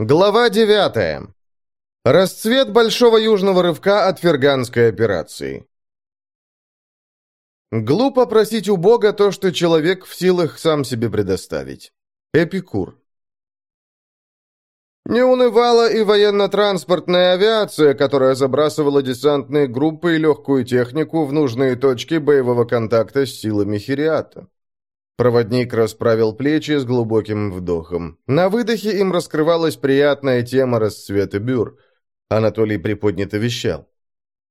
Глава 9. Расцвет большого южного рывка от ферганской операции. Глупо просить у Бога то, что человек в силах сам себе предоставить. Эпикур. Не унывала и военно-транспортная авиация, которая забрасывала десантные группы и легкую технику в нужные точки боевого контакта с силами Хириата. Проводник расправил плечи с глубоким вдохом. На выдохе им раскрывалась приятная тема расцвета бюр. Анатолий приподнято вещал.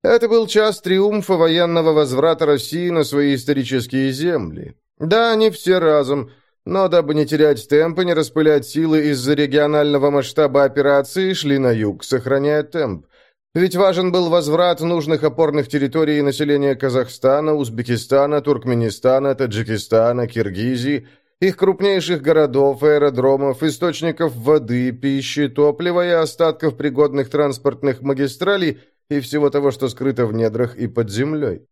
Это был час триумфа военного возврата России на свои исторические земли. Да, не все разом, но дабы не терять темп и не распылять силы из-за регионального масштаба операции, шли на юг, сохраняя темп. Ведь важен был возврат нужных опорных территорий населения Казахстана, Узбекистана, Туркменистана, Таджикистана, Киргизии, их крупнейших городов, аэродромов, источников воды, пищи, топлива и остатков пригодных транспортных магистралей и всего того, что скрыто в недрах и под землей.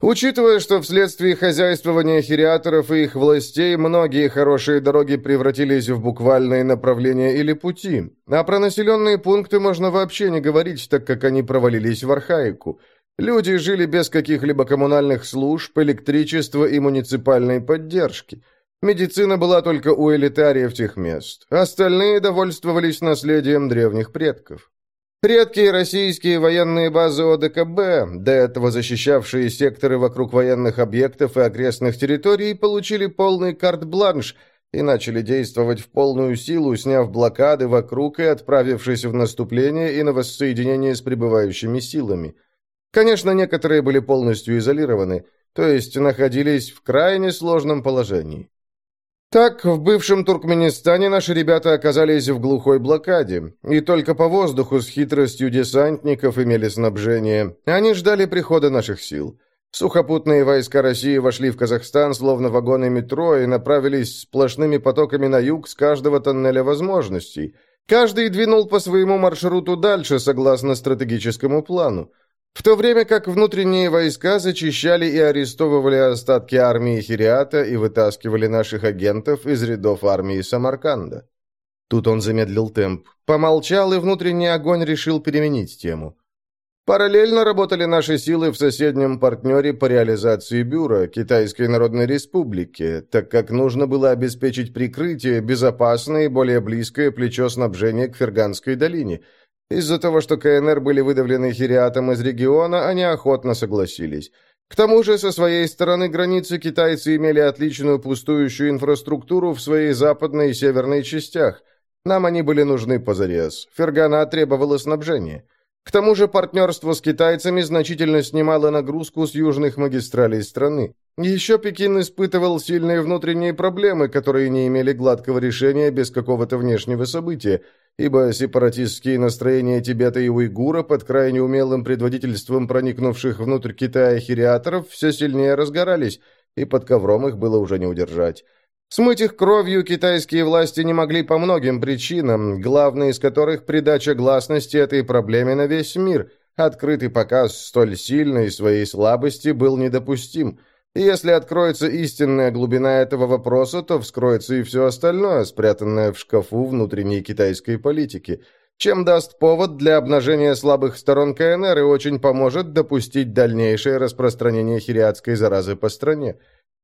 Учитывая, что вследствие хозяйствования хириаторов и их властей многие хорошие дороги превратились в буквальные направления или пути, а про населенные пункты можно вообще не говорить, так как они провалились в архаику. Люди жили без каких-либо коммунальных служб, электричества и муниципальной поддержки. Медицина была только у элитариев тех мест. Остальные довольствовались наследием древних предков. Редкие российские военные базы ОДКБ, до этого защищавшие секторы вокруг военных объектов и окрестных территорий, получили полный карт-бланш и начали действовать в полную силу, сняв блокады вокруг и отправившись в наступление и на воссоединение с прибывающими силами. Конечно, некоторые были полностью изолированы, то есть находились в крайне сложном положении. Так, в бывшем Туркменистане наши ребята оказались в глухой блокаде, и только по воздуху с хитростью десантников имели снабжение. Они ждали прихода наших сил. Сухопутные войска России вошли в Казахстан словно вагоны метро и направились сплошными потоками на юг с каждого тоннеля возможностей. Каждый двинул по своему маршруту дальше, согласно стратегическому плану в то время как внутренние войска зачищали и арестовывали остатки армии Хириата и вытаскивали наших агентов из рядов армии Самарканда. Тут он замедлил темп, помолчал, и внутренний огонь решил переменить тему. Параллельно работали наши силы в соседнем партнере по реализации бюро Китайской Народной Республики, так как нужно было обеспечить прикрытие, безопасное и более близкое плечо снабжения к Ферганской долине – из-за того, что КНР были выдавлены хириатом из региона, они охотно согласились. К тому же, со своей стороны границы китайцы имели отличную пустующую инфраструктуру в своей западной и северной частях. Нам они были нужны позарез. Фергана требовала снабжения. К тому же партнерство с китайцами значительно снимало нагрузку с южных магистралей страны. Еще Пекин испытывал сильные внутренние проблемы, которые не имели гладкого решения без какого-то внешнего события – ибо сепаратистские настроения Тибета и Уйгура под крайне умелым предводительством проникнувших внутрь Китая хириаторов все сильнее разгорались, и под ковром их было уже не удержать. Смыть их кровью китайские власти не могли по многим причинам, главной из которых придача гласности этой проблеме на весь мир. Открытый показ столь сильной своей слабости был недопустим – если откроется истинная глубина этого вопроса, то вскроется и все остальное, спрятанное в шкафу внутренней китайской политики, чем даст повод для обнажения слабых сторон КНР и очень поможет допустить дальнейшее распространение хириатской заразы по стране.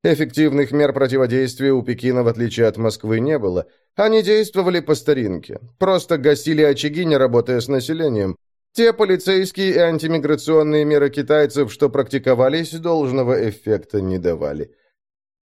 Эффективных мер противодействия у Пекина, в отличие от Москвы, не было. Они действовали по старинке. Просто гасили очаги, не работая с населением. Те полицейские и антимиграционные меры китайцев, что практиковались, должного эффекта не давали.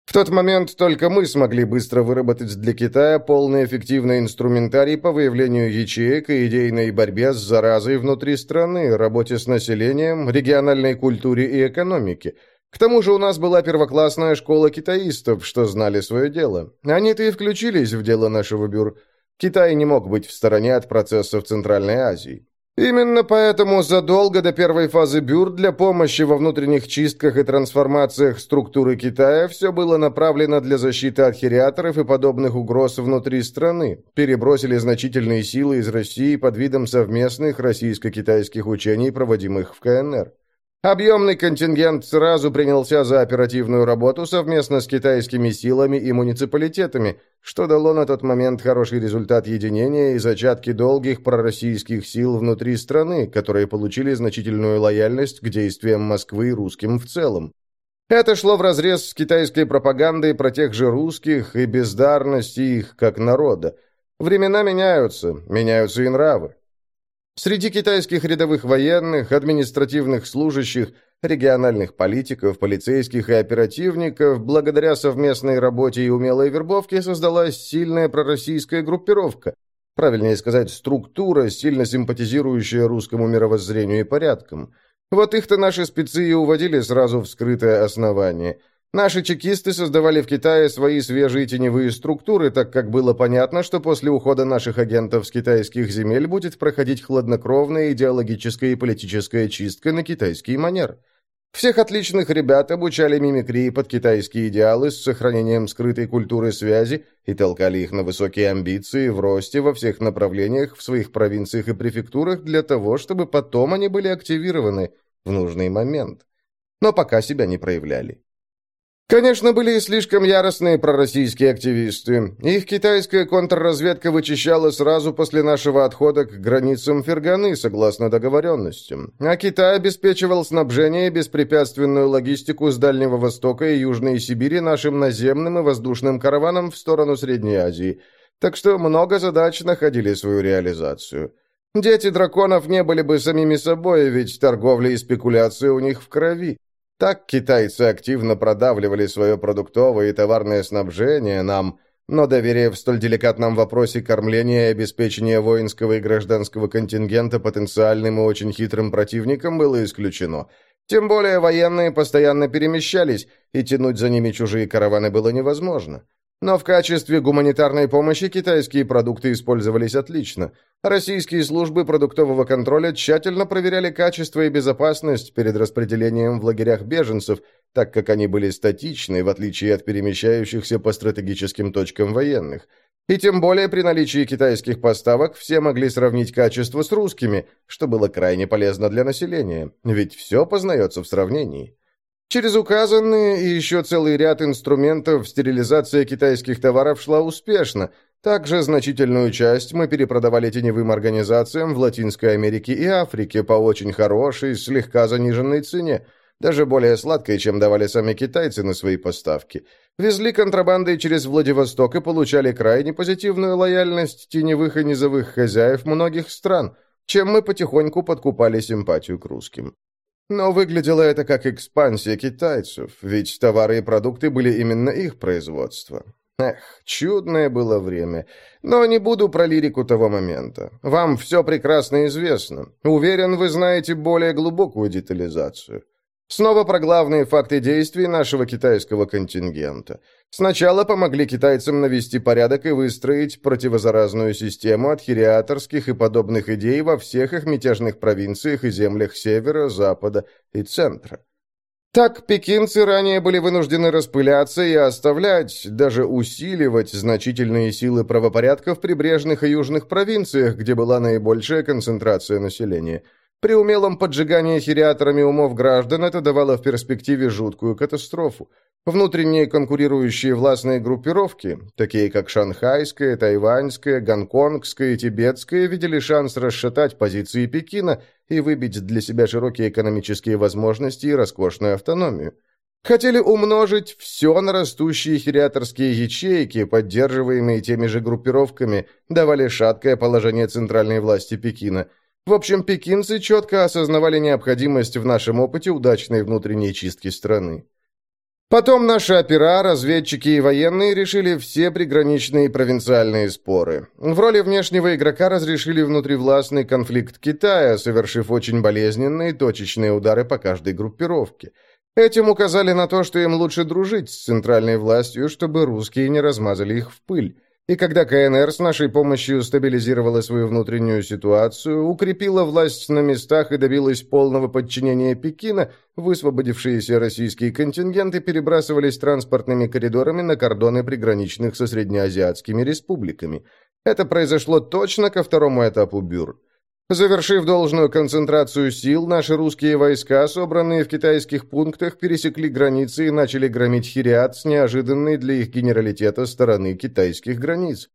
В тот момент только мы смогли быстро выработать для Китая полный эффективный инструментарий по выявлению ячеек и идейной борьбе с заразой внутри страны, работе с населением, региональной культуре и экономике. К тому же у нас была первоклассная школа китаистов, что знали свое дело. Они-то и включились в дело нашего бюро. Китай не мог быть в стороне от процессов Центральной Азии. Именно поэтому задолго до первой фазы бюр для помощи во внутренних чистках и трансформациях структуры Китая все было направлено для защиты от хириаторов и подобных угроз внутри страны. Перебросили значительные силы из России под видом совместных российско-китайских учений, проводимых в КНР. Объемный контингент сразу принялся за оперативную работу совместно с китайскими силами и муниципалитетами, что дало на тот момент хороший результат единения и зачатки долгих пророссийских сил внутри страны, которые получили значительную лояльность к действиям Москвы и русским в целом. Это шло вразрез с китайской пропагандой про тех же русских и бездарность их как народа. Времена меняются, меняются и нравы. Среди китайских рядовых военных, административных служащих, региональных политиков, полицейских и оперативников, благодаря совместной работе и умелой вербовке создалась сильная пророссийская группировка, правильнее сказать, структура, сильно симпатизирующая русскому мировоззрению и порядкам. Вот их-то наши спецы и уводили сразу в скрытое основание – Наши чекисты создавали в Китае свои свежие теневые структуры, так как было понятно, что после ухода наших агентов с китайских земель будет проходить хладнокровная идеологическая и политическая чистка на китайский манер. Всех отличных ребят обучали мимикрии под китайские идеалы с сохранением скрытой культуры связи и толкали их на высокие амбиции в росте во всех направлениях в своих провинциях и префектурах для того, чтобы потом они были активированы в нужный момент. Но пока себя не проявляли. Конечно, были и слишком яростные пророссийские активисты. Их китайская контрразведка вычищала сразу после нашего отхода к границам Ферганы, согласно договоренностям. А Китай обеспечивал снабжение и беспрепятственную логистику с Дальнего Востока и Южной Сибири нашим наземным и воздушным караванам в сторону Средней Азии. Так что много задач находили свою реализацию. Дети драконов не были бы самими собой, ведь торговля и спекуляция у них в крови. Так китайцы активно продавливали свое продуктовое и товарное снабжение нам, но доверие в столь деликатном вопросе кормления и обеспечения воинского и гражданского контингента потенциальным и очень хитрым противникам было исключено. Тем более военные постоянно перемещались, и тянуть за ними чужие караваны было невозможно. Но в качестве гуманитарной помощи китайские продукты использовались отлично. Российские службы продуктового контроля тщательно проверяли качество и безопасность перед распределением в лагерях беженцев, так как они были статичны, в отличие от перемещающихся по стратегическим точкам военных. И тем более при наличии китайских поставок все могли сравнить качество с русскими, что было крайне полезно для населения, ведь все познается в сравнении. Через указанные и еще целый ряд инструментов стерилизация китайских товаров шла успешно. Также значительную часть мы перепродавали теневым организациям в Латинской Америке и Африке по очень хорошей, слегка заниженной цене, даже более сладкой, чем давали сами китайцы на свои поставки. Везли контрабандой через Владивосток и получали крайне позитивную лояльность теневых и низовых хозяев многих стран, чем мы потихоньку подкупали симпатию к русским. Но выглядело это как экспансия китайцев, ведь товары и продукты были именно их производства. Эх, чудное было время. Но не буду про лирику того момента. Вам все прекрасно известно. Уверен, вы знаете более глубокую детализацию. Снова про главные факты действий нашего китайского контингента. Сначала помогли китайцам навести порядок и выстроить противозаразную систему от хириаторских и подобных идей во всех их мятежных провинциях и землях севера, запада и центра. Так пекинцы ранее были вынуждены распыляться и оставлять, даже усиливать значительные силы правопорядка в прибрежных и южных провинциях, где была наибольшая концентрация населения – при умелом поджигании хириаторами умов граждан это давало в перспективе жуткую катастрофу. Внутренние конкурирующие властные группировки, такие как шанхайская, тайваньская, гонконгская и тибетская, видели шанс расшатать позиции Пекина и выбить для себя широкие экономические возможности и роскошную автономию. Хотели умножить все на растущие хириаторские ячейки, поддерживаемые теми же группировками, давали шаткое положение центральной власти Пекина – в общем, пекинцы четко осознавали необходимость в нашем опыте удачной внутренней чистки страны. Потом наши опера, разведчики и военные решили все приграничные провинциальные споры. В роли внешнего игрока разрешили внутривластный конфликт Китая, совершив очень болезненные точечные удары по каждой группировке. Этим указали на то, что им лучше дружить с центральной властью, чтобы русские не размазали их в пыль. И когда КНР с нашей помощью стабилизировала свою внутреннюю ситуацию, укрепила власть на местах и добилась полного подчинения Пекина, высвободившиеся российские контингенты перебрасывались транспортными коридорами на кордоны приграничных со среднеазиатскими республиками. Это произошло точно ко второму этапу бюр. Завершив должную концентрацию сил, наши русские войска, собранные в китайских пунктах, пересекли границы и начали громить Хириат с неожиданной для их генералитета стороны китайских границ.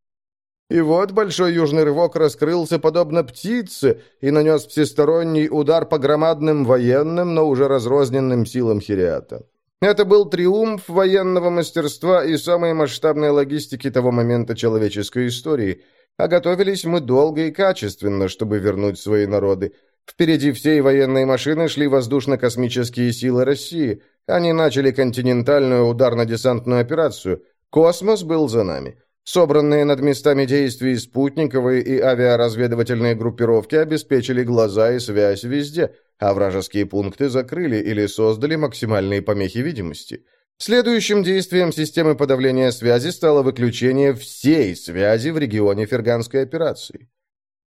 И вот большой южный рывок раскрылся подобно птице и нанес всесторонний удар по громадным военным, но уже разрозненным силам Хириата. Это был триумф военного мастерства и самой масштабной логистики того момента человеческой истории – а готовились мы долго и качественно, чтобы вернуть свои народы. Впереди всей военной машины шли воздушно-космические силы России. Они начали континентальную ударно-десантную операцию. Космос был за нами. Собранные над местами действий спутниковые и авиаразведывательные группировки обеспечили глаза и связь везде, а вражеские пункты закрыли или создали максимальные помехи видимости. Следующим действием системы подавления связи стало выключение всей связи в регионе Ферганской операции.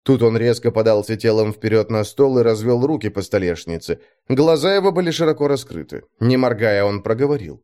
Тут он резко подался телом вперед на стол и развел руки по столешнице. Глаза его были широко раскрыты. Не моргая, он проговорил.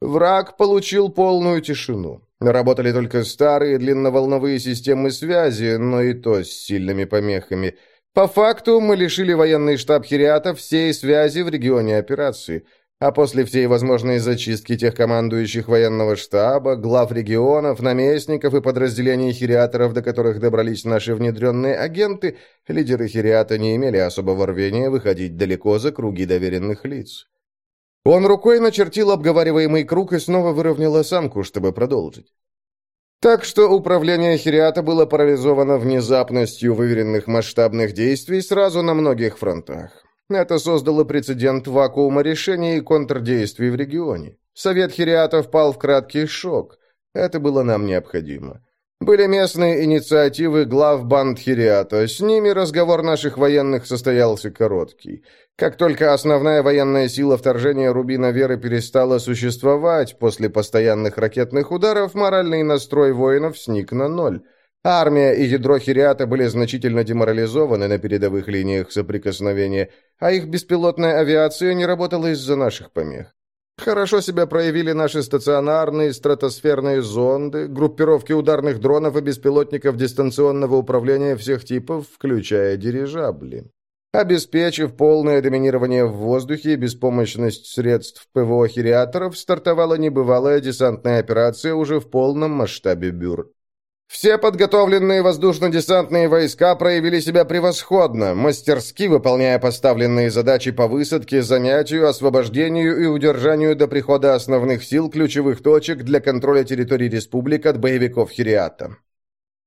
Враг получил полную тишину. Работали только старые длинноволновые системы связи, но и то с сильными помехами. По факту мы лишили военный штаб Хириата всей связи в регионе операции – а после всей возможной зачистки тех командующих военного штаба, глав регионов, наместников и подразделений хириаторов, до которых добрались наши внедренные агенты, лидеры хириата не имели особого рвения выходить далеко за круги доверенных лиц. Он рукой начертил обговариваемый круг и снова выровнял осанку, чтобы продолжить. Так что управление Хириата было парализовано внезапностью выверенных масштабных действий сразу на многих фронтах. Это создало прецедент вакуума решений и контрдействий в регионе. Совет Хириата впал в краткий шок. Это было нам необходимо. Были местные инициативы глав банд Хириата. С ними разговор наших военных состоялся короткий. Как только основная военная сила вторжения Рубина Веры перестала существовать после постоянных ракетных ударов, моральный настрой воинов сник на ноль. Армия и ядро Хириата были значительно деморализованы на передовых линиях соприкосновения, а их беспилотная авиация не работала из-за наших помех. Хорошо себя проявили наши стационарные стратосферные зонды, группировки ударных дронов и беспилотников дистанционного управления всех типов, включая дирижабли. Обеспечив полное доминирование в воздухе и беспомощность средств ПВО-хириаторов, стартовала небывалая десантная операция уже в полном масштабе бюр. Все подготовленные воздушно-десантные войска проявили себя превосходно, мастерски выполняя поставленные задачи по высадке, занятию, освобождению и удержанию до прихода основных сил ключевых точек для контроля территории республик от боевиков Хириата.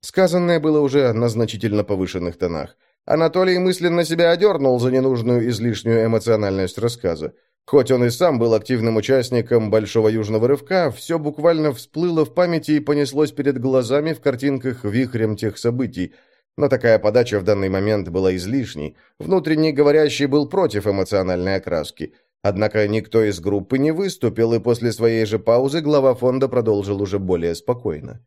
Сказанное было уже на значительно повышенных тонах. Анатолий мысленно себя одернул за ненужную излишнюю эмоциональность рассказа. Хоть он и сам был активным участником Большого Южного Рывка, все буквально всплыло в памяти и понеслось перед глазами в картинках вихрем тех событий. Но такая подача в данный момент была излишней. Внутренний говорящий был против эмоциональной окраски. Однако никто из группы не выступил, и после своей же паузы глава фонда продолжил уже более спокойно.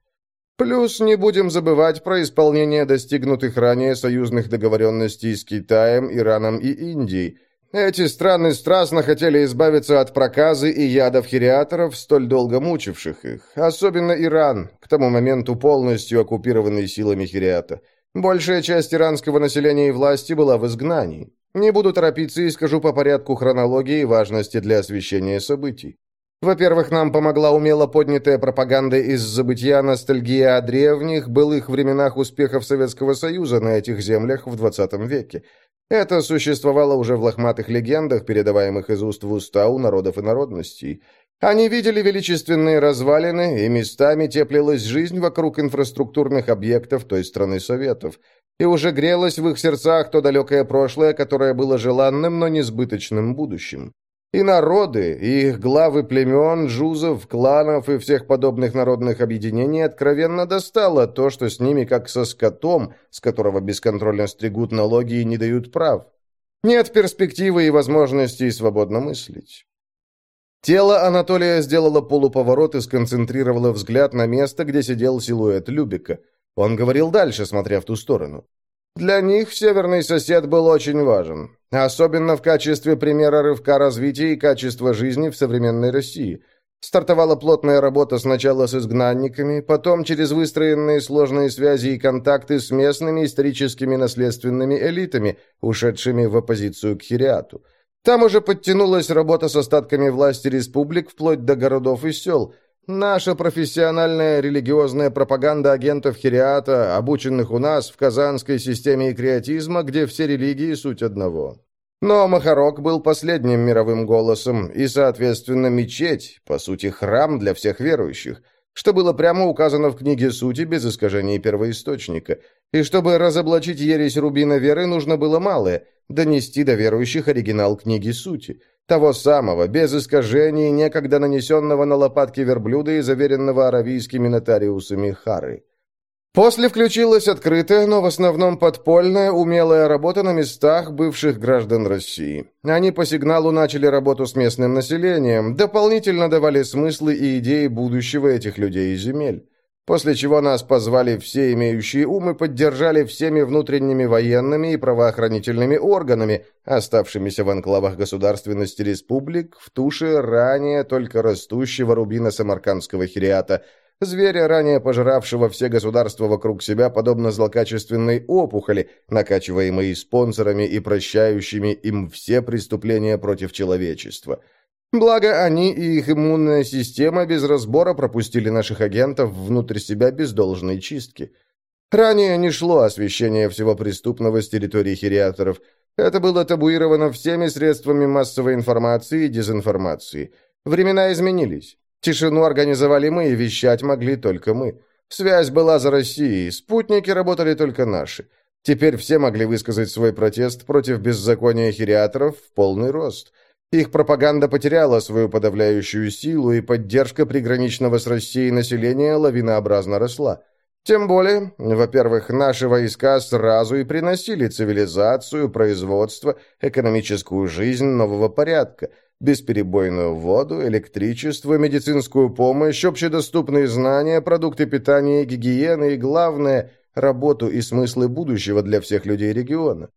Плюс не будем забывать про исполнение достигнутых ранее союзных договоренностей с Китаем, Ираном и Индией – эти страны страстно хотели избавиться от проказы и ядов хириаторов, столь долго мучивших их. Особенно Иран, к тому моменту полностью оккупированный силами хириата. Большая часть иранского населения и власти была в изгнании. Не буду торопиться и скажу по порядку хронологии и важности для освещения событий. Во-первых, нам помогла умело поднятая пропаганда из забытия ностальгия о древних, былых временах успехов Советского Союза на этих землях в 20 веке. Это существовало уже в лохматых легендах, передаваемых из уст в уста у народов и народностей. Они видели величественные развалины, и местами теплилась жизнь вокруг инфраструктурных объектов той страны Советов. И уже грелось в их сердцах то далекое прошлое, которое было желанным, но несбыточным будущим. И народы, и их главы племен, жузов, кланов и всех подобных народных объединений откровенно достало то, что с ними как со скотом, с которого бесконтрольно стригут налоги и не дают прав. Нет перспективы и возможности свободно мыслить. Тело Анатолия сделало полуповорот и сконцентрировало взгляд на место, где сидел силуэт Любика. Он говорил дальше, смотря в ту сторону. Для них северный сосед был очень важен, особенно в качестве примера рывка развития и качества жизни в современной России. Стартовала плотная работа сначала с изгнанниками, потом через выстроенные сложные связи и контакты с местными историческими наследственными элитами, ушедшими в оппозицию к Хириату. Там уже подтянулась работа с остатками власти республик вплоть до городов и сел. Наша профессиональная религиозная пропаганда агентов Хириата, обученных у нас в казанской системе икриотизма, где все религии суть одного. Но Махарок был последним мировым голосом, и, соответственно, мечеть, по сути, храм для всех верующих, что было прямо указано в книге сути без искажений первоисточника. И чтобы разоблачить ересь Рубина веры, нужно было малое – донести до верующих оригинал книги сути, того самого, без искажений, некогда нанесенного на лопатки верблюда и заверенного аравийскими нотариусами Хары. После включилась открытая, но в основном подпольная, умелая работа на местах бывших граждан России. Они по сигналу начали работу с местным населением, дополнительно давали смыслы и идеи будущего этих людей и земель. После чего нас позвали все имеющие ум и поддержали всеми внутренними военными и правоохранительными органами, оставшимися в анклавах государственности республик, в туше ранее только растущего рубина самаркандского хириата – Зверя, ранее пожиравшего все государства вокруг себя, подобно злокачественной опухоли, накачиваемой спонсорами и прощающими им все преступления против человечества. Благо, они и их иммунная система без разбора пропустили наших агентов внутрь себя без должной чистки. Ранее не шло освещение всего преступного с территории хириаторов. Это было табуировано всеми средствами массовой информации и дезинформации. Времена изменились. Тишину организовали мы, и вещать могли только мы. Связь была за Россией, спутники работали только наши. Теперь все могли высказать свой протест против беззакония хириаторов в полный рост. Их пропаганда потеряла свою подавляющую силу, и поддержка приграничного с Россией населения лавинообразно росла. Тем более, во-первых, наши войска сразу и приносили цивилизацию, производство, экономическую жизнь нового порядка – бесперебойную воду, электричество, медицинскую помощь, общедоступные знания, продукты питания, гигиены и, главное, работу и смыслы будущего для всех людей региона.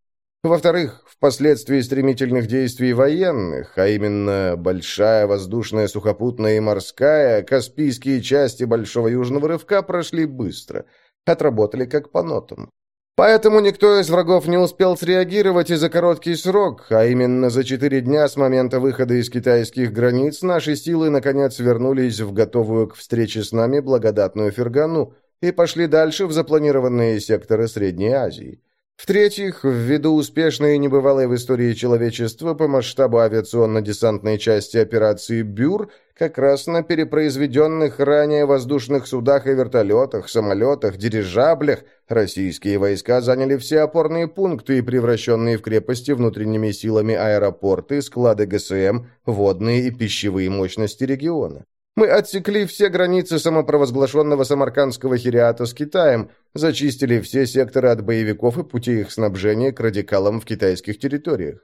Во-вторых, впоследствии стремительных действий военных, а именно большая воздушная, сухопутная и морская, каспийские части Большого Южного рывка прошли быстро, отработали как по нотам. Поэтому никто из врагов не успел среагировать и за короткий срок, а именно за четыре дня с момента выхода из китайских границ наши силы наконец вернулись в готовую к встрече с нами благодатную Фергану и пошли дальше в запланированные секторы Средней Азии. В-третьих, ввиду успешной и небывалой в истории человечества по масштабу авиационно-десантной части операции «Бюр», как раз на перепроизведенных ранее воздушных судах и вертолетах, самолетах, дирижаблях российские войска заняли все опорные пункты и превращенные в крепости внутренними силами аэропорты, склады ГСМ, водные и пищевые мощности региона. Мы отсекли все границы самопровозглашенного самаркандского хириата с Китаем, зачистили все секторы от боевиков и пути их снабжения к радикалам в китайских территориях.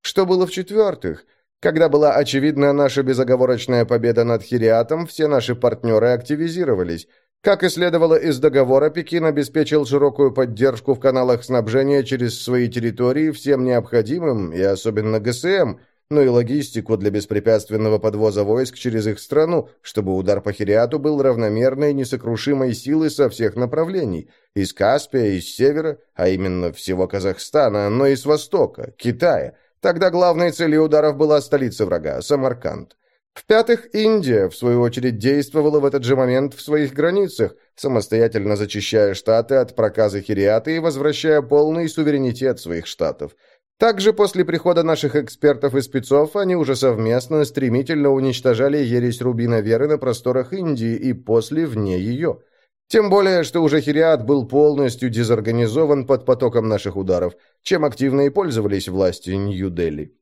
Что было в-четвертых? Когда была очевидна наша безоговорочная победа над Хириатом, все наши партнеры активизировались. Как и следовало из договора, Пекин обеспечил широкую поддержку в каналах снабжения через свои территории всем необходимым, и особенно ГСМ – но и логистику для беспрепятственного подвоза войск через их страну, чтобы удар по Хириату был равномерной несокрушимой силы со всех направлений, из Каспия, из севера, а именно всего Казахстана, но и с востока, Китая. Тогда главной целью ударов была столица врага, Самарканд. В-пятых, Индия, в свою очередь, действовала в этот же момент в своих границах, самостоятельно зачищая штаты от проказа Хириата и возвращая полный суверенитет своих штатов – также после прихода наших экспертов и спецов они уже совместно стремительно уничтожали ересь Рубина Веры на просторах Индии и после вне ее. Тем более, что уже Хириат был полностью дезорганизован под потоком наших ударов, чем активно и пользовались власти Нью-Дели.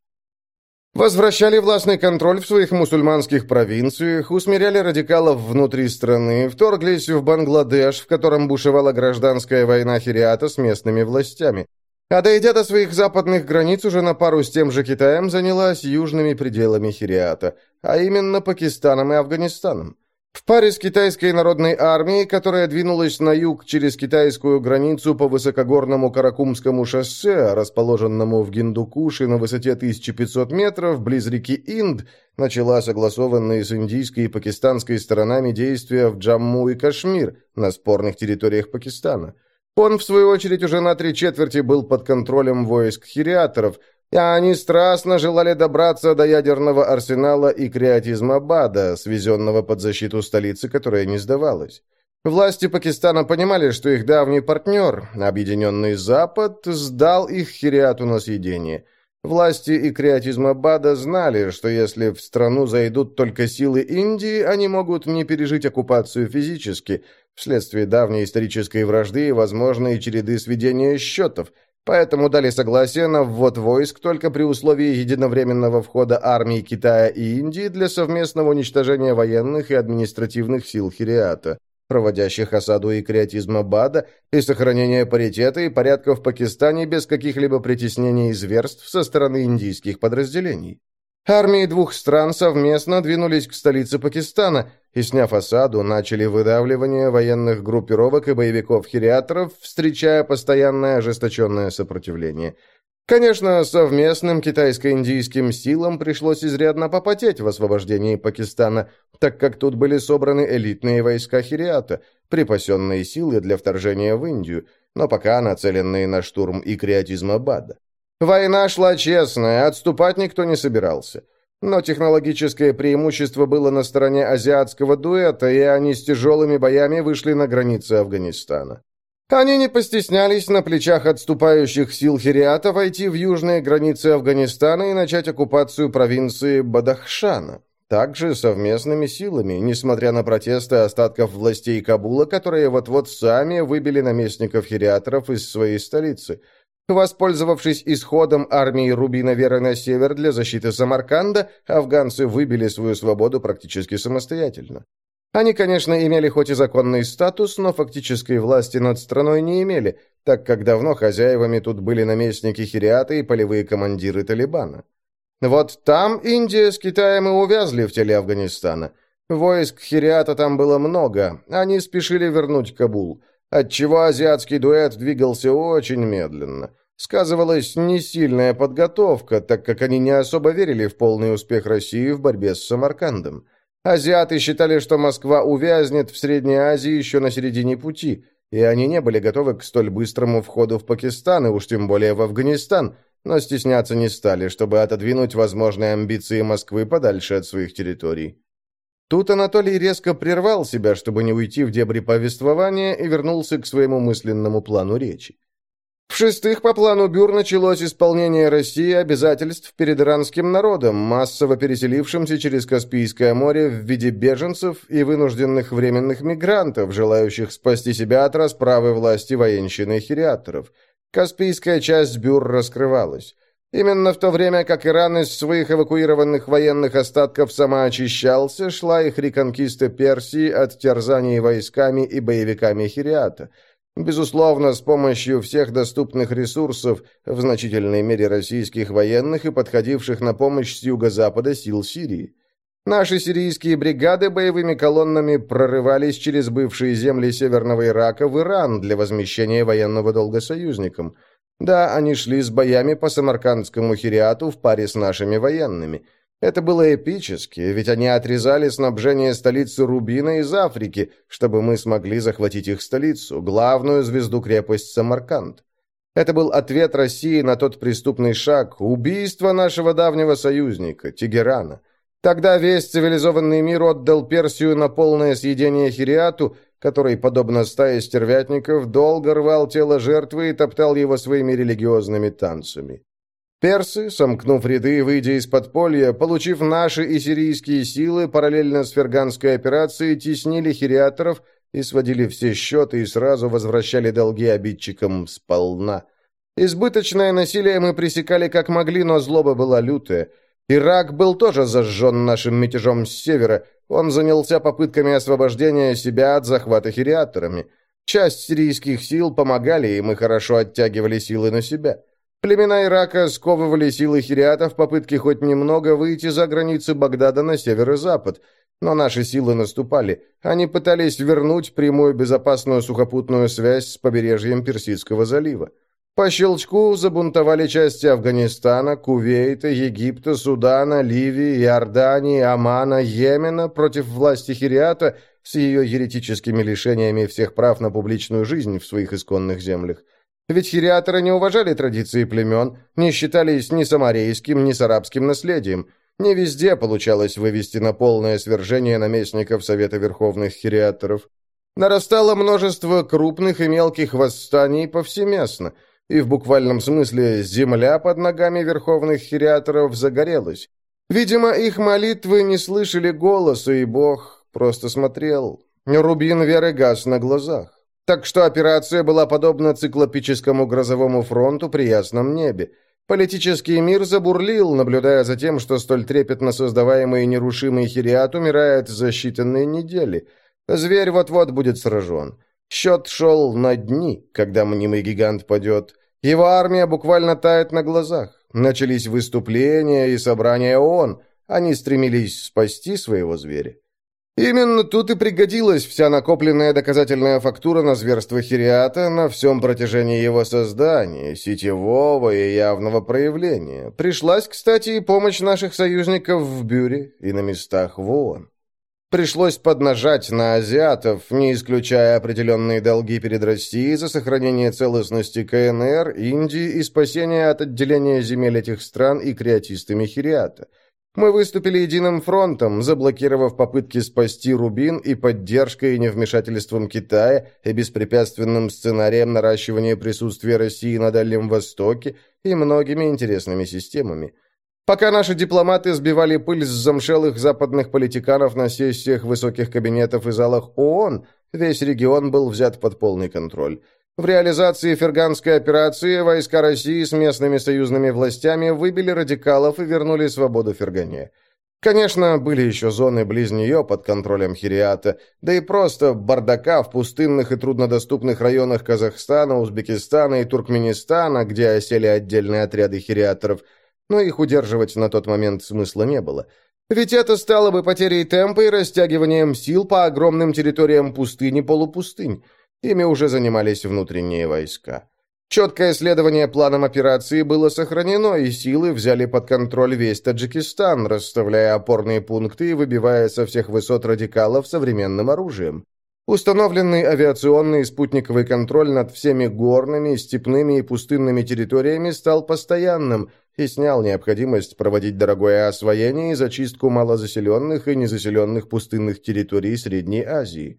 Возвращали властный контроль в своих мусульманских провинциях, усмиряли радикалов внутри страны, вторглись в Бангладеш, в котором бушевала гражданская война Хириата с местными властями. А дойдя до своих западных границ, уже на пару с тем же Китаем занялась южными пределами Хириата, а именно Пакистаном и Афганистаном. В паре с китайской народной армией, которая двинулась на юг через китайскую границу по высокогорному Каракумскому шоссе, расположенному в Гиндукуше на высоте 1500 метров, близ реки Инд, начала согласованные с индийской и пакистанской сторонами действия в Джамму и Кашмир, на спорных территориях Пакистана. Он, в свою очередь, уже на три четверти был под контролем войск хириаторов – и они страстно желали добраться до ядерного арсенала и Креатизмабада, свезенного под защиту столицы, которая не сдавалась. Власти Пакистана понимали, что их давний партнер, Объединенный Запад, сдал их Хириату на съедение. Власти и Креатизмабада знали, что если в страну зайдут только силы Индии, они могут не пережить оккупацию физически, вследствие давней исторической вражды и возможной череды сведения счетов – Поэтому дали согласие на ввод войск только при условии единовременного входа армии Китая и Индии для совместного уничтожения военных и административных сил Хириата, проводящих осаду и креатизма Бада, и сохранения паритета и порядка в Пакистане без каких-либо притеснений и зверств со стороны индийских подразделений. Армии двух стран совместно двинулись к столице Пакистана и, сняв осаду, начали выдавливание военных группировок и боевиков-хириаторов, встречая постоянное ожесточенное сопротивление. Конечно, совместным китайско-индийским силам пришлось изрядно попотеть в освобождении Пакистана, так как тут были собраны элитные войска хириата, припасенные силы для вторжения в Индию, но пока нацеленные на штурм и Криатизмабада. Война шла честная, отступать никто не собирался. Но технологическое преимущество было на стороне азиатского дуэта, и они с тяжелыми боями вышли на границы Афганистана. Они не постеснялись на плечах отступающих сил Хириата войти в южные границы Афганистана и начать оккупацию провинции Бадахшана. Также совместными силами, несмотря на протесты остатков властей Кабула, которые вот-вот сами выбили наместников хириаторов из своей столицы – Воспользовавшись исходом армии Рубина Веры на север для защиты Самарканда, афганцы выбили свою свободу практически самостоятельно. Они, конечно, имели хоть и законный статус, но фактической власти над страной не имели, так как давно хозяевами тут были наместники Хириата и полевые командиры Талибана. Вот там Индия с Китаем и увязли в теле Афганистана. Войск Хириата там было много, они спешили вернуть Кабул – отчего азиатский дуэт двигался очень медленно. Сказывалась несильная подготовка, так как они не особо верили в полный успех России в борьбе с Самаркандом. Азиаты считали, что Москва увязнет в Средней Азии еще на середине пути, и они не были готовы к столь быстрому входу в Пакистан и уж тем более в Афганистан, но стесняться не стали, чтобы отодвинуть возможные амбиции Москвы подальше от своих территорий. Тут Анатолий резко прервал себя, чтобы не уйти в дебри повествования, и вернулся к своему мысленному плану речи. В-шестых, по плану Бюр началось исполнение России обязательств перед иранским народом, массово переселившимся через Каспийское море в виде беженцев и вынужденных временных мигрантов, желающих спасти себя от расправы власти военщины и хириаторов. Каспийская часть Бюр раскрывалась. Именно в то время, как Иран из своих эвакуированных военных остатков самоочищался, шла их реконкиста Персии от терзаний войсками и боевиками Хириата. Безусловно, с помощью всех доступных ресурсов, в значительной мере российских военных и подходивших на помощь с юго-запада сил Сирии. Наши сирийские бригады боевыми колоннами прорывались через бывшие земли Северного Ирака в Иран для возмещения военного долга союзникам – да, они шли с боями по самаркандскому хириату в паре с нашими военными. Это было эпически, ведь они отрезали снабжение столицы Рубина из Африки, чтобы мы смогли захватить их столицу, главную звезду-крепость Самарканд. Это был ответ России на тот преступный шаг – убийство нашего давнего союзника, Тегерана. Тогда весь цивилизованный мир отдал Персию на полное съедение Хириату, который, подобно стае стервятников, долго рвал тело жертвы и топтал его своими религиозными танцами. Персы, сомкнув ряды и выйдя из подполья, получив наши и сирийские силы, параллельно с ферганской операцией, теснили хириаторов и сводили все счеты и сразу возвращали долги обидчикам сполна. Избыточное насилие мы пресекали как могли, но злоба была лютая. Ирак был тоже зажжен нашим мятежом с севера, он занялся попытками освобождения себя от захвата хириаторами. Часть сирийских сил помогали и хорошо оттягивали силы на себя. Племена Ирака сковывали силы хириата в попытке хоть немного выйти за границы Багдада на север и запад. Но наши силы наступали. Они пытались вернуть прямую безопасную сухопутную связь с побережьем Персидского залива. По щелчку забунтовали части Афганистана, Кувейта, Египта, Судана, Ливии, Иордании, Омана, Йемена против власти Хириата с ее еретическими лишениями всех прав на публичную жизнь в своих исконных землях. Ведь хириаторы не уважали традиции племен, не считались ни самарейским, ни с арабским наследием. Не везде получалось вывести на полное свержение наместников Совета Верховных Хириаторов. Нарастало множество крупных и мелких восстаний повсеместно – и в буквальном смысле земля под ногами верховных хириаторов загорелась. Видимо, их молитвы не слышали голоса, и Бог просто смотрел. Рубин веры гас на глазах. Так что операция была подобна циклопическому грозовому фронту при ясном небе. Политический мир забурлил, наблюдая за тем, что столь трепетно создаваемый нерушимый хириат умирает за считанные недели. Зверь вот-вот будет сражен. Счет шел на дни, когда мнимый гигант падет. Его армия буквально тает на глазах. Начались выступления и собрания ООН. Они стремились спасти своего зверя. Именно тут и пригодилась вся накопленная доказательная фактура на зверство Хириата на всем протяжении его создания, сетевого и явного проявления. Пришлась, кстати, и помощь наших союзников в Бюре и на местах в ООН. Пришлось поднажать на азиатов, не исключая определенные долги перед Россией за сохранение целостности КНР, Индии и спасение от отделения земель этих стран и креатистами Хириата. Мы выступили единым фронтом, заблокировав попытки спасти Рубин и поддержкой и невмешательством Китая и беспрепятственным сценарием наращивания присутствия России на Дальнем Востоке и многими интересными системами – Пока наши дипломаты сбивали пыль с замшелых западных политиканов на сессиях высоких кабинетов и залах ООН, весь регион был взят под полный контроль. В реализации ферганской операции войска России с местными союзными властями выбили радикалов и вернули свободу Фергане. Конечно, были еще зоны близ нее под контролем Хириата, да и просто бардака в пустынных и труднодоступных районах Казахстана, Узбекистана и Туркменистана, где осели отдельные отряды хириаторов – но их удерживать на тот момент смысла не было. Ведь это стало бы потерей темпа и растягиванием сил по огромным территориям пустыни-полупустынь. Ими уже занимались внутренние войска. Четкое следование планам операции было сохранено, и силы взяли под контроль весь Таджикистан, расставляя опорные пункты и выбивая со всех высот радикалов современным оружием. Установленный авиационный и спутниковый контроль над всеми горными, степными и пустынными территориями стал постоянным и снял необходимость проводить дорогое освоение и зачистку малозаселенных и незаселенных пустынных территорий Средней Азии.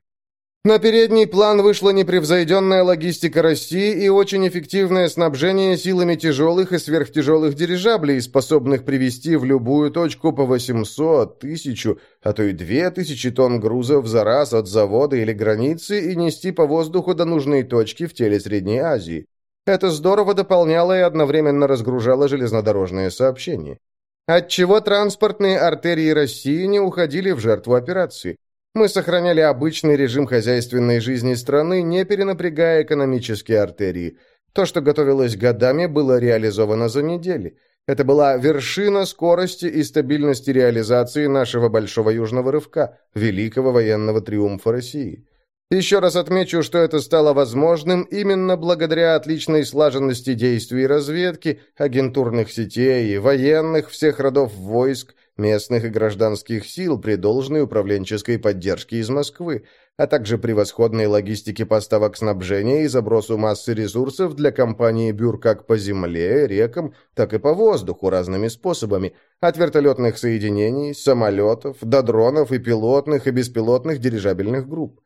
На передний план вышла непревзойденная логистика России и очень эффективное снабжение силами тяжелых и сверхтяжелых дирижаблей, способных привести в любую точку по 800, 1000, а то и 2000 тонн грузов за раз от завода или границы и нести по воздуху до нужной точки в теле Средней Азии. Это здорово дополняло и одновременно разгружало железнодорожные сообщения. Отчего транспортные артерии России не уходили в жертву операции? Мы сохраняли обычный режим хозяйственной жизни страны, не перенапрягая экономические артерии. То, что готовилось годами, было реализовано за недели. Это была вершина скорости и стабильности реализации нашего большого южного рывка, великого военного триумфа России. Еще раз отмечу, что это стало возможным именно благодаря отличной слаженности действий разведки, агентурных сетей военных всех родов войск, местных и гражданских сил при должной управленческой поддержке из Москвы, а также превосходной логистике поставок снабжения и забросу массы ресурсов для компании «Бюр» как по земле, рекам, так и по воздуху разными способами, от вертолетных соединений, самолетов, до дронов и пилотных и беспилотных дирижабельных групп.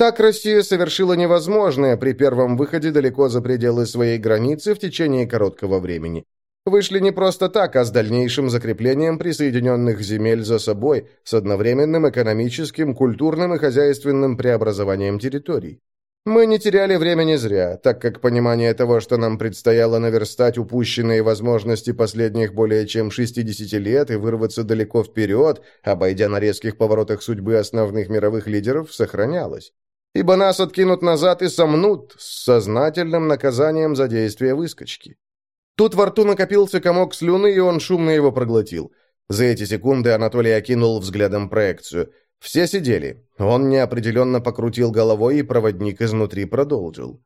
Так Россия совершила невозможное при первом выходе далеко за пределы своей границы в течение короткого времени. Вышли не просто так, а с дальнейшим закреплением присоединенных земель за собой, с одновременным экономическим, культурным и хозяйственным преобразованием территорий. Мы не теряли времени зря, так как понимание того, что нам предстояло наверстать упущенные возможности последних более чем 60 лет и вырваться далеко вперед, обойдя на резких поворотах судьбы основных мировых лидеров, сохранялось. Ибо нас откинут назад и сомнут с сознательным наказанием за действие выскочки. Тут во рту накопился комок слюны, и он шумно его проглотил. За эти секунды Анатолий окинул взглядом проекцию. Все сидели. Он неопределенно покрутил головой, и проводник изнутри продолжил.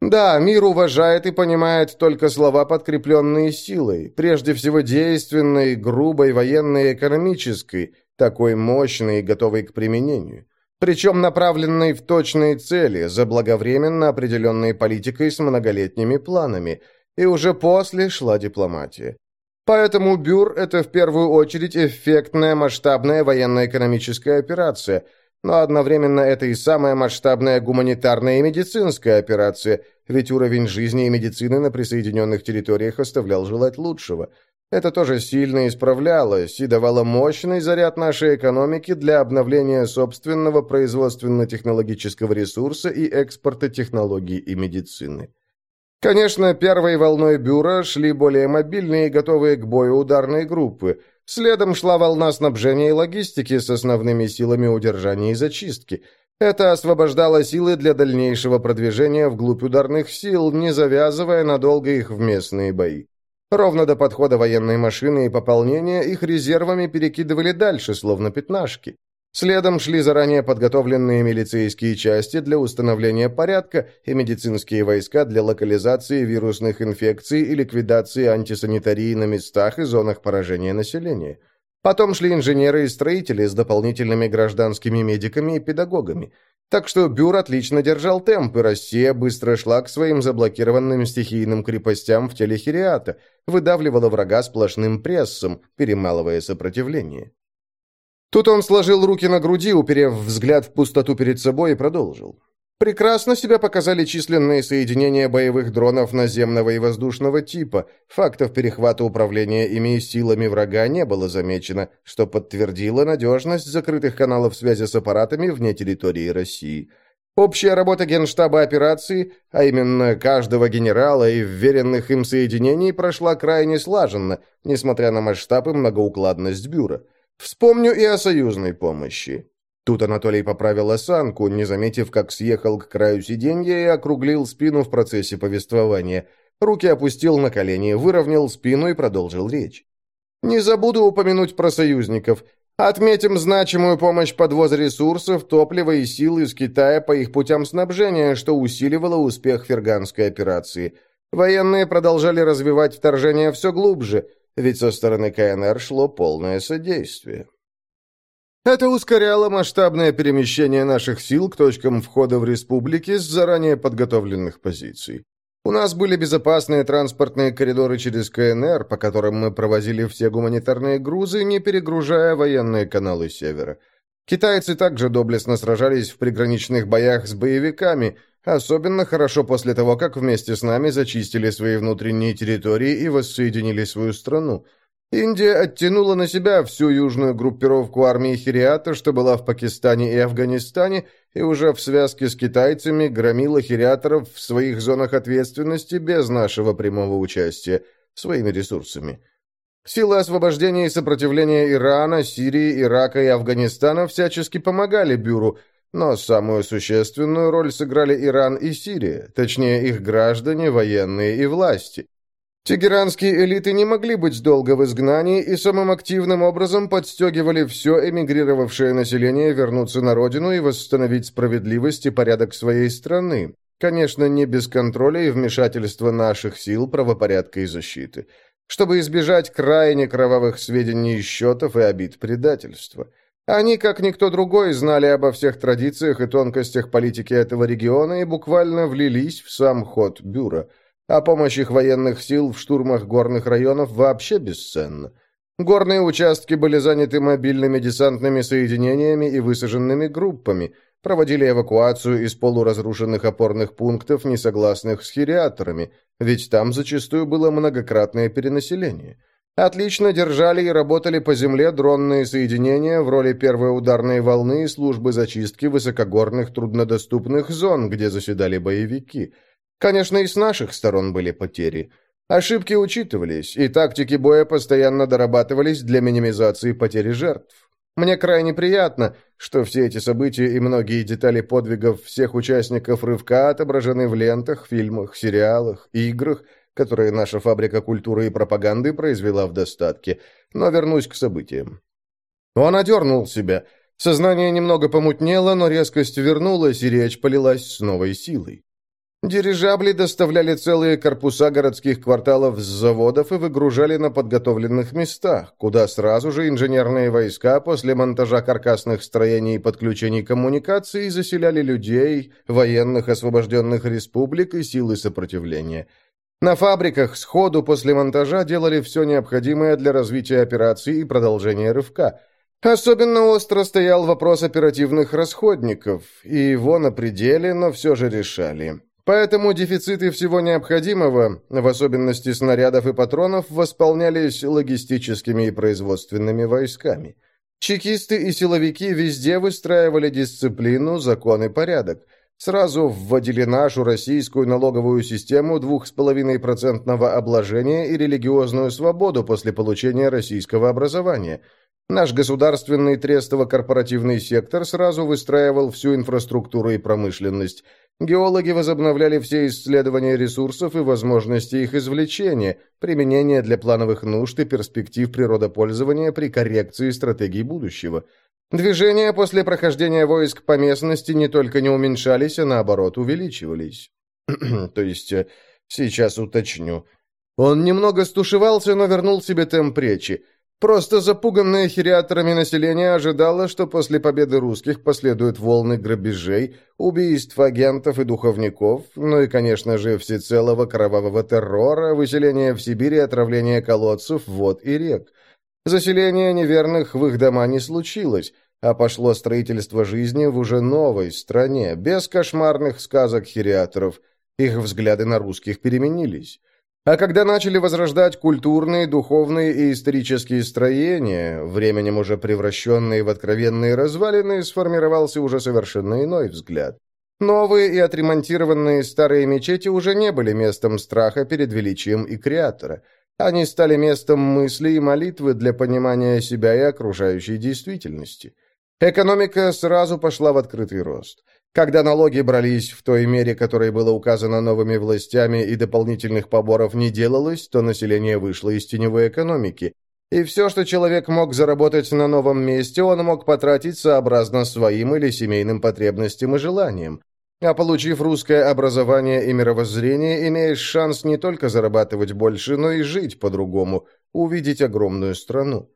Да, мир уважает и понимает только слова, подкрепленные силой, прежде всего действенной, грубой, военной и экономической, такой мощной и готовой к применению. Причем направленной в точные цели, заблаговременно определенной политикой с многолетними планами. И уже после шла дипломатия. Поэтому БЮР – это в первую очередь эффектная масштабная военно-экономическая операция – но одновременно это и самая масштабная гуманитарная и медицинская операция, ведь уровень жизни и медицины на присоединенных территориях оставлял желать лучшего. Это тоже сильно исправлялось и давало мощный заряд нашей экономики для обновления собственного производственно-технологического ресурса и экспорта технологий и медицины. Конечно, первой волной бюро шли более мобильные и готовые к бою ударные группы – Следом шла волна снабжения и логистики с основными силами удержания и зачистки. Это освобождало силы для дальнейшего продвижения вглубь ударных сил, не завязывая надолго их в местные бои. Ровно до подхода военной машины и пополнения их резервами перекидывали дальше, словно пятнашки. Следом шли заранее подготовленные милицейские части для установления порядка и медицинские войска для локализации вирусных инфекций и ликвидации антисанитарии на местах и зонах поражения населения. Потом шли инженеры и строители с дополнительными гражданскими медиками и педагогами. Так что Бюр отлично держал темп, и Россия быстро шла к своим заблокированным стихийным крепостям в теле Хириата, выдавливала врага сплошным прессом, перемалывая сопротивление. Тут он сложил руки на груди, уперев взгляд в пустоту перед собой, и продолжил. Прекрасно себя показали численные соединения боевых дронов наземного и воздушного типа. Фактов перехвата управления ими силами врага не было замечено, что подтвердило надежность закрытых каналов связи с аппаратами вне территории России. Общая работа генштаба операции, а именно каждого генерала и вверенных им соединений, прошла крайне слаженно, несмотря на масштаб и многоукладность бюро. Вспомню и о союзной помощи. Тут Анатолий поправил осанку, не заметив, как съехал к краю сиденья и округлил спину в процессе повествования. Руки опустил на колени, выровнял спину и продолжил речь. «Не забуду упомянуть про союзников. Отметим значимую помощь подвоза ресурсов, топлива и сил из Китая по их путям снабжения, что усиливало успех ферганской операции. Военные продолжали развивать вторжение все глубже – ведь со стороны КНР шло полное содействие. Это ускоряло масштабное перемещение наших сил к точкам входа в республики с заранее подготовленных позиций. У нас были безопасные транспортные коридоры через КНР, по которым мы провозили все гуманитарные грузы, не перегружая военные каналы Севера. Китайцы также доблестно сражались в приграничных боях с боевиками, Особенно хорошо после того, как вместе с нами зачистили свои внутренние территории и воссоединили свою страну. Индия оттянула на себя всю южную группировку армии Хириата, что была в Пакистане и Афганистане, и уже в связке с китайцами громила хириаторов в своих зонах ответственности без нашего прямого участия, своими ресурсами. Силы освобождения и сопротивления Ирана, Сирии, Ирака и Афганистана всячески помогали Бюру, но самую существенную роль сыграли Иран и Сирия, точнее их граждане, военные и власти. Тегеранские элиты не могли быть долго в изгнании и самым активным образом подстегивали все эмигрировавшее население вернуться на родину и восстановить справедливость и порядок своей страны. Конечно, не без контроля и вмешательства наших сил правопорядка и защиты, чтобы избежать крайне кровавых сведений и счетов и обид предательства. Они, как никто другой, знали обо всех традициях и тонкостях политики этого региона и буквально влились в сам ход бюро. А помощь их военных сил в штурмах горных районов вообще бесценна. Горные участки были заняты мобильными десантными соединениями и высаженными группами, проводили эвакуацию из полуразрушенных опорных пунктов, несогласных с хириаторами, ведь там зачастую было многократное перенаселение – Отлично держали и работали по земле дронные соединения в роли первой ударной волны и службы зачистки высокогорных труднодоступных зон, где заседали боевики. Конечно, и с наших сторон были потери. Ошибки учитывались, и тактики боя постоянно дорабатывались для минимизации потери жертв. Мне крайне приятно, что все эти события и многие детали подвигов всех участников рывка отображены в лентах, фильмах, сериалах, играх – которые наша фабрика культуры и пропаганды произвела в достатке. Но вернусь к событиям. Он одернул себя. Сознание немного помутнело, но резкость вернулась, и речь полилась с новой силой. Дирижабли доставляли целые корпуса городских кварталов с заводов и выгружали на подготовленных местах, куда сразу же инженерные войска после монтажа каркасных строений и подключений коммуникаций заселяли людей, военных освобожденных республик и силы сопротивления. На фабриках сходу после монтажа делали все необходимое для развития операции и продолжения рывка. Особенно остро стоял вопрос оперативных расходников, и его на пределе, но все же решали. Поэтому дефициты всего необходимого, в особенности снарядов и патронов, восполнялись логистическими и производственными войсками. Чекисты и силовики везде выстраивали дисциплину, закон и порядок. Сразу вводили нашу российскую налоговую систему 2,5% обложения и религиозную свободу после получения российского образования – Наш государственный трестово-корпоративный сектор сразу выстраивал всю инфраструктуру и промышленность. Геологи возобновляли все исследования ресурсов и возможности их извлечения, применения для плановых нужд и перспектив природопользования при коррекции стратегий будущего. Движения после прохождения войск по местности не только не уменьшались, а наоборот увеличивались. То есть, э, сейчас уточню. Он немного стушевался, но вернул себе темп речи. Просто запуганное хириаторами население ожидало, что после победы русских последуют волны грабежей, убийств агентов и духовников, ну и, конечно же, всецелого кровавого террора, выселения в Сибири, отравления колодцев, вод и рек. Заселение неверных в их дома не случилось, а пошло строительство жизни в уже новой стране, без кошмарных сказок хириаторов. Их взгляды на русских переменились. А когда начали возрождать культурные, духовные и исторические строения, временем уже превращенные в откровенные развалины, сформировался уже совершенно иной взгляд. Новые и отремонтированные старые мечети уже не были местом страха перед величием и креатора. Они стали местом мысли и молитвы для понимания себя и окружающей действительности. Экономика сразу пошла в открытый рост. Когда налоги брались в той мере, которой было указано новыми властями, и дополнительных поборов не делалось, то население вышло из теневой экономики. И все, что человек мог заработать на новом месте, он мог потратить сообразно своим или семейным потребностям и желаниям. А получив русское образование и мировоззрение, имеешь шанс не только зарабатывать больше, но и жить по-другому, увидеть огромную страну.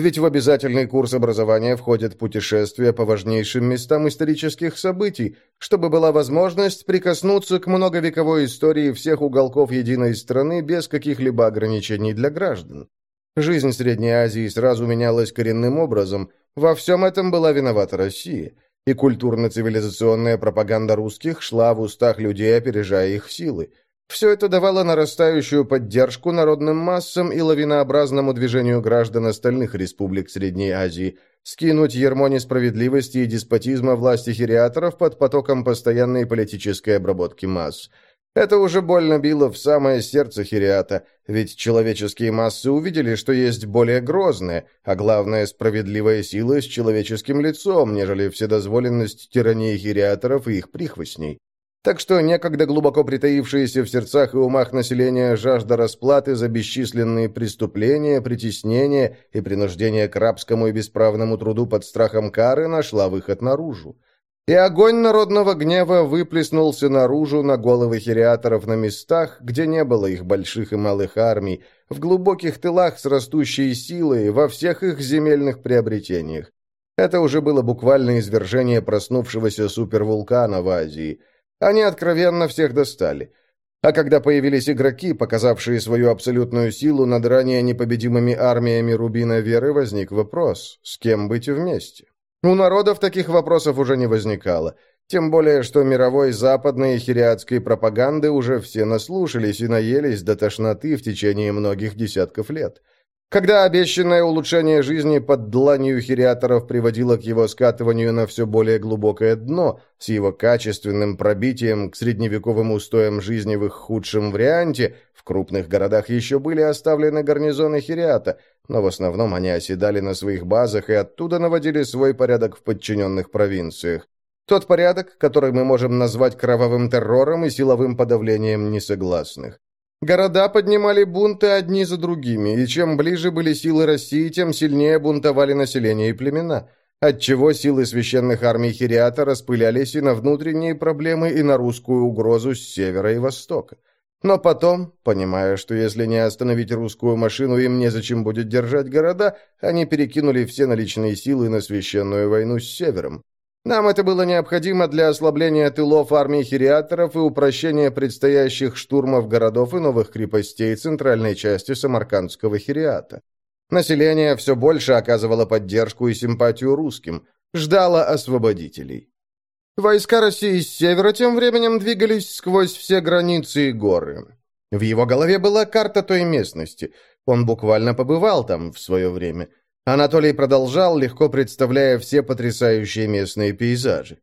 Ведь в обязательный курс образования входят путешествия по важнейшим местам исторических событий, чтобы была возможность прикоснуться к многовековой истории всех уголков единой страны без каких-либо ограничений для граждан. Жизнь Средней Азии сразу менялась коренным образом. Во всем этом была виновата Россия. И культурно-цивилизационная пропаганда русских шла в устах людей, опережая их силы. Все это давало нарастающую поддержку народным массам и лавинообразному движению граждан остальных республик Средней Азии, скинуть ермо несправедливости и деспотизма власти хириаторов под потоком постоянной политической обработки масс. Это уже больно било в самое сердце хириата, ведь человеческие массы увидели, что есть более грозная, а главное, справедливая сила с человеческим лицом, нежели вседозволенность тирании хириаторов и их прихвостней. Так что некогда глубоко притаившаяся в сердцах и умах населения жажда расплаты за бесчисленные преступления, притеснения и принуждение к рабскому и бесправному труду под страхом кары нашла выход наружу. И огонь народного гнева выплеснулся наружу на головы хириаторов на местах, где не было их больших и малых армий, в глубоких тылах с растущей силой, во всех их земельных приобретениях. Это уже было буквально извержение проснувшегося супервулкана в Азии – они откровенно всех достали. А когда появились игроки, показавшие свою абсолютную силу над ранее непобедимыми армиями Рубина Веры, возник вопрос, с кем быть вместе. У народов таких вопросов уже не возникало. Тем более, что мировой западной и хириатской пропаганды уже все наслушались и наелись до тошноты в течение многих десятков лет. Когда обещанное улучшение жизни под дланью хириаторов приводило к его скатыванию на все более глубокое дно, с его качественным пробитием к средневековым устоям жизни в их худшем варианте, в крупных городах еще были оставлены гарнизоны хириата, но в основном они оседали на своих базах и оттуда наводили свой порядок в подчиненных провинциях. Тот порядок, который мы можем назвать кровавым террором и силовым подавлением несогласных. Города поднимали бунты одни за другими, и чем ближе были силы России, тем сильнее бунтовали население и племена. отчего силы священных армий Хириата распылялись и на внутренние проблемы, и на русскую угрозу с севера и востока. Но потом, понимая, что если не остановить русскую машину, им незачем будет держать города, они перекинули все наличные силы на священную войну с севером. Нам это было необходимо для ослабления тылов армии хириаторов и упрощения предстоящих штурмов городов и новых крепостей центральной части Самаркандского хириата. Население все больше оказывало поддержку и симпатию русским, ждало освободителей. Войска России с севера тем временем двигались сквозь все границы и горы. В его голове была карта той местности. Он буквально побывал там в свое время – Анатолий продолжал, легко представляя все потрясающие местные пейзажи.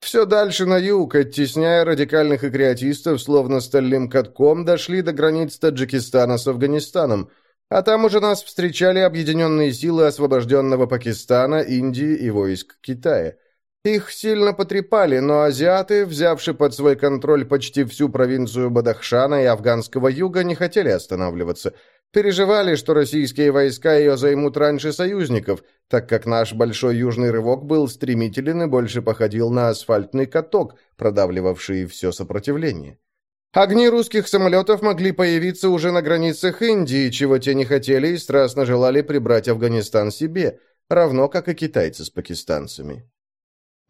Все дальше на юг, оттесняя радикальных и креатистов, словно стальным катком, дошли до границ Таджикистана с Афганистаном, а там уже нас встречали объединенные силы освобожденного Пакистана, Индии и войск Китая. Их сильно потрепали, но азиаты, взявшие под свой контроль почти всю провинцию Бадахшана и афганского юга, не хотели останавливаться – Переживали, что российские войска ее займут раньше союзников, так как наш большой южный рывок был стремителен и больше походил на асфальтный каток, продавливавший все сопротивление. Огни русских самолетов могли появиться уже на границах Индии, чего те не хотели и страстно желали прибрать Афганистан себе, равно как и китайцы с пакистанцами.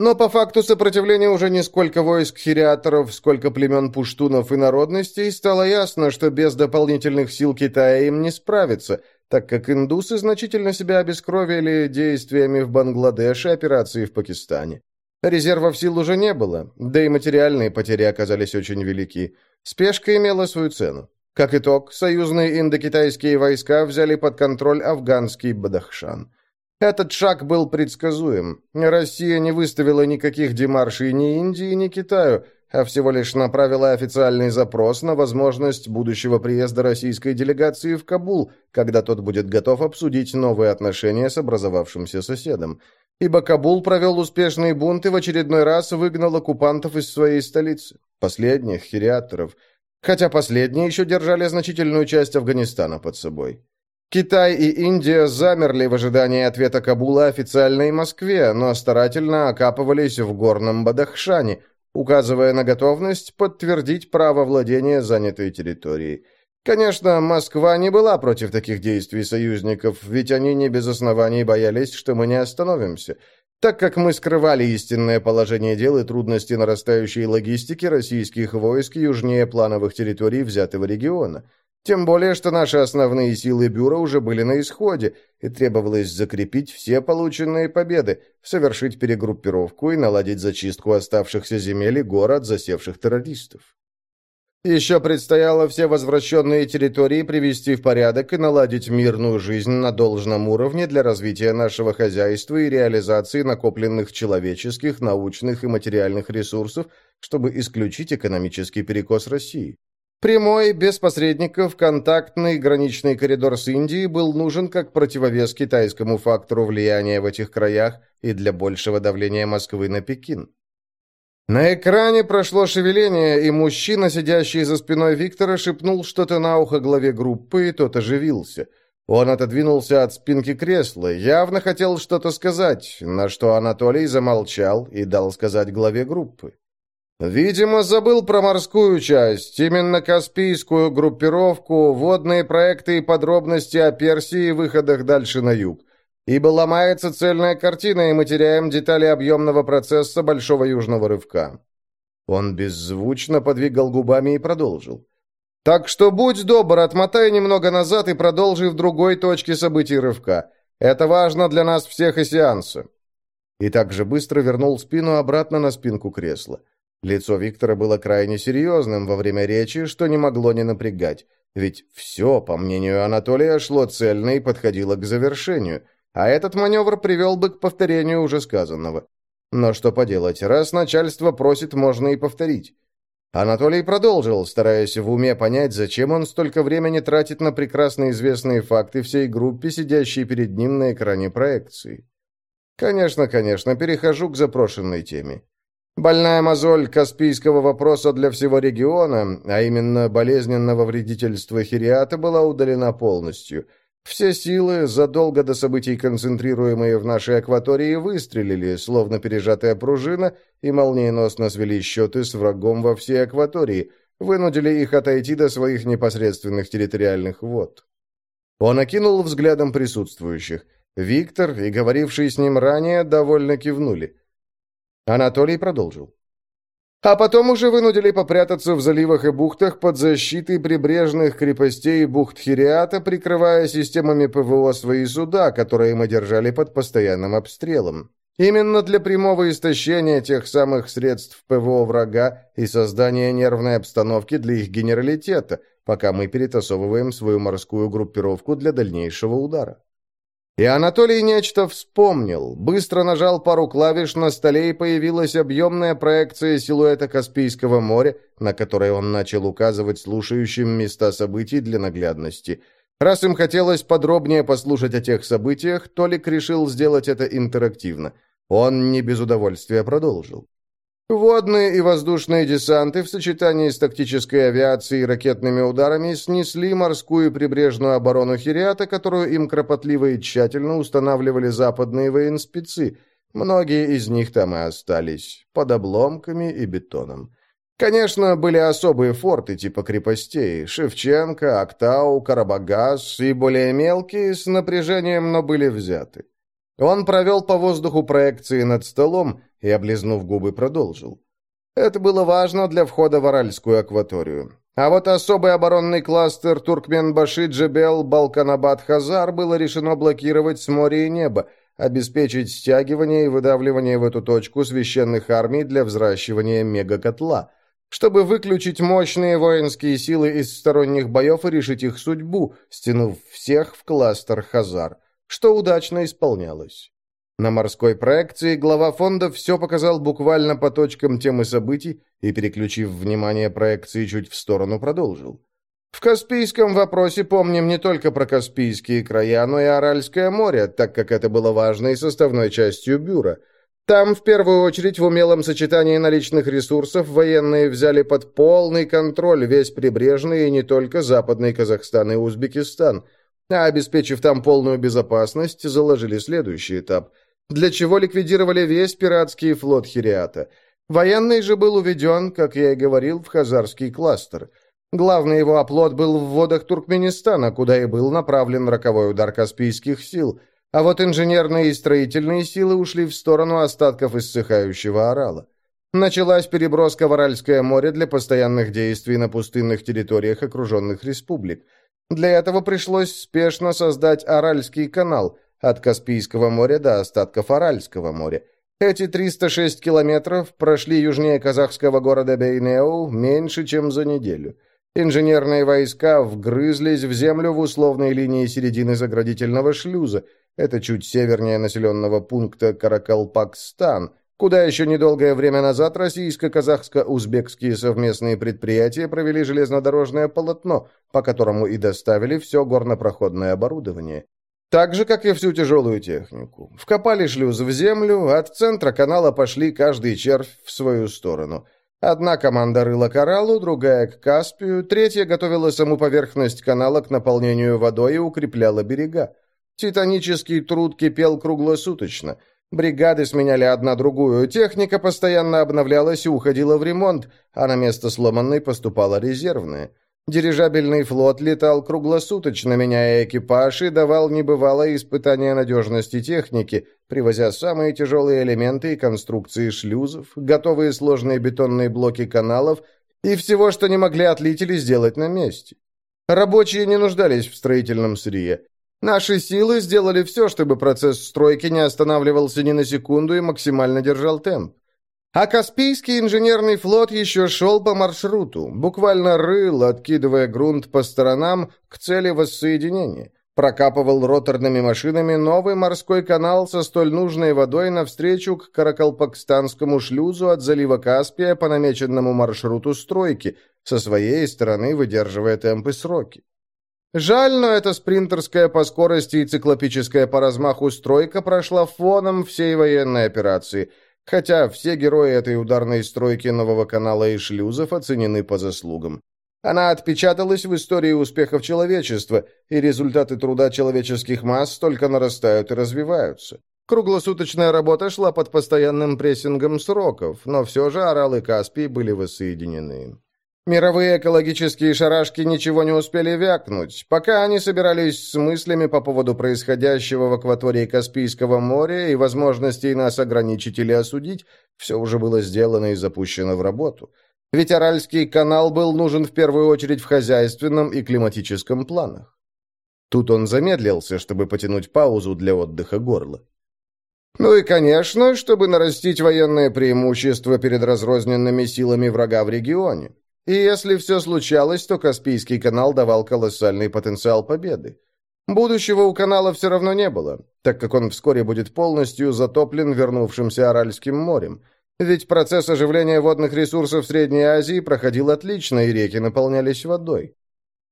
Но по факту сопротивления уже не сколько войск хириаторов, сколько племен пуштунов и народностей, стало ясно, что без дополнительных сил Китая им не справиться, так как индусы значительно себя обескровили действиями в Бангладеше и операции в Пакистане. Резервов сил уже не было, да и материальные потери оказались очень велики. Спешка имела свою цену. Как итог, союзные индокитайские войска взяли под контроль афганский Бадахшан. Этот шаг был предсказуем. Россия не выставила никаких демаршей ни Индии, ни Китаю, а всего лишь направила официальный запрос на возможность будущего приезда российской делегации в Кабул, когда тот будет готов обсудить новые отношения с образовавшимся соседом. Ибо Кабул провел успешный бунт и в очередной раз выгнал оккупантов из своей столицы, последних, хириаторов, хотя последние еще держали значительную часть Афганистана под собой. Китай и Индия замерли в ожидании ответа Кабула официальной Москве, но старательно окапывались в горном Бадахшане, указывая на готовность подтвердить право владения занятой территорией. Конечно, Москва не была против таких действий союзников, ведь они не без оснований боялись, что мы не остановимся. Так как мы скрывали истинное положение дел и трудности нарастающей логистики российских войск южнее плановых территорий взятого региона – тем более, что наши основные силы бюро уже были на исходе, и требовалось закрепить все полученные победы, совершить перегруппировку и наладить зачистку оставшихся земель и город засевших террористов. Еще предстояло все возвращенные территории привести в порядок и наладить мирную жизнь на должном уровне для развития нашего хозяйства и реализации накопленных человеческих, научных и материальных ресурсов, чтобы исключить экономический перекос России. Прямой, без посредников, контактный граничный коридор с Индией был нужен как противовес китайскому фактору влияния в этих краях и для большего давления Москвы на Пекин. На экране прошло шевеление, и мужчина, сидящий за спиной Виктора, шепнул что-то на ухо главе группы, и тот оживился. Он отодвинулся от спинки кресла, явно хотел что-то сказать, на что Анатолий замолчал и дал сказать главе группы. Видимо, забыл про морскую часть, именно Каспийскую группировку, водные проекты и подробности о Персии и выходах дальше на юг. Ибо ломается цельная картина, и мы теряем детали объемного процесса Большого Южного Рывка. Он беззвучно подвигал губами и продолжил. «Так что будь добр, отмотай немного назад и продолжи в другой точке событий рывка. Это важно для нас всех и сеанса». И также быстро вернул спину обратно на спинку кресла. Лицо Виктора было крайне серьезным во время речи, что не могло не напрягать. Ведь все, по мнению Анатолия, шло цельно и подходило к завершению, а этот маневр привел бы к повторению уже сказанного. Но что поделать, раз начальство просит, можно и повторить. Анатолий продолжил, стараясь в уме понять, зачем он столько времени тратит на прекрасно известные факты всей группе, сидящей перед ним на экране проекции. Конечно, конечно, перехожу к запрошенной теме. Больная мозоль Каспийского вопроса для всего региона, а именно болезненного вредительства хириата, была удалена полностью. Все силы, задолго до событий концентрируемые в нашей акватории, выстрелили, словно пережатая пружина, и молниеносно свели счеты с врагом во всей акватории, вынудили их отойти до своих непосредственных территориальных вод. Он окинул взглядом присутствующих. Виктор и говоривший с ним ранее довольно кивнули. Анатолий продолжил. А потом уже вынудили попрятаться в заливах и бухтах под защитой прибрежных крепостей бухт Хириата, прикрывая системами ПВО свои суда, которые мы держали под постоянным обстрелом. Именно для прямого истощения тех самых средств ПВО врага и создания нервной обстановки для их генералитета, пока мы перетасовываем свою морскую группировку для дальнейшего удара. И Анатолий нечто вспомнил, быстро нажал пару клавиш на столе и появилась объемная проекция силуэта Каспийского моря, на которой он начал указывать слушающим места событий для наглядности. Раз им хотелось подробнее послушать о тех событиях, Толик решил сделать это интерактивно. Он не без удовольствия продолжил. Водные и воздушные десанты в сочетании с тактической авиацией и ракетными ударами снесли морскую прибрежную оборону Хириата, которую им кропотливо и тщательно устанавливали западные военспецы. Многие из них там и остались, под обломками и бетоном. Конечно, были особые форты типа крепостей – Шевченко, Актау, Карабагас и более мелкие, с напряжением, но были взяты. Он провел по воздуху проекции над столом и, облизнув губы, продолжил. Это было важно для входа в Аральскую акваторию. А вот особый оборонный кластер Туркменбаши-Джебел Балканабад-Хазар было решено блокировать с моря и неба, обеспечить стягивание и выдавливание в эту точку священных армий для взращивания мегакотла, чтобы выключить мощные воинские силы из сторонних боев и решить их судьбу, стянув всех в кластер Хазар что удачно исполнялось. На морской проекции глава фонда все показал буквально по точкам темы событий и, переключив внимание проекции чуть в сторону, продолжил. В Каспийском вопросе помним не только про Каспийские края, но и Аральское море, так как это было важной составной частью бюро. Там, в первую очередь, в умелом сочетании наличных ресурсов военные взяли под полный контроль весь прибрежный и не только западный Казахстан и Узбекистан – а обеспечив там полную безопасность, заложили следующий этап, для чего ликвидировали весь пиратский флот Хириата. Военный же был уведен, как я и говорил, в Хазарский кластер. Главный его оплот был в водах Туркменистана, куда и был направлен роковой удар Каспийских сил, а вот инженерные и строительные силы ушли в сторону остатков иссыхающего Орала. Началась переброска в Аральское море для постоянных действий на пустынных территориях окруженных республик – для этого пришлось спешно создать Аральский канал от Каспийского моря до остатков Аральского моря. Эти 306 километров прошли южнее казахского города Бейнеу меньше, чем за неделю. Инженерные войска вгрызлись в землю в условной линии середины заградительного шлюза. Это чуть севернее населенного пункта Каракалпакстан, куда еще недолгое время назад российско-казахско-узбекские совместные предприятия провели железнодорожное полотно, по которому и доставили все горнопроходное оборудование. Так же, как и всю тяжелую технику. Вкопали шлюз в землю, от центра канала пошли каждый червь в свою сторону. Одна команда рыла кораллу, другая к Каспию, третья готовила саму поверхность канала к наполнению водой и укрепляла берега. Титанический труд кипел круглосуточно – Бригады сменяли одна другую, техника постоянно обновлялась и уходила в ремонт, а на место сломанной поступала резервная. Дирижабельный флот летал круглосуточно, меняя экипаж и давал небывалое испытание надежности техники, привозя самые тяжелые элементы и конструкции шлюзов, готовые сложные бетонные блоки каналов и всего, что не могли отлить или сделать на месте. Рабочие не нуждались в строительном сырье. Наши силы сделали все, чтобы процесс стройки не останавливался ни на секунду и максимально держал темп. А Каспийский инженерный флот еще шел по маршруту, буквально рыл, откидывая грунт по сторонам к цели воссоединения. Прокапывал роторными машинами новый морской канал со столь нужной водой навстречу к Каракалпакстанскому шлюзу от залива Каспия по намеченному маршруту стройки, со своей стороны выдерживая темпы сроки. Жаль, но эта спринтерская по скорости и циклопическая по размаху стройка прошла фоном всей военной операции, хотя все герои этой ударной стройки нового канала и шлюзов оценены по заслугам. Она отпечаталась в истории успехов человечества, и результаты труда человеческих масс только нарастают и развиваются. Круглосуточная работа шла под постоянным прессингом сроков, но все же Орал и Каспий были воссоединены. Мировые экологические шарашки ничего не успели вякнуть. Пока они собирались с мыслями по поводу происходящего в акватории Каспийского моря и возможностей нас ограничить или осудить, все уже было сделано и запущено в работу. Ведь Аральский канал был нужен в первую очередь в хозяйственном и климатическом планах. Тут он замедлился, чтобы потянуть паузу для отдыха горла. Ну и, конечно, чтобы нарастить военное преимущество перед разрозненными силами врага в регионе. И если все случалось, то Каспийский канал давал колоссальный потенциал победы. Будущего у канала все равно не было, так как он вскоре будет полностью затоплен вернувшимся Аральским морем. Ведь процесс оживления водных ресурсов Средней Азии проходил отлично, и реки наполнялись водой.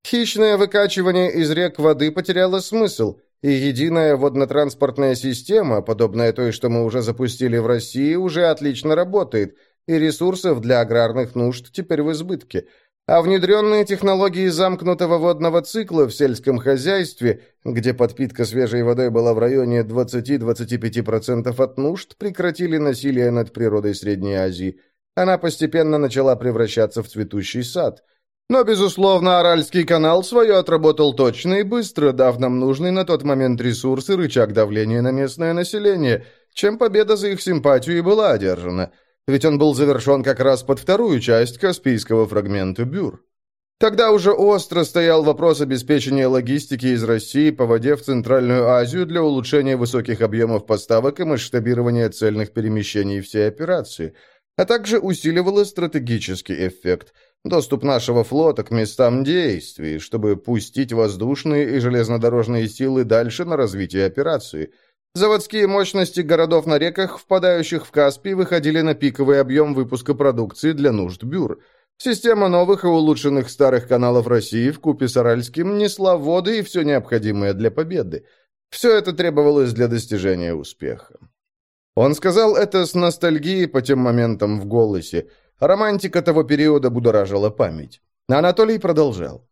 Хищное выкачивание из рек воды потеряло смысл, и единая водно-транспортная система, подобная той, что мы уже запустили в России, уже отлично работает – и ресурсов для аграрных нужд теперь в избытке. А внедренные технологии замкнутого водного цикла в сельском хозяйстве, где подпитка свежей водой была в районе 20-25% от нужд, прекратили насилие над природой Средней Азии. Она постепенно начала превращаться в цветущий сад. Но, безусловно, Аральский канал свое отработал точно и быстро, дав нам нужный на тот момент ресурс и рычаг давления на местное население, чем победа за их симпатию и была одержана – ведь он был завершен как раз под вторую часть Каспийского фрагмента Бюр. Тогда уже остро стоял вопрос обеспечения логистики из России по воде в Центральную Азию для улучшения высоких объемов поставок и масштабирования цельных перемещений всей операции, а также усиливало стратегический эффект – доступ нашего флота к местам действий, чтобы пустить воздушные и железнодорожные силы дальше на развитие операции – Заводские мощности городов на реках, впадающих в Каспий, выходили на пиковый объем выпуска продукции для нужд бюр. Система новых и улучшенных старых каналов России в купе с Аральским несла воды и все необходимое для победы. Все это требовалось для достижения успеха. Он сказал это с ностальгией по тем моментам в голосе. Романтика того периода будоражила память. Анатолий продолжал.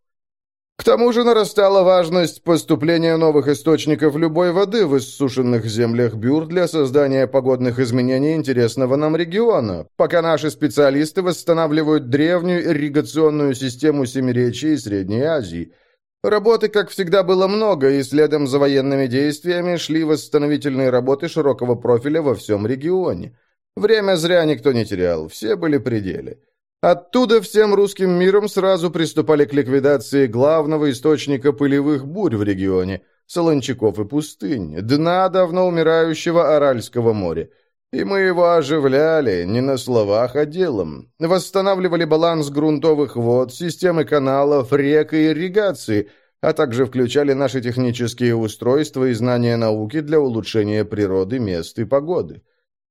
К тому же нарастала важность поступления новых источников любой воды в иссушенных землях Бюр для создания погодных изменений интересного нам региона, пока наши специалисты восстанавливают древнюю ирригационную систему Семиречья и Средней Азии. Работы, как всегда, было много, и следом за военными действиями шли восстановительные работы широкого профиля во всем регионе. Время зря никто не терял, все были при деле. Оттуда всем русским миром сразу приступали к ликвидации главного источника пылевых бурь в регионе – Солончаков и пустынь, дна давно умирающего Аральского моря. И мы его оживляли, не на словах, а делом. Восстанавливали баланс грунтовых вод, системы каналов, рек и ирригации, а также включали наши технические устройства и знания науки для улучшения природы, мест и погоды.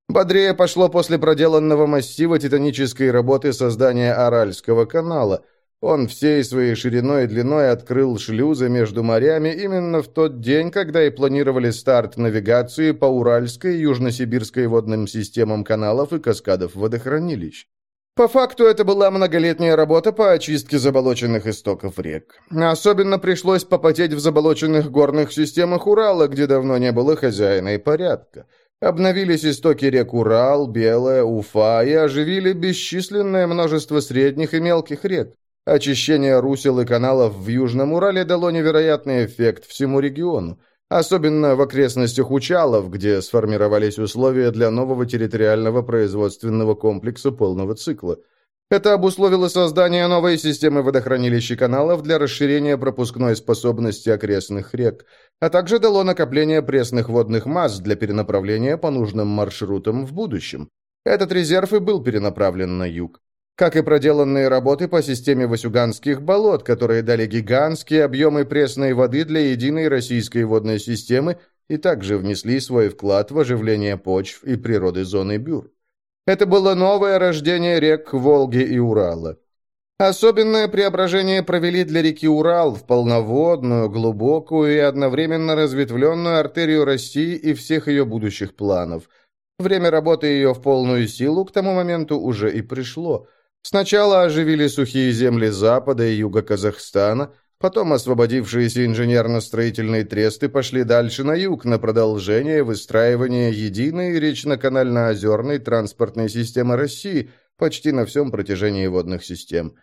Бодрее пошло после проделанного массива титанической работы создания Аральского канала. Он всей своей шириной и длиной открыл шлюзы между морями именно в тот день, когда и планировали старт навигации по Уральской и Южносибирской водным системам каналов и каскадов водохранилищ. По факту это была многолетняя работа по очистке заболоченных истоков рек. Особенно пришлось попотеть в заболоченных горных системах Урала, где давно не было хозяина и порядка. Обновились истоки рек Урал, Белая, Уфа и оживили бесчисленное множество средних и мелких рек. Очищение русел и каналов в Южном Урале дало невероятный эффект всему региону, особенно в окрестностях Учалов, где сформировались условия для нового территориального производственного комплекса полного цикла – это обусловило создание новой системы водохранилищ и каналов для расширения пропускной способности окрестных рек, а также дало накопление пресных водных масс для перенаправления по нужным маршрутам в будущем. Этот резерв и был перенаправлен на юг. Как и проделанные работы по системе Васюганских болот, которые дали гигантские объемы пресной воды для единой российской водной системы и также внесли свой вклад в оживление почв и природы зоны Бюр. Это было новое рождение рек Волги и Урала. Особенное преображение провели для реки Урал в полноводную, глубокую и одновременно разветвленную артерию России и всех ее будущих планов. Время работы ее в полную силу к тому моменту уже и пришло. Сначала оживили сухие земли запада и юга Казахстана, потом освободившиеся инженерно-строительные тресты пошли дальше на юг на продолжение выстраивания единой речно-канально-озерной транспортной системы России почти на всем протяжении водных систем.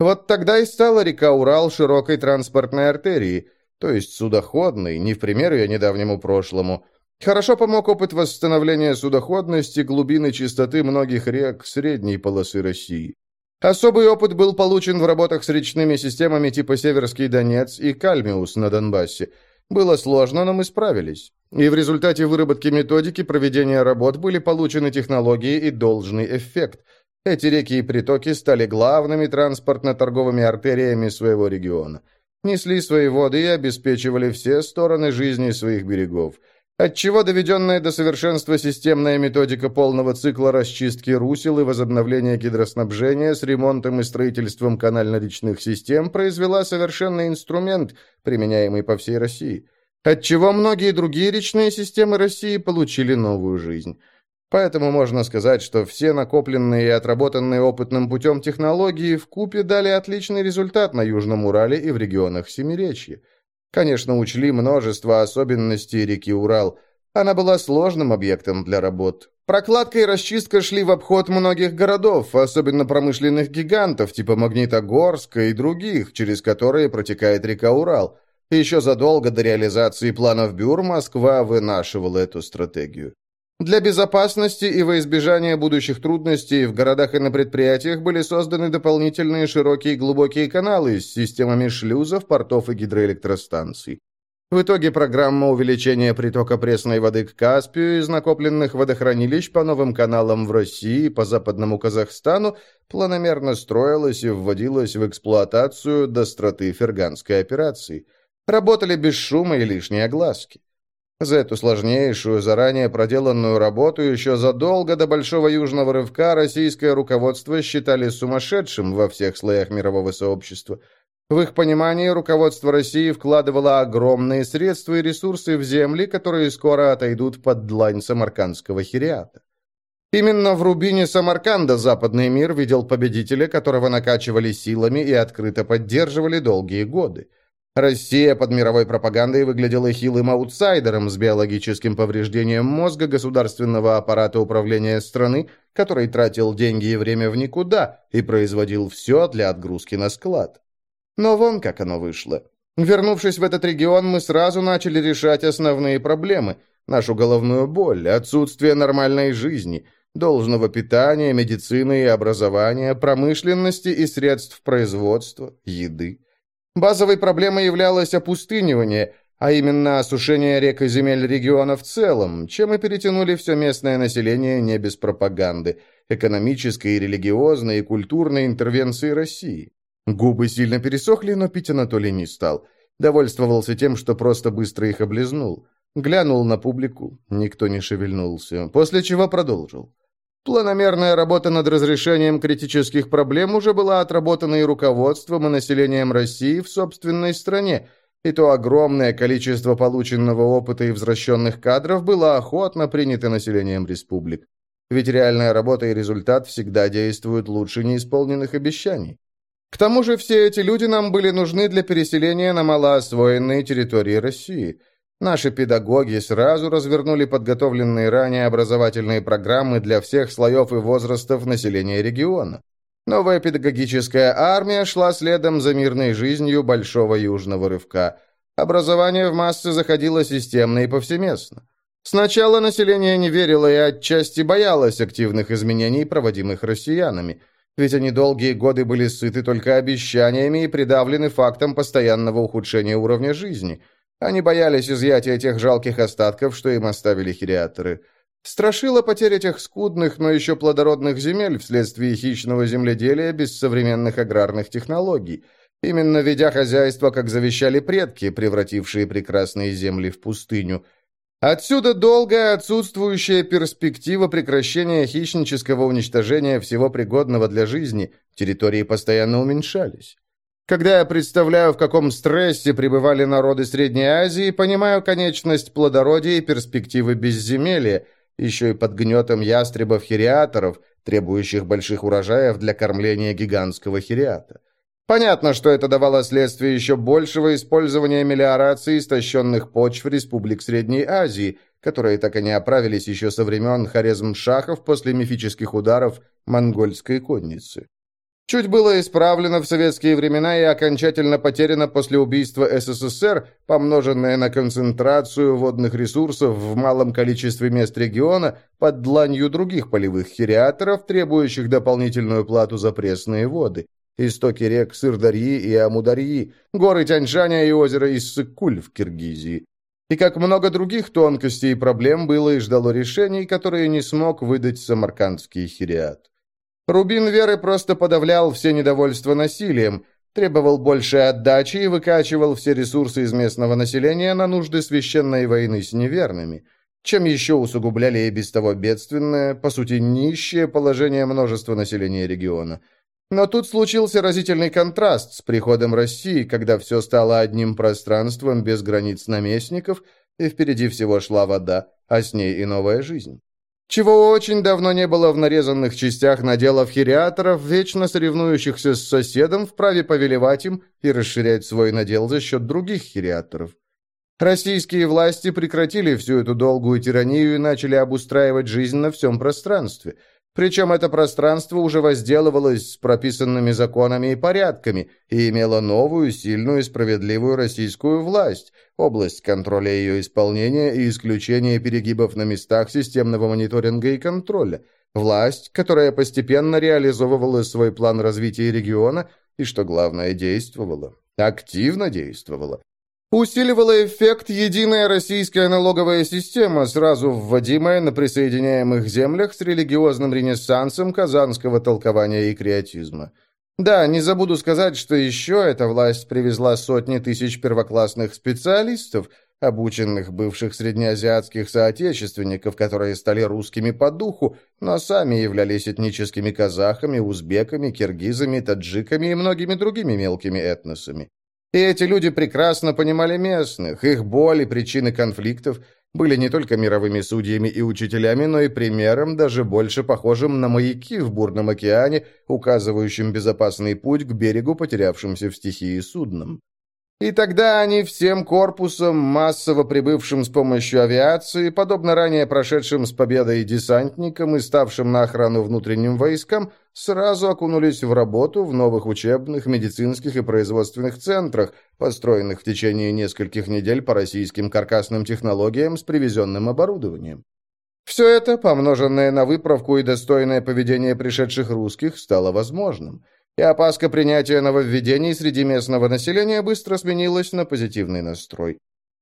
Вот тогда и стала река Урал широкой транспортной артерией, то есть судоходной, не в пример ее недавнему прошлому. Хорошо помог опыт восстановления судоходности глубины чистоты многих рек средней полосы России. Особый опыт был получен в работах с речными системами типа Северский Донец и Кальмиус на Донбассе. Было сложно, но мы справились. И в результате выработки методики проведения работ были получены технологии и должный эффект. Эти реки и притоки стали главными транспортно-торговыми артериями своего региона. Несли свои воды и обеспечивали все стороны жизни своих берегов – отчего доведенная до совершенства системная методика полного цикла расчистки русел и возобновления гидроснабжения с ремонтом и строительством канально-речных систем произвела совершенный инструмент, применяемый по всей России, отчего многие другие речные системы России получили новую жизнь. Поэтому можно сказать, что все накопленные и отработанные опытным путем технологии в купе дали отличный результат на Южном Урале и в регионах Семиречья. Конечно, учли множество особенностей реки Урал. Она была сложным объектом для работ. Прокладка и расчистка шли в обход многих городов, особенно промышленных гигантов, типа Магнитогорска и других, через которые протекает река Урал. Еще задолго до реализации планов Бюр Москва вынашивала эту стратегию. Для безопасности и во избежание будущих трудностей в городах и на предприятиях были созданы дополнительные широкие и глубокие каналы с системами шлюзов, портов и гидроэлектростанций. В итоге программа увеличения притока пресной воды к Каспию из накопленных водохранилищ по новым каналам в России и по западному Казахстану планомерно строилась и вводилась в эксплуатацию до страты ферганской операции. Работали без шума и лишней огласки. За эту сложнейшую, заранее проделанную работу еще задолго до Большого Южного Рывка российское руководство считали сумасшедшим во всех слоях мирового сообщества. В их понимании руководство России вкладывало огромные средства и ресурсы в земли, которые скоро отойдут под длань самаркандского хириата. Именно в рубине Самарканда западный мир видел победителя, которого накачивали силами и открыто поддерживали долгие годы. Россия под мировой пропагандой выглядела хилым аутсайдером с биологическим повреждением мозга государственного аппарата управления страны, который тратил деньги и время в никуда и производил все для отгрузки на склад. Но вон как оно вышло. Вернувшись в этот регион, мы сразу начали решать основные проблемы. Нашу головную боль, отсутствие нормальной жизни, должного питания, медицины и образования, промышленности и средств производства, еды. Базовой проблемой являлось опустынивание, а именно осушение рек и земель региона в целом, чем и перетянули все местное население не без пропаганды, экономической, религиозной и культурной интервенции России. Губы сильно пересохли, но пить Анатолий не стал. Довольствовался тем, что просто быстро их облизнул. Глянул на публику, никто не шевельнулся, после чего продолжил. Планомерная работа над разрешением критических проблем уже была отработана и руководством, и населением России в собственной стране, и то огромное количество полученного опыта и возвращенных кадров было охотно принято населением республик. Ведь реальная работа и результат всегда действуют лучше неисполненных обещаний. К тому же все эти люди нам были нужны для переселения на малоосвоенные территории России – Наши педагоги сразу развернули подготовленные ранее образовательные программы для всех слоев и возрастов населения региона. Новая педагогическая армия шла следом за мирной жизнью Большого Южного Рывка. Образование в массы заходило системно и повсеместно. Сначала население не верило и отчасти боялось активных изменений, проводимых россиянами, ведь они долгие годы были сыты только обещаниями и придавлены фактом постоянного ухудшения уровня жизни – они боялись изъятия тех жалких остатков, что им оставили хириаторы. Страшила потеря тех скудных, но еще плодородных земель вследствие хищного земледелия без современных аграрных технологий, именно ведя хозяйство, как завещали предки, превратившие прекрасные земли в пустыню. Отсюда долгая отсутствующая перспектива прекращения хищнического уничтожения всего пригодного для жизни, территории постоянно уменьшались. Когда я представляю, в каком стрессе пребывали народы Средней Азии, понимаю конечность плодородия и перспективы безземелья, еще и под гнетом ястребов-хириаторов, требующих больших урожаев для кормления гигантского хириата. Понятно, что это давало следствие еще большего использования мелиорации истощенных почв республик Средней Азии, которые так и не оправились еще со времен Хорезм-Шахов после мифических ударов монгольской конницы. Чуть было исправлено в советские времена и окончательно потеряно после убийства СССР, помноженное на концентрацию водных ресурсов в малом количестве мест региона под дланью других полевых хириаторов, требующих дополнительную плату за пресные воды. Истоки рек Сырдарьи и Амударьи, горы Тяньшаня и озеро Иссык-Куль в Киргизии. И как много других тонкостей и проблем было и ждало решений, которые не смог выдать самаркандский хириат. Рубин Веры просто подавлял все недовольства насилием, требовал большей отдачи и выкачивал все ресурсы из местного населения на нужды священной войны с неверными, чем еще усугубляли и без того бедственное, по сути, нищее положение множества населения региона. Но тут случился разительный контраст с приходом России, когда все стало одним пространством без границ наместников, и впереди всего шла вода, а с ней и новая жизнь. Чего очень давно не было в нарезанных частях наделов хириаторов, вечно соревнующихся с соседом, вправе повелевать им и расширять свой надел за счет других хириаторов. Российские власти прекратили всю эту долгую тиранию и начали обустраивать жизнь на всем пространстве – причем это пространство уже возделывалось с прописанными законами и порядками и имело новую, сильную и справедливую российскую власть, область контроля ее исполнения и исключения перегибов на местах системного мониторинга и контроля, власть, которая постепенно реализовывала свой план развития региона и, что главное, действовала, активно действовала. Усиливала эффект единая российская налоговая система, сразу вводимая на присоединяемых землях с религиозным ренессансом казанского толкования и креатизма. Да, не забуду сказать, что еще эта власть привезла сотни тысяч первоклассных специалистов, обученных бывших среднеазиатских соотечественников, которые стали русскими по духу, но сами являлись этническими казахами, узбеками, киргизами, таджиками и многими другими мелкими этносами. И эти люди прекрасно понимали местных, их боль и причины конфликтов, были не только мировыми судьями и учителями, но и примером, даже больше похожим на маяки в бурном океане, указывающим безопасный путь к берегу, потерявшимся в стихии судном. И тогда они всем корпусом, массово прибывшим с помощью авиации, подобно ранее прошедшим с победой десантникам и ставшим на охрану внутренним войскам, сразу окунулись в работу в новых учебных, медицинских и производственных центрах, построенных в течение нескольких недель по российским каркасным технологиям с привезенным оборудованием. Все это, помноженное на выправку и достойное поведение пришедших русских, стало возможным – и опаска принятия нововведений среди местного населения быстро сменилась на позитивный настрой.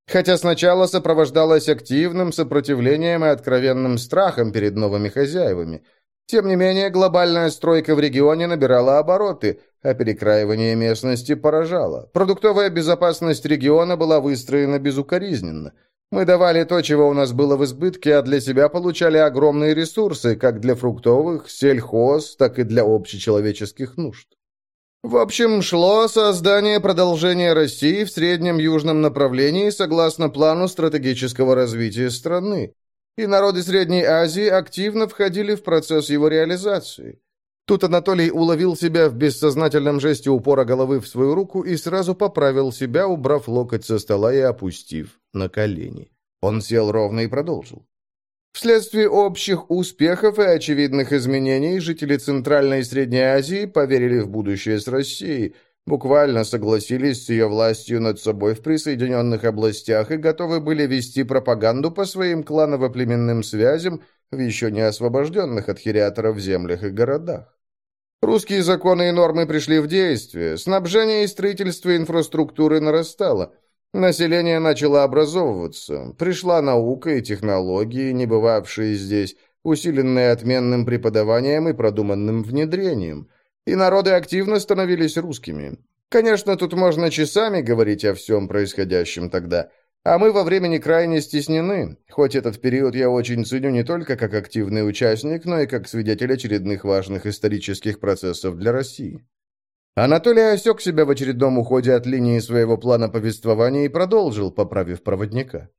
Хотя сначала сопровождалась активным сопротивлением и откровенным страхом перед новыми хозяевами. Тем не менее, глобальная стройка в регионе набирала обороты, а перекраивание местности поражало. Продуктовая безопасность региона была выстроена безукоризненно – мы давали то, чего у нас было в избытке, а для себя получали огромные ресурсы, как для фруктовых, сельхоз, так и для общечеловеческих нужд. В общем, шло создание продолжения России в среднем южном направлении согласно плану стратегического развития страны. И народы Средней Азии активно входили в процесс его реализации. Тут Анатолий уловил себя в бессознательном жесте упора головы в свою руку и сразу поправил себя, убрав локоть со стола и опустив на колени. Он сел ровно и продолжил. Вследствие общих успехов и очевидных изменений жители Центральной и Средней Азии поверили в будущее с Россией, буквально согласились с ее властью над собой в присоединенных областях и готовы были вести пропаганду по своим кланово-племенным связям в еще не освобожденных от хириаторов землях и городах. Русские законы и нормы пришли в действие, снабжение и строительство инфраструктуры нарастало, население начало образовываться, пришла наука и технологии, не бывавшие здесь, усиленные отменным преподаванием и продуманным внедрением, и народы активно становились русскими. Конечно, тут можно часами говорить о всем происходящем тогда – а мы во времени крайне стеснены, хоть этот период я очень ценю не только как активный участник, но и как свидетель очередных важных исторических процессов для России. Анатолий осек себя в очередном уходе от линии своего плана повествования и продолжил, поправив проводника.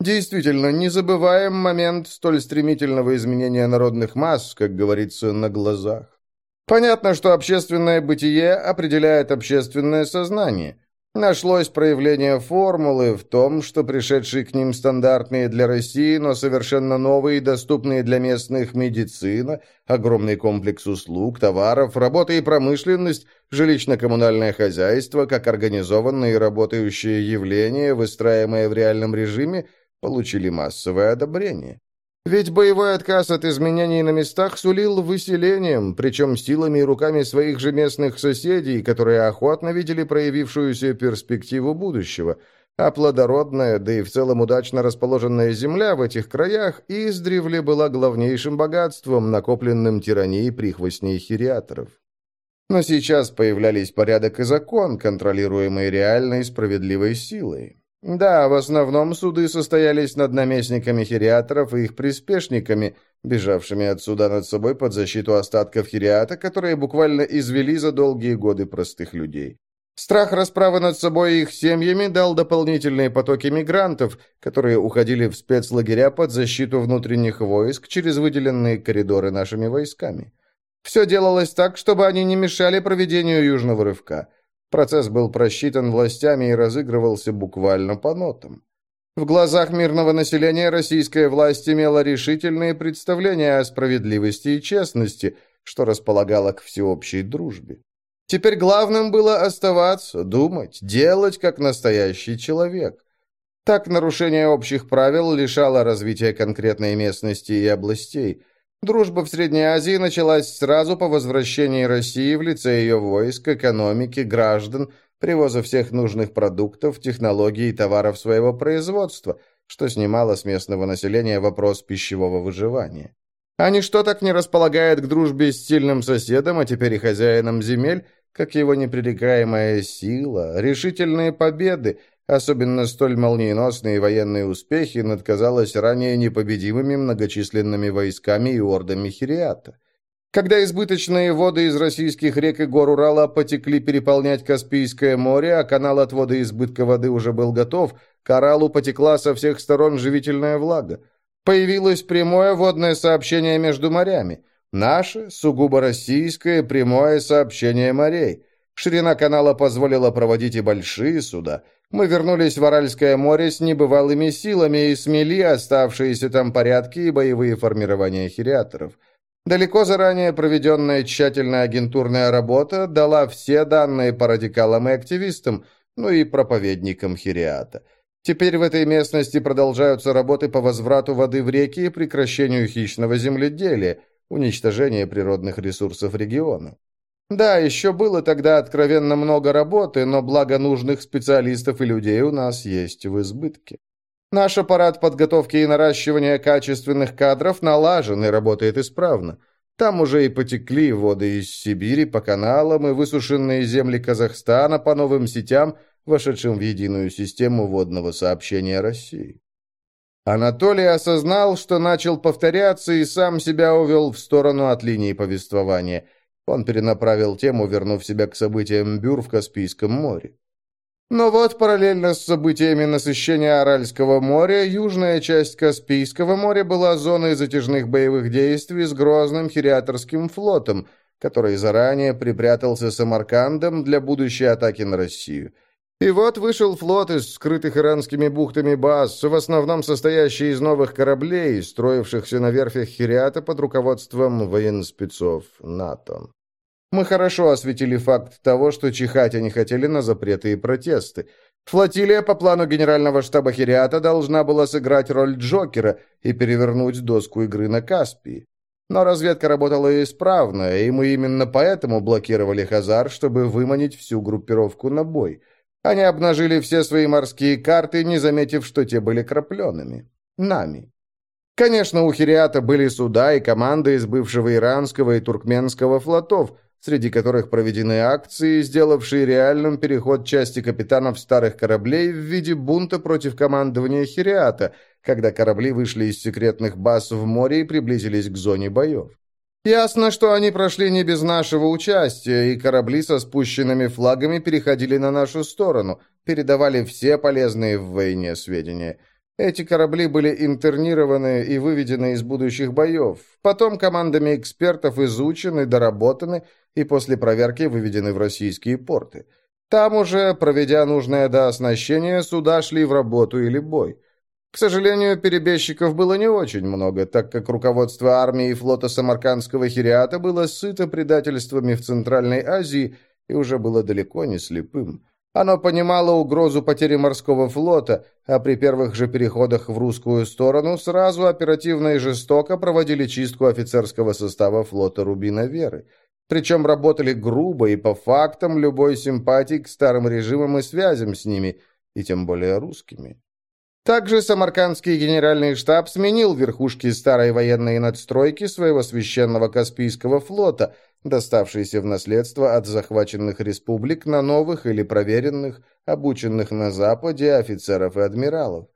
Действительно, не забываем момент столь стремительного изменения народных масс, как говорится, на глазах. Понятно, что общественное бытие определяет общественное сознание. Нашлось проявление формулы в том, что пришедшие к ним стандартные для России, но совершенно новые и доступные для местных медицина, огромный комплекс услуг, товаров, работа и промышленность, жилищно-коммунальное хозяйство, как организованное и работающее явление, выстраиваемое в реальном режиме, получили массовое одобрение. Ведь боевой отказ от изменений на местах сулил выселением, причем силами и руками своих же местных соседей, которые охотно видели проявившуюся перспективу будущего, а плодородная, да и в целом удачно расположенная земля в этих краях издревле была главнейшим богатством, накопленным тиранией прихвостней хириаторов. Но сейчас появлялись порядок и закон, контролируемые реальной справедливой силой. Да, в основном суды состоялись над наместниками хириаторов и их приспешниками, бежавшими отсюда над собой под защиту остатков хириата, которые буквально извели за долгие годы простых людей. Страх расправы над собой и их семьями дал дополнительные потоки мигрантов, которые уходили в спецлагеря под защиту внутренних войск через выделенные коридоры нашими войсками. Все делалось так, чтобы они не мешали проведению южного рывка – Процесс был просчитан властями и разыгрывался буквально по нотам. В глазах мирного населения российская власть имела решительные представления о справедливости и честности, что располагало к всеобщей дружбе. Теперь главным было оставаться, думать, делать как настоящий человек. Так нарушение общих правил лишало развития конкретной местности и областей – Дружба в Средней Азии началась сразу по возвращении России в лице ее войск, экономики, граждан, привоза всех нужных продуктов, технологий и товаров своего производства, что снимало с местного населения вопрос пищевого выживания. А ничто так не располагает к дружбе с сильным соседом, а теперь и хозяином земель, как его непререкаемая сила, решительные победы, Особенно столь молниеносные военные успехи над, казалось, ранее непобедимыми многочисленными войсками и ордами Хириата. Когда избыточные воды из российских рек и гор Урала потекли переполнять Каспийское море, а канал отвода избытка воды уже был готов, к Оралу потекла со всех сторон живительная влага. Появилось прямое водное сообщение между морями. Наше, сугубо российское, прямое сообщение морей. Ширина канала позволила проводить и большие суда – мы вернулись в Аральское море с небывалыми силами и смели оставшиеся там порядки и боевые формирования хириаторов. Далеко заранее проведенная тщательная агентурная работа дала все данные по радикалам и активистам, ну и проповедникам хириата. Теперь в этой местности продолжаются работы по возврату воды в реки и прекращению хищного земледелия, уничтожения природных ресурсов региона. Да, еще было тогда откровенно много работы, но благо нужных специалистов и людей у нас есть в избытке. Наш аппарат подготовки и наращивания качественных кадров налажен и работает исправно. Там уже и потекли воды из Сибири по каналам и высушенные земли Казахстана по новым сетям, вошедшим в единую систему водного сообщения России. Анатолий осознал, что начал повторяться и сам себя увел в сторону от линии повествования – он перенаправил тему, вернув себя к событиям Бюр в Каспийском море. Но вот параллельно с событиями насыщения Аральского моря, южная часть Каспийского моря была зоной затяжных боевых действий с грозным хириаторским флотом, который заранее припрятался Самаркандом для будущей атаки на Россию – и вот вышел флот из скрытых иранскими бухтами баз, в основном состоящий из новых кораблей, строившихся на верфях Хириата под руководством военспецов НАТО. Мы хорошо осветили факт того, что чихать они хотели на запреты и протесты. Флотилия по плану генерального штаба Хириата должна была сыграть роль Джокера и перевернуть доску игры на Каспии. Но разведка работала исправно, и мы именно поэтому блокировали Хазар, чтобы выманить всю группировку на бой – они обнажили все свои морские карты, не заметив, что те были крапленными. Нами. Конечно, у Хириата были суда и команды из бывшего иранского и туркменского флотов, среди которых проведены акции, сделавшие реальным переход части капитанов старых кораблей в виде бунта против командования Хириата, когда корабли вышли из секретных баз в море и приблизились к зоне боев. Ясно, что они прошли не без нашего участия, и корабли со спущенными флагами переходили на нашу сторону, передавали все полезные в войне сведения. Эти корабли были интернированы и выведены из будущих боев, потом командами экспертов изучены, доработаны и после проверки выведены в российские порты. Там уже, проведя нужное дооснащение, суда шли в работу или бой. К сожалению, перебежчиков было не очень много, так как руководство армии и флота Самаркандского хириата было сыто предательствами в Центральной Азии и уже было далеко не слепым. Оно понимало угрозу потери морского флота, а при первых же переходах в русскую сторону сразу оперативно и жестоко проводили чистку офицерского состава флота Рубина Веры. Причем работали грубо и по фактам любой симпатии к старым режимам и связям с ними, и тем более русскими. Также Самаркандский генеральный штаб сменил верхушки старой военной надстройки своего священного Каспийского флота, доставшийся в наследство от захваченных республик на новых или проверенных, обученных на Западе офицеров и адмиралов.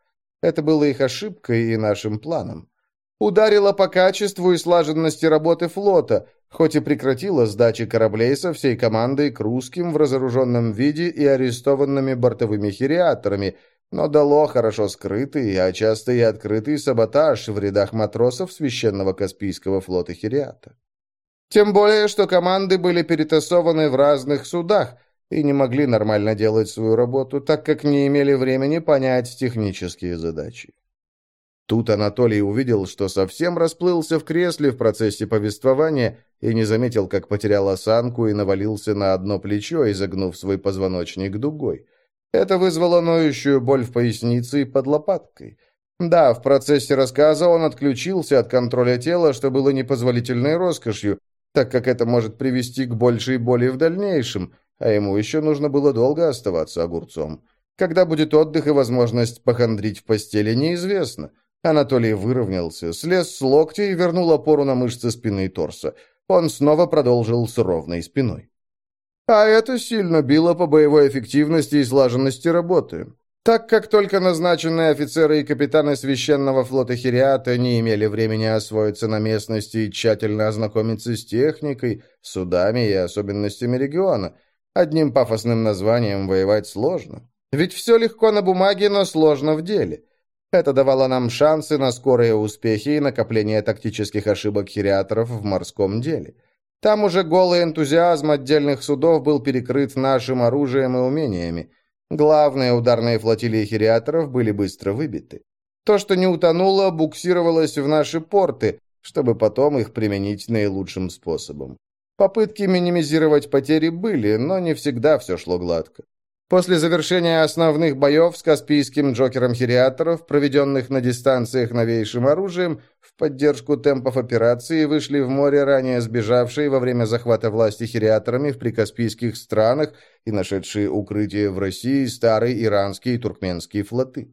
Это было их ошибкой и нашим планом. Ударило по качеству и слаженности работы флота, хоть и прекратило сдачи кораблей со всей командой к русским в разоруженном виде и арестованными бортовыми хириаторами – но дало хорошо скрытый, а часто и открытый саботаж в рядах матросов священного Каспийского флота Хириата. Тем более, что команды были перетасованы в разных судах и не могли нормально делать свою работу, так как не имели времени понять технические задачи. Тут Анатолий увидел, что совсем расплылся в кресле в процессе повествования и не заметил, как потерял осанку и навалился на одно плечо, изогнув свой позвоночник дугой – это вызвало ноющую боль в пояснице и под лопаткой. Да, в процессе рассказа он отключился от контроля тела, что было непозволительной роскошью, так как это может привести к большей боли в дальнейшем, а ему еще нужно было долго оставаться огурцом. Когда будет отдых и возможность похандрить в постели, неизвестно. Анатолий выровнялся, слез с локтя и вернул опору на мышцы спины и торса. Он снова продолжил с ровной спиной. А это сильно било по боевой эффективности и слаженности работы. Так как только назначенные офицеры и капитаны священного флота Хириата не имели времени освоиться на местности и тщательно ознакомиться с техникой, судами и особенностями региона, одним пафосным названием воевать сложно. Ведь все легко на бумаге, но сложно в деле. Это давало нам шансы на скорые успехи и накопление тактических ошибок хириаторов в морском деле. Там уже голый энтузиазм отдельных судов был перекрыт нашим оружием и умениями. Главные ударные флотилии хириаторов были быстро выбиты. То, что не утонуло, буксировалось в наши порты, чтобы потом их применить наилучшим способом. Попытки минимизировать потери были, но не всегда все шло гладко. После завершения основных боев с Каспийским Джокером Хириаторов, проведенных на дистанциях новейшим оружием, в поддержку темпов операции вышли в море ранее сбежавшие во время захвата власти Хириаторами в прикаспийских странах и нашедшие укрытие в России старые иранские и туркменские флоты.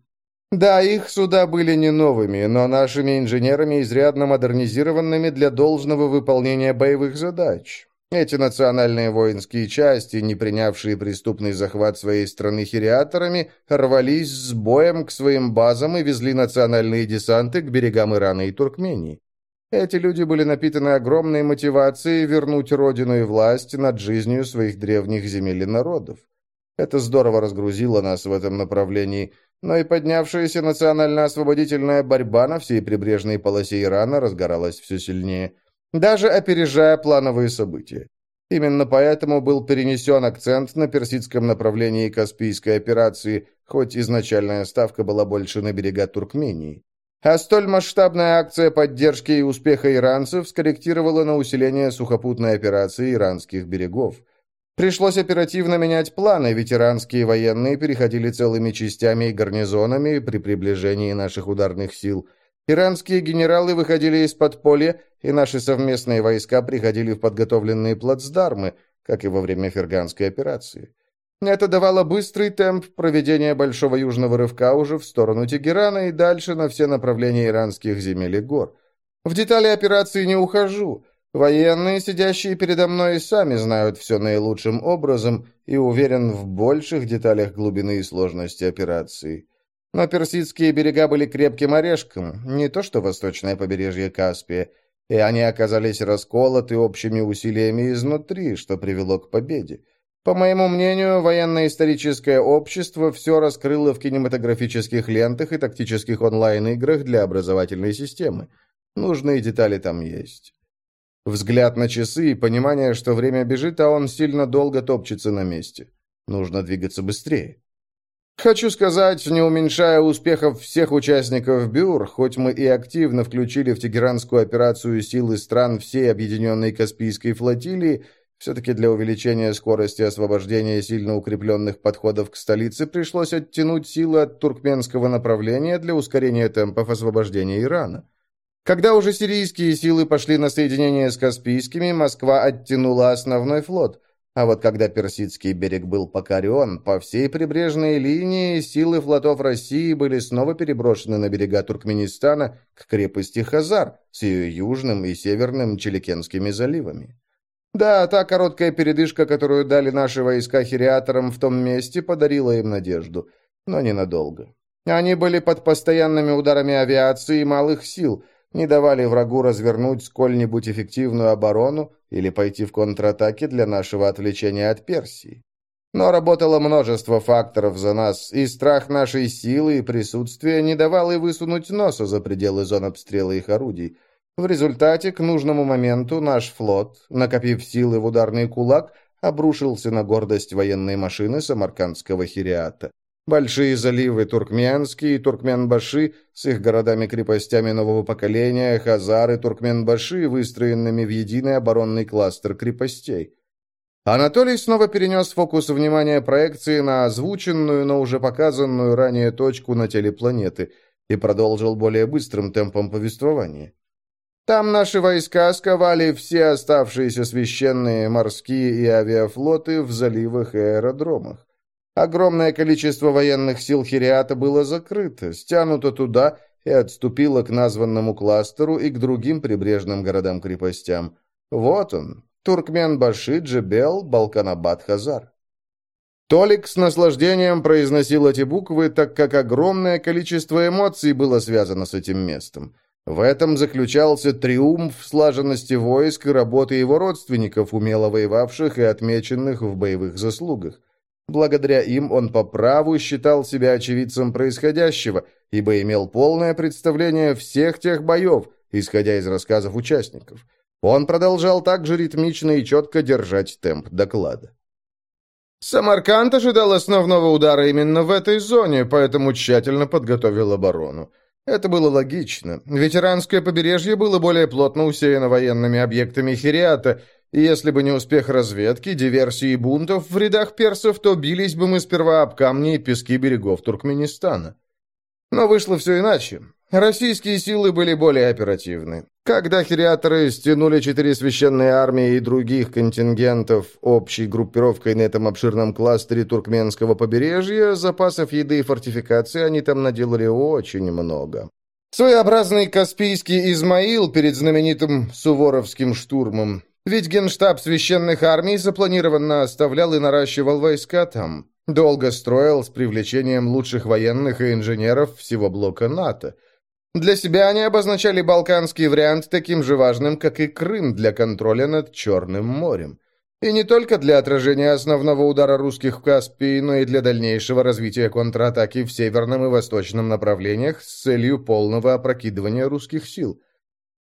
Да, их суда были не новыми, но нашими инженерами изрядно модернизированными для должного выполнения боевых задач. Эти национальные воинские части, не принявшие преступный захват своей страны хириаторами, рвались с боем к своим базам и везли национальные десанты к берегам Ирана и Туркмении. Эти люди были напитаны огромной мотивацией вернуть родину и власть над жизнью своих древних земель и народов. Это здорово разгрузило нас в этом направлении, но и поднявшаяся национально-освободительная борьба на всей прибрежной полосе Ирана разгоралась все сильнее – даже опережая плановые события. Именно поэтому был перенесен акцент на персидском направлении Каспийской операции, хоть изначальная ставка была больше на берега Туркмении. А столь масштабная акция поддержки и успеха иранцев скорректировала на усиление сухопутной операции иранских берегов. Пришлось оперативно менять планы, ведь иранские военные переходили целыми частями и гарнизонами при приближении наших ударных сил – Иранские генералы выходили из подполья, и наши совместные войска приходили в подготовленные плацдармы, как и во время ферганской операции. Это давало быстрый темп проведения большого южного рывка уже в сторону Тегерана и дальше на все направления иранских земель и гор. В детали операции не ухожу. Военные, сидящие передо мной, сами знают все наилучшим образом и уверен в больших деталях глубины и сложности операции. Но персидские берега были крепким орешком, не то что восточное побережье Каспия, и они оказались расколоты общими усилиями изнутри, что привело к победе. По моему мнению, военно-историческое общество все раскрыло в кинематографических лентах и тактических онлайн-играх для образовательной системы. Нужные детали там есть. Взгляд на часы и понимание, что время бежит, а он сильно долго топчется на месте. Нужно двигаться быстрее. Хочу сказать, не уменьшая успехов всех участников БЮР, хоть мы и активно включили в Тегеранскую операцию силы стран всей объединенной Каспийской флотилии, все-таки для увеличения скорости освобождения сильно укрепленных подходов к столице пришлось оттянуть силы от туркменского направления для ускорения темпов освобождения Ирана. Когда уже сирийские силы пошли на соединение с Каспийскими, Москва оттянула основной флот, а вот когда Персидский берег был покорен, по всей прибрежной линии силы флотов России были снова переброшены на берега Туркменистана к крепости Хазар с ее южным и северным Челикенскими заливами. Да, та короткая передышка, которую дали наши войска хириаторам в том месте, подарила им надежду, но ненадолго. Они были под постоянными ударами авиации и малых сил – не давали врагу развернуть сколь-нибудь эффективную оборону или пойти в контратаки для нашего отвлечения от Персии. Но работало множество факторов за нас, и страх нашей силы и присутствия не давал и высунуть носа за пределы зон обстрела их орудий. В результате, к нужному моменту, наш флот, накопив силы в ударный кулак, обрушился на гордость военной машины самаркандского хириата. Большие заливы Туркменский и Туркменбаши с их городами-крепостями нового поколения, Хазар и Туркменбаши, выстроенными в единый оборонный кластер крепостей. Анатолий снова перенес фокус внимания проекции на озвученную, но уже показанную ранее точку на теле планеты и продолжил более быстрым темпом повествования. Там наши войска сковали все оставшиеся священные морские и авиафлоты в заливах и аэродромах. Огромное количество военных сил Хириата было закрыто, стянуто туда и отступило к названному кластеру и к другим прибрежным городам-крепостям. Вот он, Туркмен-Баши, Джебел, Балканабад-Хазар. Толик с наслаждением произносил эти буквы, так как огромное количество эмоций было связано с этим местом. В этом заключался триумф слаженности войск и работы его родственников, умело воевавших и отмеченных в боевых заслугах. Благодаря им он по праву считал себя очевидцем происходящего, ибо имел полное представление всех тех боев, исходя из рассказов участников. Он продолжал также ритмично и четко держать темп доклада. Самарканд ожидал основного удара именно в этой зоне, поэтому тщательно подготовил оборону. Это было логично. Ветеранское побережье было более плотно усеяно военными объектами Хириата, если бы не успех разведки, диверсии и бунтов в рядах персов, то бились бы мы сперва об камни и пески берегов Туркменистана. Но вышло все иначе. Российские силы были более оперативны. Когда хириаторы стянули четыре священные армии и других контингентов общей группировкой на этом обширном кластере туркменского побережья, запасов еды и фортификации они там наделали очень много. Своеобразный Каспийский Измаил перед знаменитым Суворовским штурмом. Ведь генштаб священных армий запланированно оставлял и наращивал войска там. Долго строил с привлечением лучших военных и инженеров всего блока НАТО. Для себя они обозначали балканский вариант таким же важным, как и Крым для контроля над Черным морем. И не только для отражения основного удара русских в Каспии, но и для дальнейшего развития контратаки в северном и восточном направлениях с целью полного опрокидывания русских сил.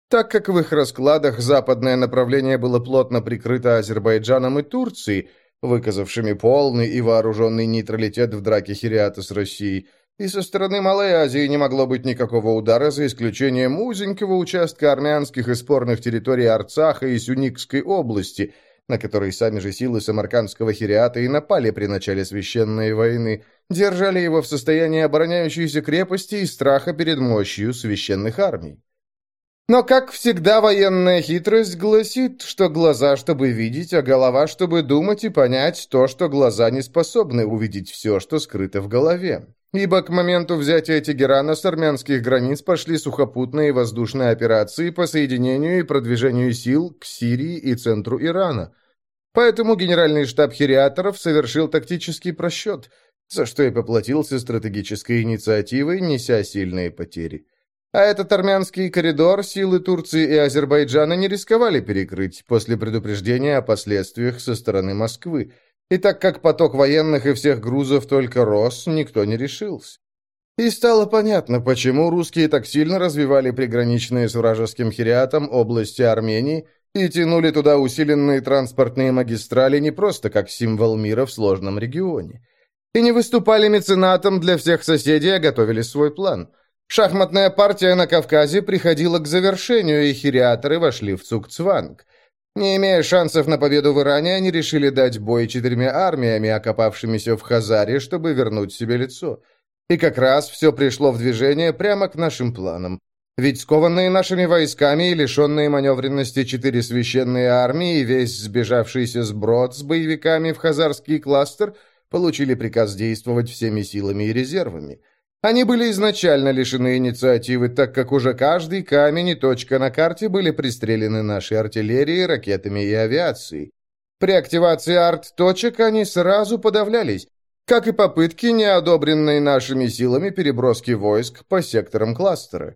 Так как в их раскладах западное направление было плотно прикрыто Азербайджаном и Турцией, выказавшими полный и вооруженный нейтралитет в драке Хириата с Россией, и со стороны Малой Азии не могло быть никакого удара, за исключением узенького участка армянских и спорных территорий Арцаха и Сюникской области, на который сами же силы самаркандского Хириата и напали при начале священной войны, держали его в состоянии обороняющейся крепости и страха перед мощью священных армий. Но, как всегда, военная хитрость гласит, что глаза, чтобы видеть, а голова, чтобы думать и понять то, что глаза не способны увидеть все, что скрыто в голове. Ибо к моменту взятия Тегерана с армянских границ пошли сухопутные и воздушные операции по соединению и продвижению сил к Сирии и центру Ирана. Поэтому генеральный штаб хириаторов совершил тактический просчет, за что и поплатился стратегической инициативой, неся сильные потери. А этот армянский коридор силы Турции и Азербайджана не рисковали перекрыть после предупреждения о последствиях со стороны Москвы, И так как поток военных и всех грузов только рос, никто не решился. И стало понятно, почему русские так сильно развивали приграничные с вражеским хириатом области Армении и тянули туда усиленные транспортные магистрали не просто как символ мира в сложном регионе. И не выступали меценатом для всех соседей, а готовили свой план. Шахматная партия на Кавказе приходила к завершению, и хириаторы вошли в Цукцванг. Не имея шансов на победу в Иране, они решили дать бой четырьмя армиями, окопавшимися в Хазаре, чтобы вернуть себе лицо. И как раз все пришло в движение прямо к нашим планам. Ведь скованные нашими войсками и лишенные маневренности четыре священные армии и весь сбежавшийся сброд с боевиками в хазарский кластер получили приказ действовать всеми силами и резервами. Они были изначально лишены инициативы, так как уже каждый камень и точка на карте были пристрелены нашей артиллерией, ракетами и авиацией. При активации арт-точек они сразу подавлялись, как и попытки, неодобренной нашими силами, переброски войск по секторам кластера.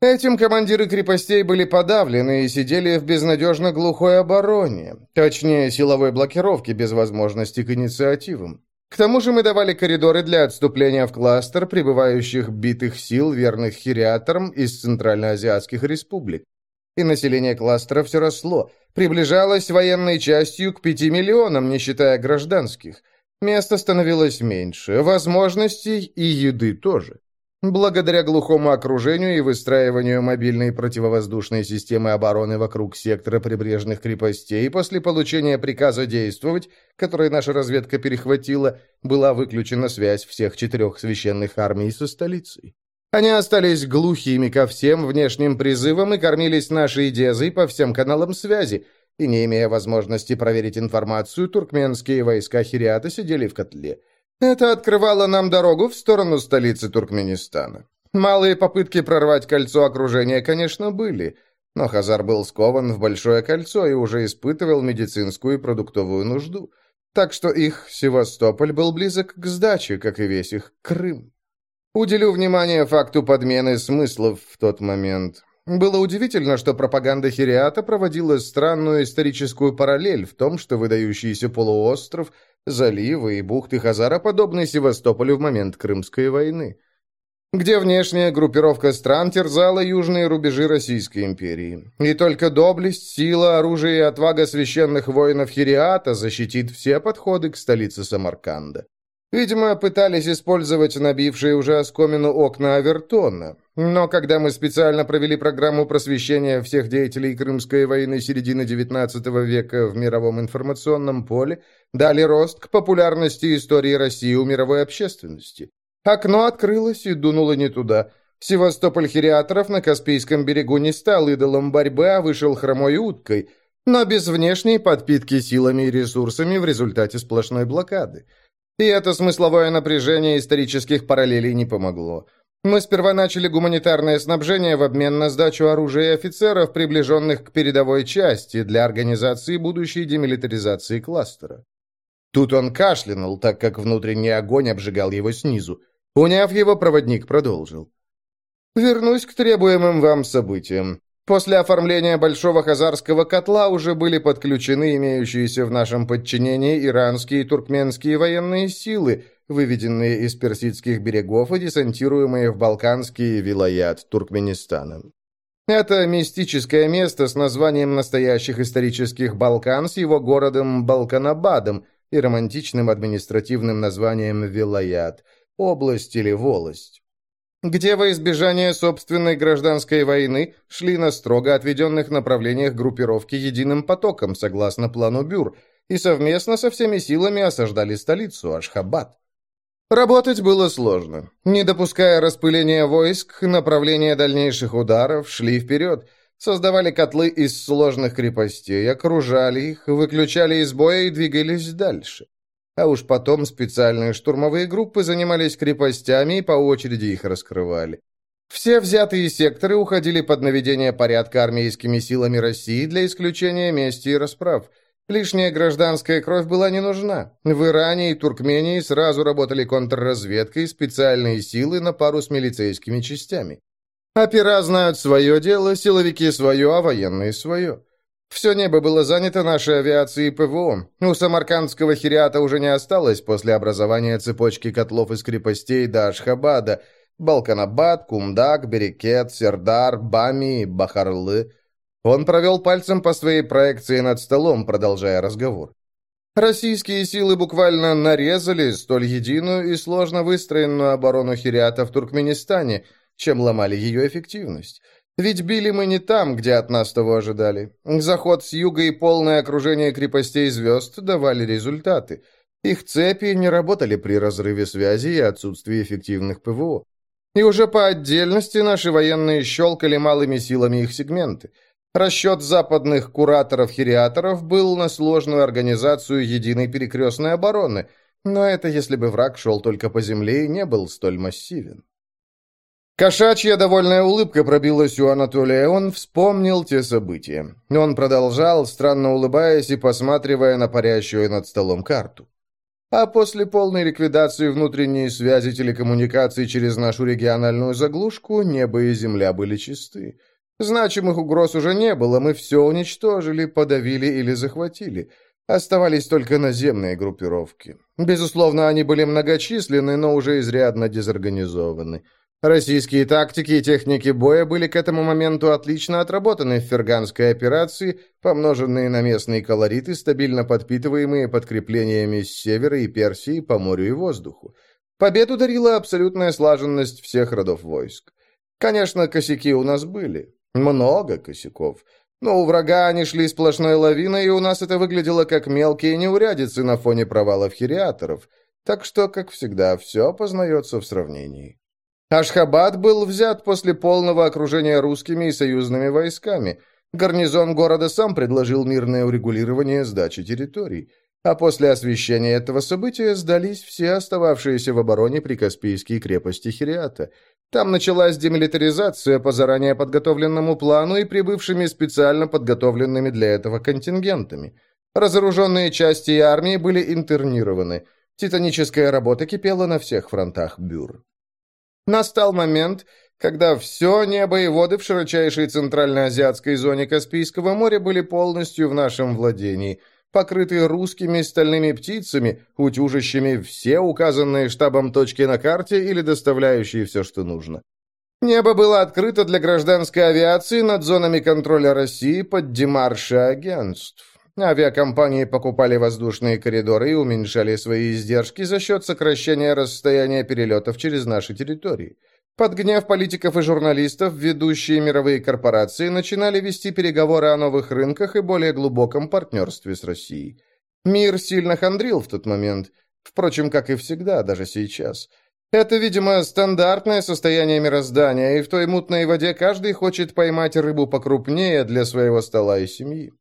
Этим командиры крепостей были подавлены и сидели в безнадежно глухой обороне, точнее, силовой блокировке без возможности к инициативам. К тому же мы давали коридоры для отступления в кластер прибывающих битых сил, верных хириаторам из центральноазиатских республик. И население кластера все росло, приближалось военной частью к пяти миллионам, не считая гражданских. Места становилось меньше, возможностей и еды тоже. Благодаря глухому окружению и выстраиванию мобильной противовоздушной системы обороны вокруг сектора прибрежных крепостей, после получения приказа действовать, который наша разведка перехватила, была выключена связь всех четырех священных армий со столицей. Они остались глухими ко всем внешним призывам и кормились нашей дезой по всем каналам связи, и, не имея возможности проверить информацию, туркменские войска Хириата сидели в котле – это открывало нам дорогу в сторону столицы Туркменистана. Малые попытки прорвать кольцо окружения, конечно, были, но Хазар был скован в большое кольцо и уже испытывал медицинскую и продуктовую нужду. Так что их Севастополь был близок к сдаче, как и весь их Крым. Уделю внимание факту подмены смыслов в тот момент. Было удивительно, что пропаганда Хириата проводила странную историческую параллель в том, что выдающийся полуостров – заливы и бухты Хазара подобны Севастополю в момент Крымской войны, где внешняя группировка стран терзала южные рубежи Российской империи. И только доблесть, сила, оружие и отвага священных воинов Хириата защитит все подходы к столице Самарканда. Видимо, пытались использовать набившие уже оскомину окна Авертона. Но когда мы специально провели программу просвещения всех деятелей Крымской войны середины XIX века в мировом информационном поле, дали рост к популярности истории России у мировой общественности. Окно открылось и дунуло не туда. Севастополь хириаторов на Каспийском берегу не стал идолом борьбы, а вышел хромой уткой, но без внешней подпитки силами и ресурсами в результате сплошной блокады. И это смысловое напряжение исторических параллелей не помогло. Мы сперва начали гуманитарное снабжение в обмен на сдачу оружия и офицеров, приближенных к передовой части, для организации будущей демилитаризации кластера. Тут он кашлянул, так как внутренний огонь обжигал его снизу. Уняв его, проводник продолжил. «Вернусь к требуемым вам событиям. После оформления Большого Хазарского котла уже были подключены имеющиеся в нашем подчинении иранские и туркменские военные силы, выведенные из персидских берегов и десантируемые в Балканский вилаят Туркменистана. Это мистическое место с названием настоящих исторических Балкан с его городом Балканабадом и романтичным административным названием Вилаят, область или волость где во избежание собственной гражданской войны шли на строго отведенных направлениях группировки единым потоком, согласно плану Бюр, и совместно со всеми силами осаждали столицу Ашхабад. Работать было сложно. Не допуская распыления войск, направления дальнейших ударов шли вперед, создавали котлы из сложных крепостей, окружали их, выключали из боя и двигались дальше. А уж потом специальные штурмовые группы занимались крепостями и по очереди их раскрывали. Все взятые секторы уходили под наведение порядка армейскими силами России для исключения мести и расправ. Лишняя гражданская кровь была не нужна. В Иране и Туркмении сразу работали контрразведка и специальные силы на пару с милицейскими частями. Опера знают свое дело, силовики свое, а военные свое. Все небо было занято нашей авиацией и ПВО. У самаркандского хириата уже не осталось после образования цепочки котлов из крепостей до Ашхабада, Балканабад, Кумдак, Берекет, Сердар, Бами, Бахарлы. Он провел пальцем по своей проекции над столом, продолжая разговор. Российские силы буквально нарезали столь единую и сложно выстроенную оборону Хириата в Туркменистане, чем ломали ее эффективность. Ведь били мы не там, где от нас того ожидали. Заход с юга и полное окружение крепостей звезд давали результаты. Их цепи не работали при разрыве связи и отсутствии эффективных ПВО. И уже по отдельности наши военные щелкали малыми силами их сегменты. Расчет западных кураторов-хириаторов был на сложную организацию единой перекрестной обороны, но это если бы враг шел только по земле и не был столь массивен. Кошачья довольная улыбка пробилась у Анатолия, он вспомнил те события. Он продолжал, странно улыбаясь и посматривая на парящую над столом карту. А после полной ликвидации внутренней связи телекоммуникаций через нашу региональную заглушку небо и земля были чисты. Значимых угроз уже не было, мы все уничтожили, подавили или захватили. Оставались только наземные группировки. Безусловно, они были многочисленны, но уже изрядно дезорганизованы. Российские тактики и техники боя были к этому моменту отлично отработаны в ферганской операции, помноженные на местные колориты, стабильно подпитываемые подкреплениями с севера и Персии по морю и воздуху. Победу дарила абсолютная слаженность всех родов войск. Конечно, косяки у нас были. Много косяков. Но у врага они шли сплошной лавиной, и у нас это выглядело как мелкие неурядицы на фоне провалов хириаторов. Так что, как всегда, все познается в сравнении. Ашхабад был взят после полного окружения русскими и союзными войсками. Гарнизон города сам предложил мирное урегулирование сдачи территорий. А после освещения этого события сдались все остававшиеся в обороне прикаспийские крепости Хириата. Там началась демилитаризация по заранее подготовленному плану и прибывшими специально подготовленными для этого контингентами. Разоруженные части и армии были интернированы. Титаническая работа кипела на всех фронтах бюр. Настал момент, когда все небо и воды в широчайшей центральноазиатской зоне Каспийского моря были полностью в нашем владении, покрыты русскими стальными птицами, утюжащими все указанные штабом точки на карте или доставляющие все, что нужно. Небо было открыто для гражданской авиации над зонами контроля России под демарши агентств. Авиакомпании покупали воздушные коридоры и уменьшали свои издержки за счет сокращения расстояния перелетов через наши территории. Под гнев политиков и журналистов ведущие мировые корпорации начинали вести переговоры о новых рынках и более глубоком партнерстве с Россией. Мир сильно хандрил в тот момент, впрочем, как и всегда, даже сейчас. Это, видимо, стандартное состояние мироздания, и в той мутной воде каждый хочет поймать рыбу покрупнее для своего стола и семьи.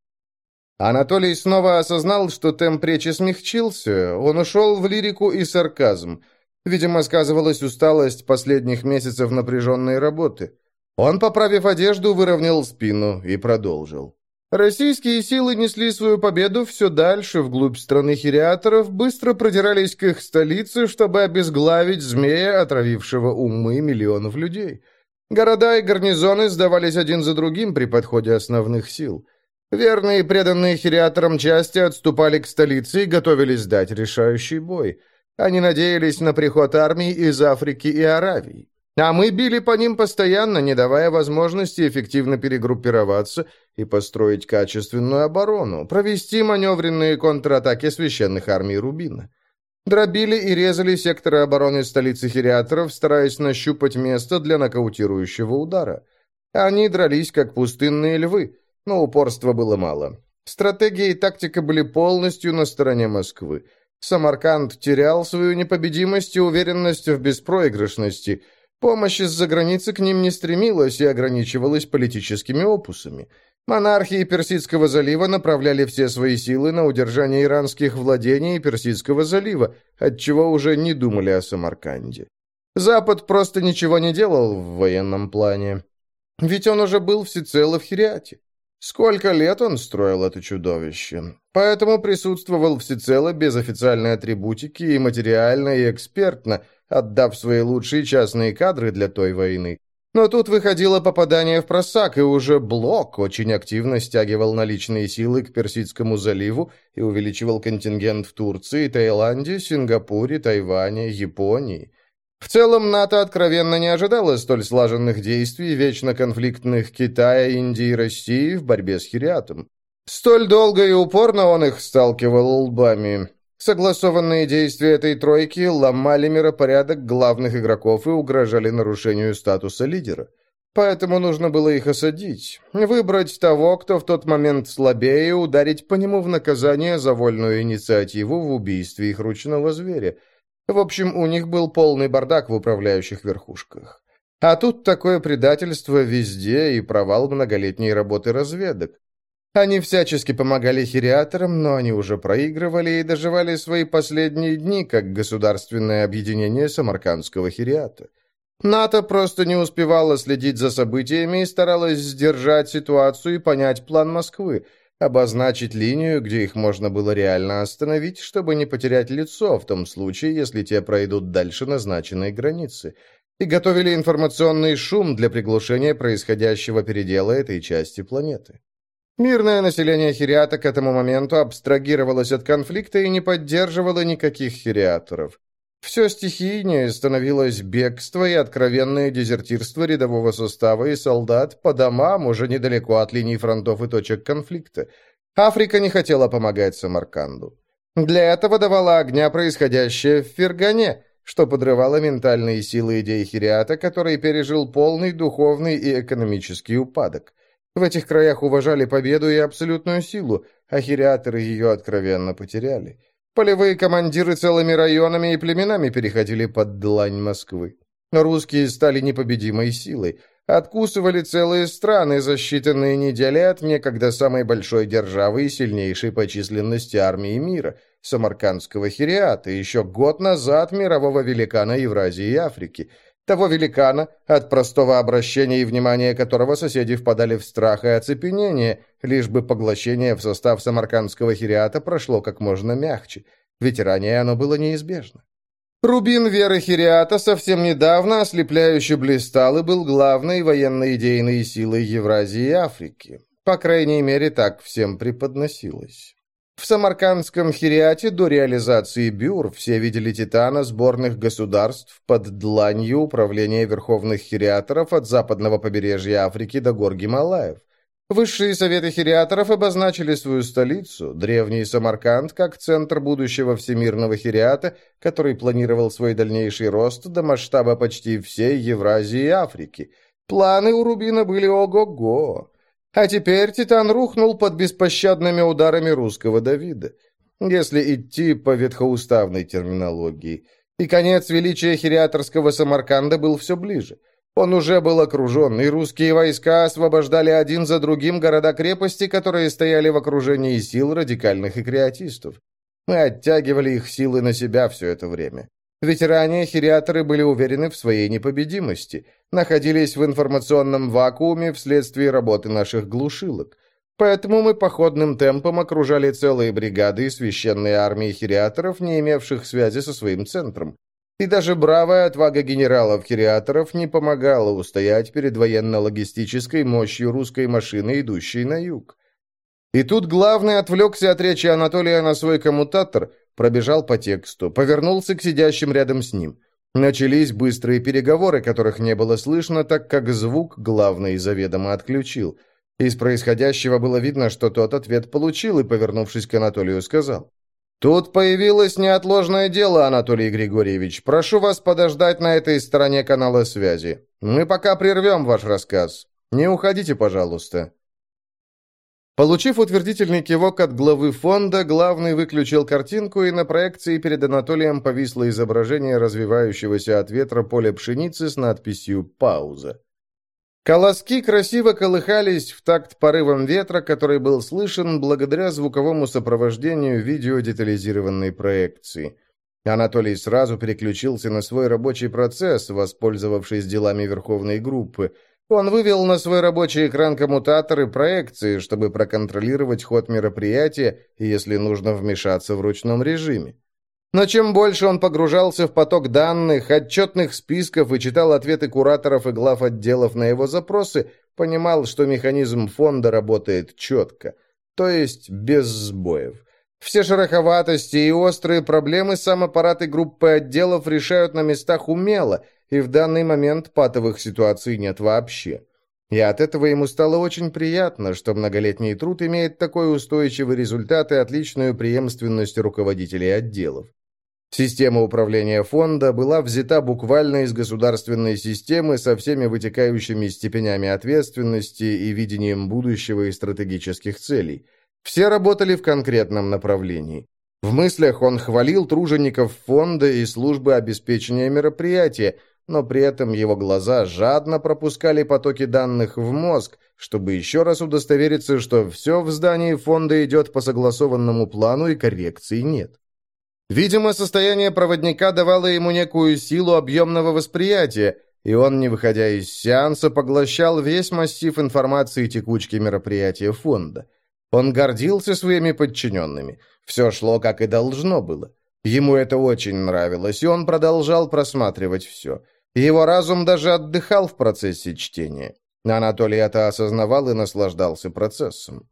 Анатолий снова осознал, что темп речи смягчился, он ушел в лирику и сарказм. Видимо, сказывалась усталость последних месяцев напряженной работы. Он, поправив одежду, выровнял спину и продолжил. Российские силы несли свою победу все дальше, вглубь страны хириаторов, быстро продирались к их столице, чтобы обезглавить змея, отравившего умы миллионов людей. Города и гарнизоны сдавались один за другим при подходе основных сил. Верные преданные хириаторам части отступали к столице и готовились дать решающий бой. Они надеялись на приход армии из Африки и Аравии. А мы били по ним постоянно, не давая возможности эффективно перегруппироваться и построить качественную оборону, провести маневренные контратаки священных армий Рубина. Дробили и резали секторы обороны столицы хириаторов, стараясь нащупать место для нокаутирующего удара. Они дрались, как пустынные львы, но упорства было мало. Стратегия и тактика были полностью на стороне Москвы. Самарканд терял свою непобедимость и уверенность в беспроигрышности. Помощь из-за границы к ним не стремилась и ограничивалась политическими опусами. Монархии Персидского залива направляли все свои силы на удержание иранских владений Персидского залива, отчего уже не думали о Самарканде. Запад просто ничего не делал в военном плане. Ведь он уже был всецело в Хириате. Сколько лет он строил это чудовище. Поэтому присутствовал всецело без официальной атрибутики и материально, и экспертно, отдав свои лучшие частные кадры для той войны. Но тут выходило попадание в просак, и уже Блок очень активно стягивал наличные силы к Персидскому заливу и увеличивал контингент в Турции, Таиланде, Сингапуре, Тайване, Японии. В целом, НАТО откровенно не ожидало столь слаженных действий вечно конфликтных Китая, Индии и России в борьбе с Хириатом. Столь долго и упорно он их сталкивал лбами. Согласованные действия этой тройки ломали миропорядок главных игроков и угрожали нарушению статуса лидера. Поэтому нужно было их осадить, выбрать того, кто в тот момент слабее, ударить по нему в наказание за вольную инициативу в убийстве их ручного зверя. В общем, у них был полный бардак в управляющих верхушках. А тут такое предательство везде и провал многолетней работы разведок. Они всячески помогали хириаторам, но они уже проигрывали и доживали свои последние дни как государственное объединение самаркандского хириата. НАТО просто не успевало следить за событиями и старалась сдержать ситуацию и понять план Москвы, обозначить линию, где их можно было реально остановить, чтобы не потерять лицо в том случае, если те пройдут дальше назначенной границы, и готовили информационный шум для приглушения происходящего передела этой части планеты. Мирное население Хириата к этому моменту абстрагировалось от конфликта и не поддерживало никаких хириаторов. Все стихийнее становилось бегство и откровенное дезертирство рядового состава и солдат по домам уже недалеко от линий фронтов и точек конфликта. Африка не хотела помогать Самарканду. Для этого давала огня происходящее в Фергане, что подрывало ментальные силы идей Хириата, который пережил полный духовный и экономический упадок. В этих краях уважали победу и абсолютную силу, а хириаторы ее откровенно потеряли. Полевые командиры целыми районами и племенами переходили под длань Москвы. Русские стали непобедимой силой. Откусывали целые страны за считанные недели от некогда самой большой державы и сильнейшей по численности армии мира, Самаркандского хириата, еще год назад мирового великана Евразии и Африки – того великана, от простого обращения и внимания которого соседи впадали в страх и оцепенение, лишь бы поглощение в состав самаркандского хириата прошло как можно мягче, ведь ранее оно было неизбежно. Рубин веры хириата совсем недавно ослепляюще блистал и был главной военно-идейной силой Евразии и Африки. По крайней мере, так всем преподносилось. В самаркандском хириате до реализации бюр все видели титана сборных государств под дланью управления верховных хириаторов от западного побережья Африки до гор Гималаев. Высшие советы хириаторов обозначили свою столицу, древний Самарканд, как центр будущего всемирного хириата, который планировал свой дальнейший рост до масштаба почти всей Евразии и Африки. Планы у Рубина были ого-го. А теперь Титан рухнул под беспощадными ударами русского Давида, если идти по ветхоуставной терминологии. И конец величия хириаторского Самарканда был все ближе. Он уже был окружен, и русские войска освобождали один за другим города-крепости, которые стояли в окружении сил радикальных и креатистов. Мы оттягивали их силы на себя все это время. Ведь ранее хириаторы были уверены в своей непобедимости, находились в информационном вакууме вследствие работы наших глушилок. Поэтому мы походным темпом окружали целые бригады и священные армии хириаторов, не имевших связи со своим центром. И даже бравая отвага генералов-хириаторов не помогала устоять перед военно-логистической мощью русской машины, идущей на юг. И тут главный отвлекся от речи Анатолия на свой коммутатор, пробежал по тексту, повернулся к сидящим рядом с ним. Начались быстрые переговоры, которых не было слышно, так как звук главный заведомо отключил. Из происходящего было видно, что тот ответ получил и, повернувшись к Анатолию, сказал. «Тут появилось неотложное дело, Анатолий Григорьевич. Прошу вас подождать на этой стороне канала связи. Мы пока прервем ваш рассказ. Не уходите, пожалуйста». Получив утвердительный кивок от главы фонда, главный выключил картинку, и на проекции перед Анатолием повисло изображение развивающегося от ветра поля пшеницы с надписью «Пауза». Колоски красиво колыхались в такт порывом ветра, который был слышен благодаря звуковому сопровождению видеодетализированной проекции. Анатолий сразу переключился на свой рабочий процесс, воспользовавшись делами Верховной группы – он вывел на свой рабочий экран коммутаторы проекции, чтобы проконтролировать ход мероприятия и, если нужно, вмешаться в ручном режиме. Но чем больше он погружался в поток данных, отчетных списков и читал ответы кураторов и глав отделов на его запросы, понимал, что механизм фонда работает четко, то есть без сбоев. Все шероховатости и острые проблемы сам аппараты группы отделов решают на местах умело, и в данный момент патовых ситуаций нет вообще. И от этого ему стало очень приятно, что многолетний труд имеет такой устойчивый результат и отличную преемственность руководителей отделов. Система управления фонда была взята буквально из государственной системы со всеми вытекающими степенями ответственности и видением будущего и стратегических целей. Все работали в конкретном направлении. В мыслях он хвалил тружеников фонда и службы обеспечения мероприятия, но при этом его глаза жадно пропускали потоки данных в мозг, чтобы еще раз удостовериться, что все в здании фонда идет по согласованному плану и коррекции нет. Видимо, состояние проводника давало ему некую силу объемного восприятия, и он, не выходя из сеанса, поглощал весь массив информации текучки мероприятия фонда. Он гордился своими подчиненными. Все шло, как и должно было. Ему это очень нравилось, и он продолжал просматривать все. Его разум даже отдыхал в процессе чтения. Анатолий это осознавал и наслаждался процессом.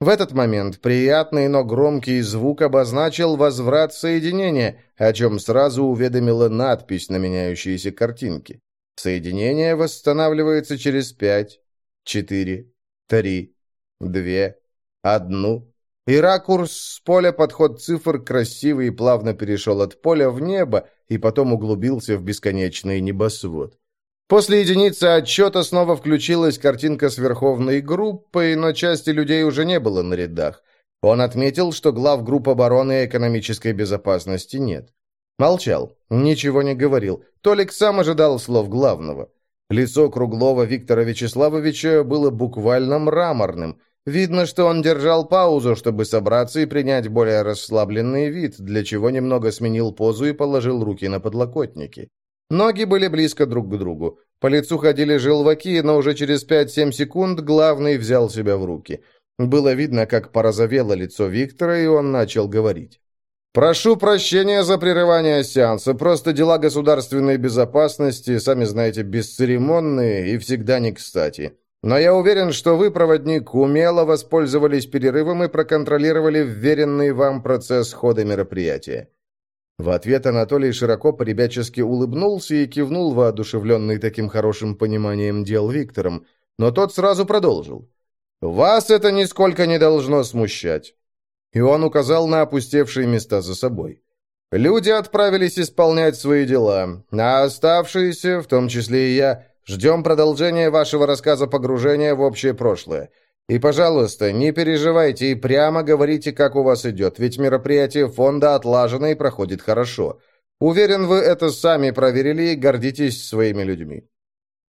В этот момент приятный, но громкий звук обозначил возврат соединения, о чем сразу уведомила надпись на меняющиеся картинки. Соединение восстанавливается через пять, четыре, три, две, одну. И ракурс с поля подход цифр красивый и плавно перешел от поля в небо и потом углубился в бесконечный небосвод. После единицы отчета снова включилась картинка с верховной группой, но части людей уже не было на рядах. Он отметил, что глав групп обороны и экономической безопасности нет. Молчал, ничего не говорил. Толик сам ожидал слов главного. Лицо круглого Виктора Вячеславовича было буквально мраморным. Видно, что он держал паузу, чтобы собраться и принять более расслабленный вид, для чего немного сменил позу и положил руки на подлокотники. Ноги были близко друг к другу. По лицу ходили желваки, но уже через 5-7 секунд главный взял себя в руки. Было видно, как порозовело лицо Виктора, и он начал говорить. «Прошу прощения за прерывание сеанса. Просто дела государственной безопасности, сами знаете, бесцеремонные и всегда не кстати. Но я уверен, что вы, проводник, умело воспользовались перерывом и проконтролировали вверенный вам процесс хода мероприятия. В ответ Анатолий широко поребячески улыбнулся и кивнул воодушевленный таким хорошим пониманием дел Виктором, но тот сразу продолжил. «Вас это нисколько не должно смущать». И он указал на опустевшие места за собой. «Люди отправились исполнять свои дела, а оставшиеся, в том числе и я, ждем продолжения вашего рассказа погружения в общее прошлое. И, пожалуйста, не переживайте и прямо говорите, как у вас идет, ведь мероприятие фонда отлажено и проходит хорошо. Уверен, вы это сами проверили и гордитесь своими людьми».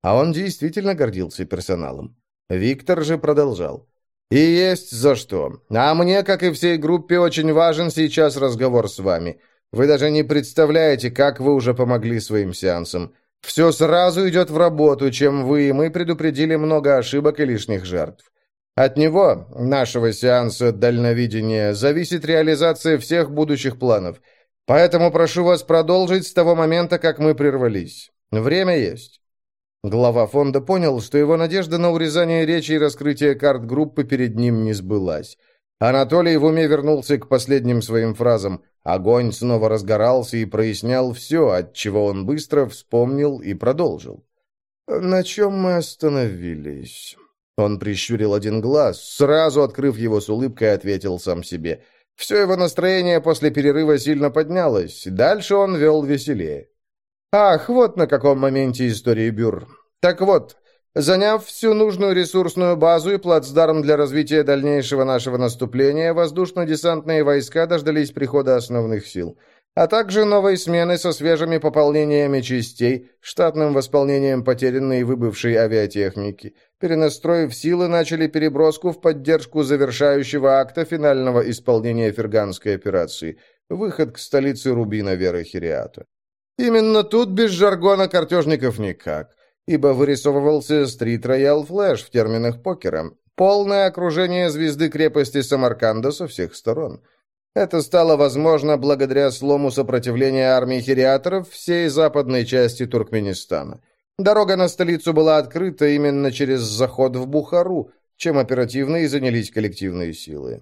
А он действительно гордился персоналом. Виктор же продолжал. «И есть за что. А мне, как и всей группе, очень важен сейчас разговор с вами. Вы даже не представляете, как вы уже помогли своим сеансам. Все сразу идет в работу, чем вы и мы предупредили много ошибок и лишних жертв. От него, нашего сеанса дальновидения, зависит реализация всех будущих планов. Поэтому прошу вас продолжить с того момента, как мы прервались. Время есть». Глава фонда понял, что его надежда на урезание речи и раскрытие карт группы перед ним не сбылась. Анатолий в уме вернулся к последним своим фразам. Огонь снова разгорался и прояснял все, от чего он быстро вспомнил и продолжил. «На чем мы остановились?» Он прищурил один глаз, сразу открыв его с улыбкой, ответил сам себе. Все его настроение после перерыва сильно поднялось, дальше он вел веселее. Ах, вот на каком моменте истории Бюр. Так вот, заняв всю нужную ресурсную базу и плацдарм для развития дальнейшего нашего наступления, воздушно-десантные войска дождались прихода основных сил а также новой смены со свежими пополнениями частей, штатным восполнением потерянной и выбывшей авиатехники. Перенастроив силы, начали переброску в поддержку завершающего акта финального исполнения ферганской операции, выход к столице Рубина Веры Хириата. Именно тут без жаргона картежников никак, ибо вырисовывался стрит-роял флэш в терминах покера, полное окружение звезды крепости Самарканда со всех сторон – Это стало возможно благодаря слому сопротивления армии хириаторов всей западной части Туркменистана. Дорога на столицу была открыта именно через заход в Бухару, чем оперативно и занялись коллективные силы.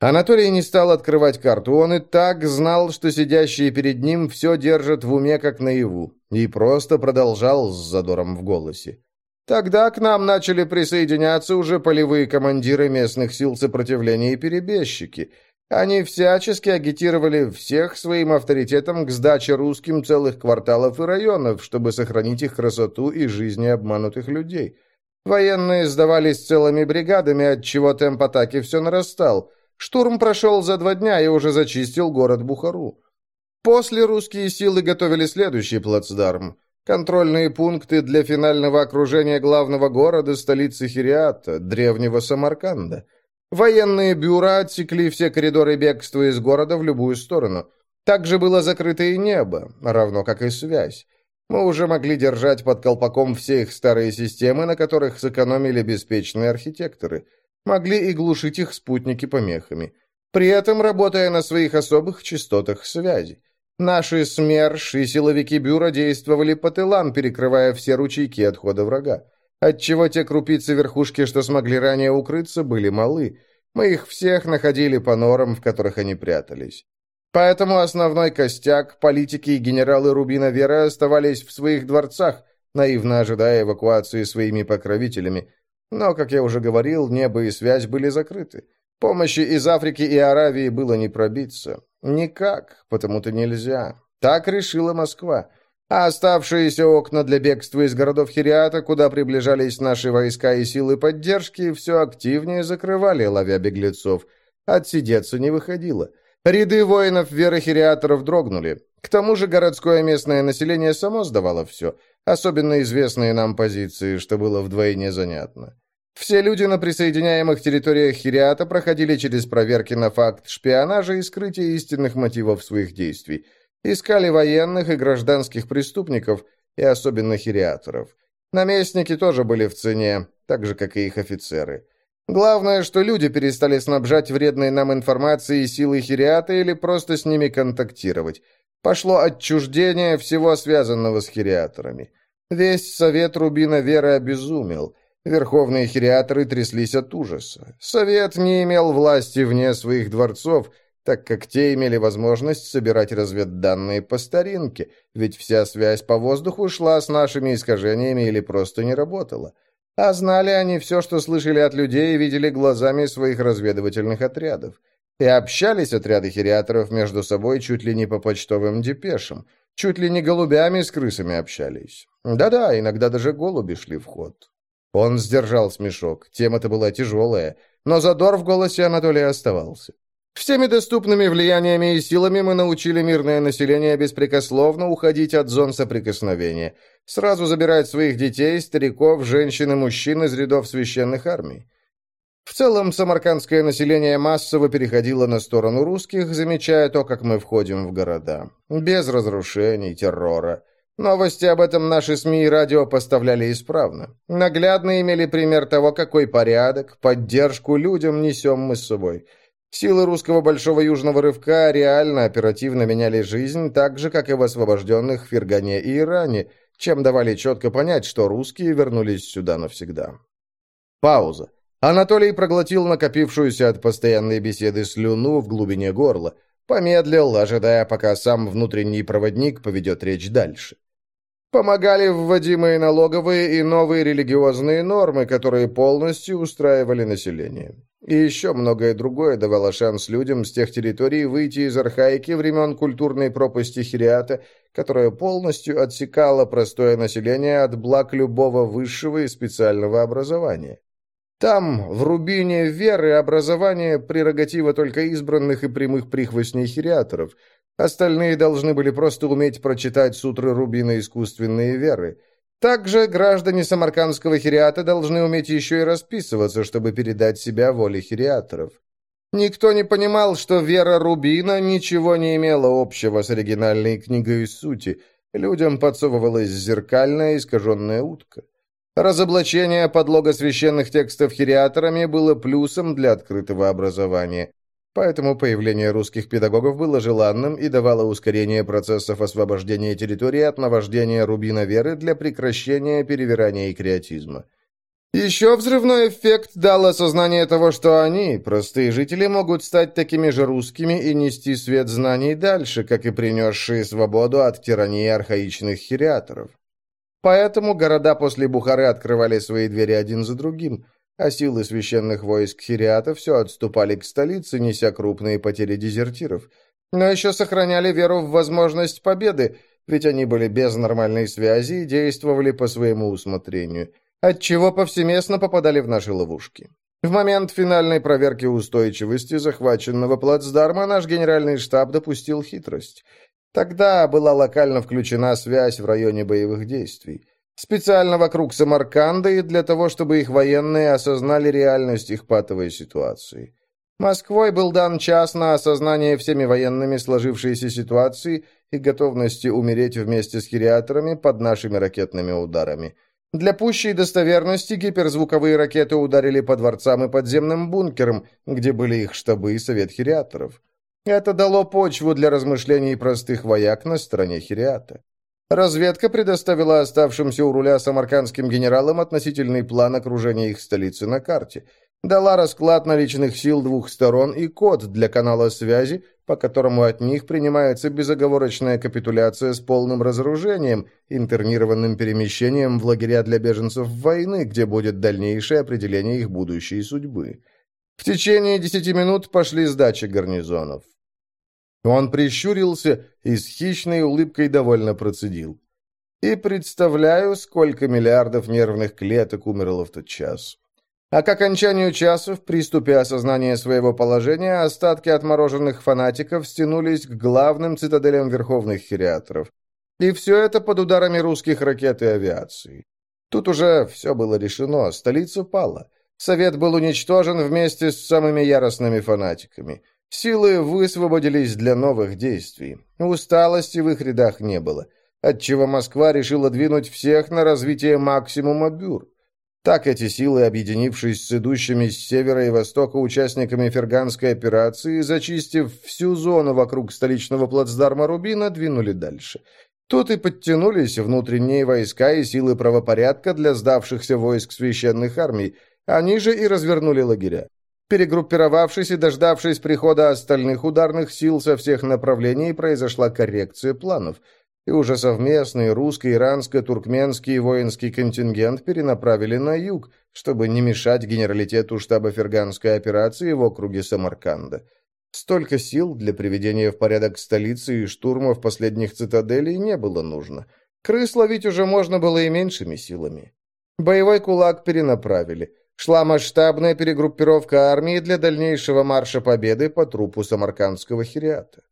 Анатолий не стал открывать карту, он и так знал, что сидящие перед ним все держат в уме как наяву, и просто продолжал с задором в голосе. Тогда к нам начали присоединяться уже полевые командиры местных сил сопротивления и перебежчики – они всячески агитировали всех своим авторитетом к сдаче русским целых кварталов и районов, чтобы сохранить их красоту и жизни обманутых людей. Военные сдавались целыми бригадами, отчего темп атаки все нарастал. Штурм прошел за два дня и уже зачистил город Бухару. После русские силы готовили следующий плацдарм. Контрольные пункты для финального окружения главного города, столицы Хириата, древнего Самарканда – Военные бюро отсекли все коридоры бегства из города в любую сторону. Также было закрыто и небо, равно как и связь. Мы уже могли держать под колпаком все их старые системы, на которых сэкономили беспечные архитекторы. Могли и глушить их спутники помехами. При этом работая на своих особых частотах связи. Наши СМЕРШ и силовики бюро действовали по тылам, перекрывая все ручейки отхода врага отчего те крупицы верхушки, что смогли ранее укрыться, были малы. Мы их всех находили по норам, в которых они прятались. Поэтому основной костяк, политики и генералы Рубина Вера оставались в своих дворцах, наивно ожидая эвакуации своими покровителями. Но, как я уже говорил, небо и связь были закрыты. Помощи из Африки и Аравии было не пробиться. Никак, потому-то нельзя. Так решила Москва а оставшиеся окна для бегства из городов Хириата, куда приближались наши войска и силы поддержки, все активнее закрывали, ловя беглецов. Отсидеться не выходило. Ряды воинов веры хириаторов дрогнули. К тому же городское местное население само сдавало все, особенно известные нам позиции, что было вдвойне занятно. Все люди на присоединяемых территориях Хириата проходили через проверки на факт шпионажа и скрытия истинных мотивов своих действий – Искали военных и гражданских преступников, и особенно хириаторов. Наместники тоже были в цене, так же, как и их офицеры. Главное, что люди перестали снабжать вредной нам информацией силы хириата или просто с ними контактировать. Пошло отчуждение всего связанного с хириаторами. Весь совет Рубина Веры обезумел. Верховные хириаторы тряслись от ужаса. Совет не имел власти вне своих дворцов, так как те имели возможность собирать разведданные по старинке, ведь вся связь по воздуху шла с нашими искажениями или просто не работала. А знали они все, что слышали от людей и видели глазами своих разведывательных отрядов. И общались отряды хириаторов между собой чуть ли не по почтовым депешам, чуть ли не голубями с крысами общались. Да-да, иногда даже голуби шли в ход. Он сдержал смешок, тема-то была тяжелая, но задор в голосе Анатолия оставался. Всеми доступными влияниями и силами мы научили мирное население беспрекословно уходить от зон соприкосновения, сразу забирать своих детей, стариков, женщин и мужчин из рядов священных армий. В целом, самаркандское население массово переходило на сторону русских, замечая то, как мы входим в города. Без разрушений, террора. Новости об этом наши СМИ и радио поставляли исправно. Наглядно имели пример того, какой порядок, поддержку людям несем мы с собой – Силы русского большого южного рывка реально оперативно меняли жизнь, так же, как и в освобожденных Фергане и Иране, чем давали четко понять, что русские вернулись сюда навсегда. Пауза. Анатолий проглотил накопившуюся от постоянной беседы слюну в глубине горла, помедлил, ожидая, пока сам внутренний проводник поведет речь дальше. Помогали вводимые налоговые и новые религиозные нормы, которые полностью устраивали население. И еще многое другое давало шанс людям с тех территорий выйти из архаики времен культурной пропасти Хириата, которая полностью отсекала простое население от благ любого высшего и специального образования. Там, в Рубине веры, образование – прерогатива только избранных и прямых прихвостней хириаторов – Остальные должны были просто уметь прочитать сутры Рубина искусственные веры. Также граждане самаркандского хириата должны уметь еще и расписываться, чтобы передать себя воле хириаторов. Никто не понимал, что вера Рубина ничего не имела общего с оригинальной книгой сути. Людям подсовывалась зеркальная искаженная утка. Разоблачение подлога священных текстов хириаторами было плюсом для открытого образования. Поэтому появление русских педагогов было желанным и давало ускорение процессов освобождения территории от наваждения рубина веры для прекращения перевирания и креатизма. Еще взрывной эффект дал осознание того, что они, простые жители, могут стать такими же русскими и нести свет знаний дальше, как и принесшие свободу от тирании архаичных хириаторов. Поэтому города после Бухары открывали свои двери один за другим – а силы священных войск Хириата все отступали к столице, неся крупные потери дезертиров. Но еще сохраняли веру в возможность победы, ведь они были без нормальной связи и действовали по своему усмотрению, отчего повсеместно попадали в наши ловушки. В момент финальной проверки устойчивости захваченного плацдарма наш генеральный штаб допустил хитрость. Тогда была локально включена связь в районе боевых действий. Специально вокруг Самарканда и для того, чтобы их военные осознали реальность их патовой ситуации. Москвой был дан час на осознание всеми военными сложившейся ситуации и готовности умереть вместе с хириаторами под нашими ракетными ударами. Для пущей достоверности гиперзвуковые ракеты ударили по дворцам и подземным бункерам, где были их штабы и совет хириаторов. Это дало почву для размышлений простых вояк на стороне хириата. Разведка предоставила оставшимся у руля самаркандским генералам относительный план окружения их столицы на карте. Дала расклад наличных сил двух сторон и код для канала связи, по которому от них принимается безоговорочная капитуляция с полным разоружением, интернированным перемещением в лагеря для беженцев войны, где будет дальнейшее определение их будущей судьбы. В течение десяти минут пошли сдачи гарнизонов. Он прищурился и с хищной улыбкой довольно процедил. И представляю, сколько миллиардов нервных клеток умерло в тот час. А к окончанию часа, в приступе осознания своего положения, остатки отмороженных фанатиков стянулись к главным цитаделям верховных хириаторов. И все это под ударами русских ракет и авиации. Тут уже все было решено, столица пала. Совет был уничтожен вместе с самыми яростными фанатиками. Силы высвободились для новых действий. Усталости в их рядах не было, отчего Москва решила двинуть всех на развитие максимума бюр. Так эти силы, объединившись с идущими с севера и востока участниками ферганской операции, зачистив всю зону вокруг столичного плацдарма Рубина, двинули дальше. Тут и подтянулись внутренние войска и силы правопорядка для сдавшихся войск священных армий, они же и развернули лагеря. Перегруппировавшись и дождавшись прихода остальных ударных сил со всех направлений, произошла коррекция планов, и уже совместный русско-иранско-туркменский воинский контингент перенаправили на юг, чтобы не мешать генералитету штаба ферганской операции в округе Самарканда. Столько сил для приведения в порядок столицы и штурмов последних цитаделей не было нужно. Крыс ловить уже можно было и меньшими силами. Боевой кулак перенаправили – шла масштабная перегруппировка армии для дальнейшего марша победы по трупу самаркандского хириата.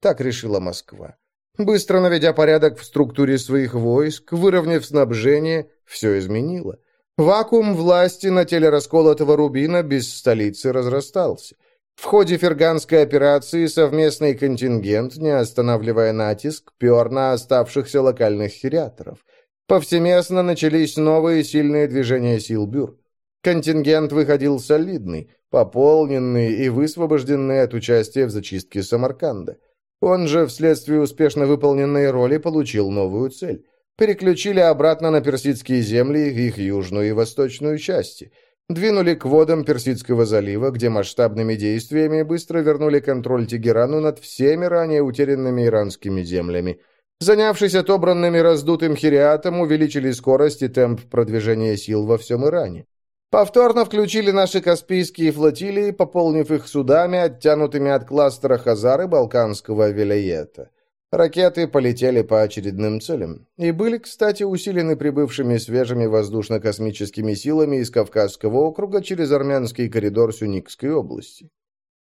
Так решила Москва. Быстро наведя порядок в структуре своих войск, выровняв снабжение, все изменило. Вакуум власти на теле расколотого рубина без столицы разрастался. В ходе ферганской операции совместный контингент, не останавливая натиск, пер на оставшихся локальных хириаторов. Повсеместно начались новые сильные движения сил бюр. Контингент выходил солидный, пополненный и высвобожденный от участия в зачистке Самарканда. Он же, вследствие успешно выполненной роли, получил новую цель. Переключили обратно на персидские земли их южную и восточную части. Двинули к водам Персидского залива, где масштабными действиями быстро вернули контроль Тегерану над всеми ранее утерянными иранскими землями. Занявшись отобранными раздутым хириатом, увеличили скорость и темп продвижения сил во всем Иране. Повторно включили наши Каспийские флотилии, пополнив их судами, оттянутыми от кластера Хазары Балканского Вилаета. Ракеты полетели по очередным целям и были, кстати, усилены прибывшими свежими воздушно-космическими силами из Кавказского округа через армянский коридор Сюникской области.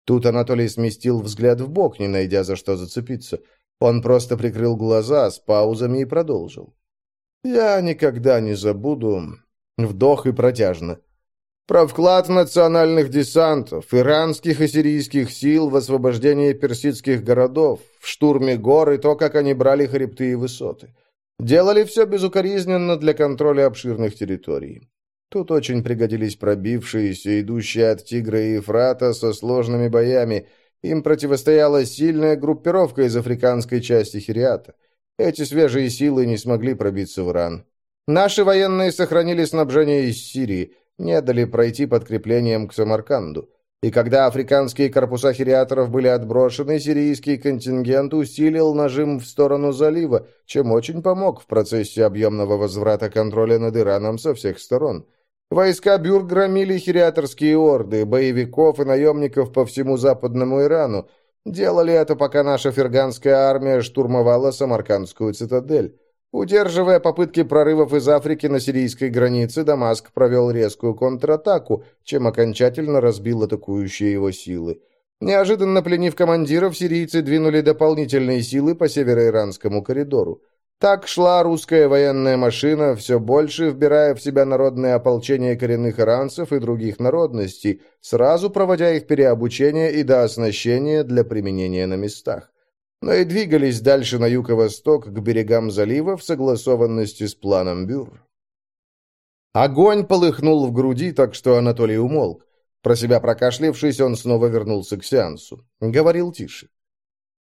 Тут Анатолий сместил взгляд в бок, не найдя за что зацепиться. Он просто прикрыл глаза с паузами и продолжил. «Я никогда не забуду Вдох и протяжно. Про вклад национальных десантов, иранских и сирийских сил в освобождение персидских городов, в штурме гор и то, как они брали хребты и высоты. Делали все безукоризненно для контроля обширных территорий. Тут очень пригодились пробившиеся, идущие от Тигра и Ефрата со сложными боями. Им противостояла сильная группировка из африканской части Хириата. Эти свежие силы не смогли пробиться в Иран. Наши военные сохранили снабжение из Сирии, не дали пройти подкреплением к Самарканду. И когда африканские корпуса хириаторов были отброшены, сирийский контингент усилил нажим в сторону залива, чем очень помог в процессе объемного возврата контроля над Ираном со всех сторон. Войска Бюр громили хириаторские орды, боевиков и наемников по всему западному Ирану. Делали это, пока наша ферганская армия штурмовала Самаркандскую цитадель. Удерживая попытки прорывов из Африки на сирийской границе, Дамаск провел резкую контратаку, чем окончательно разбил атакующие его силы. Неожиданно пленив командиров, сирийцы двинули дополнительные силы по североиранскому коридору. Так шла русская военная машина, все больше вбирая в себя народное ополчение коренных иранцев и других народностей, сразу проводя их переобучение и дооснащение для применения на местах но и двигались дальше на юг и восток к берегам залива в согласованности с планом Бюр. Огонь полыхнул в груди, так что Анатолий умолк. Про себя прокашлившись, он снова вернулся к сеансу. Говорил тише.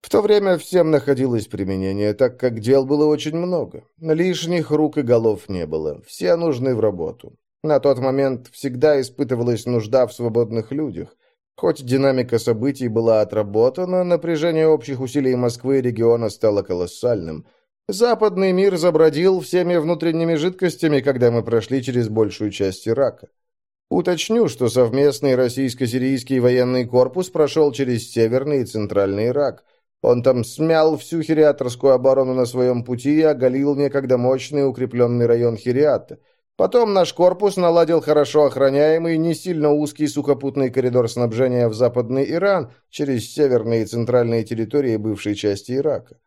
В то время всем находилось применение, так как дел было очень много. Лишних рук и голов не было, все нужны в работу. На тот момент всегда испытывалась нужда в свободных людях – Хоть динамика событий была отработана, напряжение общих усилий Москвы и региона стало колоссальным. Западный мир забродил всеми внутренними жидкостями, когда мы прошли через большую часть Ирака. Уточню, что совместный российско-сирийский военный корпус прошел через Северный и Центральный Ирак. Он там смял всю хириаторскую оборону на своем пути и оголил некогда мощный укрепленный район Хириата – Потом наш корпус наладил хорошо охраняемый, не сильно узкий сухопутный коридор снабжения в Западный Иран через северные и центральные территории бывшей части Ирака.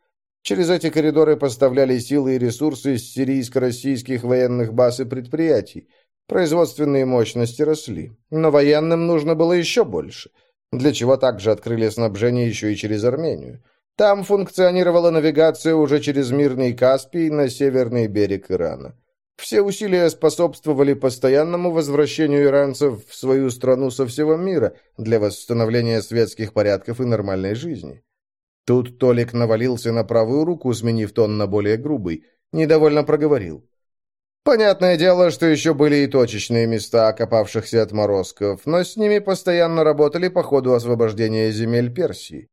Через эти коридоры поставляли силы и ресурсы из сирийско-российских военных баз и предприятий. Производственные мощности росли, но военным нужно было еще больше, для чего также открыли снабжение еще и через Армению. Там функционировала навигация уже через Мирный Каспий на северный берег Ирана. Все усилия способствовали постоянному возвращению иранцев в свою страну со всего мира для восстановления светских порядков и нормальной жизни. Тут Толик навалился на правую руку, сменив тон на более грубый, недовольно проговорил. Понятное дело, что еще были и точечные места окопавшихся отморозков, но с ними постоянно работали по ходу освобождения земель Персии.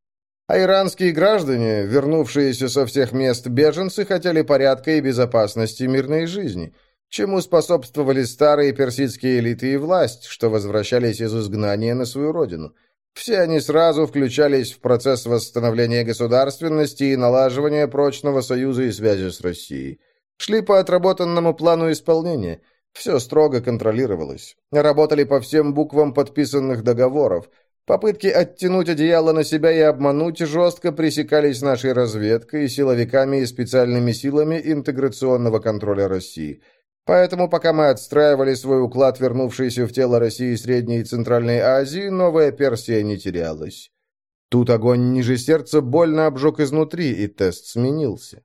А иранские граждане, вернувшиеся со всех мест беженцы, хотели порядка и безопасности мирной жизни, чему способствовали старые персидские элиты и власть, что возвращались из изгнания на свою родину. Все они сразу включались в процесс восстановления государственности и налаживания прочного союза и связи с Россией. Шли по отработанному плану исполнения. Все строго контролировалось. Работали по всем буквам подписанных договоров – Попытки оттянуть одеяло на себя и обмануть жестко пресекались нашей разведкой, силовиками и специальными силами интеграционного контроля России. Поэтому, пока мы отстраивали свой уклад, вернувшийся в тело России, Средней и Центральной Азии, новая Персия не терялась. Тут огонь ниже сердца больно обжег изнутри, и тест сменился.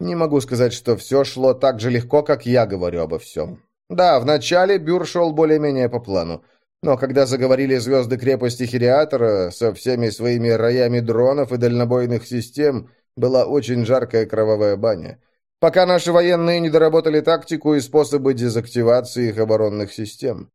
Не могу сказать, что все шло так же легко, как я говорю обо всем. Да, вначале Бюр шел более-менее по плану. Но когда заговорили звезды крепости Хириатора со всеми своими роями дронов и дальнобойных систем, была очень жаркая кровавая баня. Пока наши военные не доработали тактику и способы дезактивации их оборонных систем.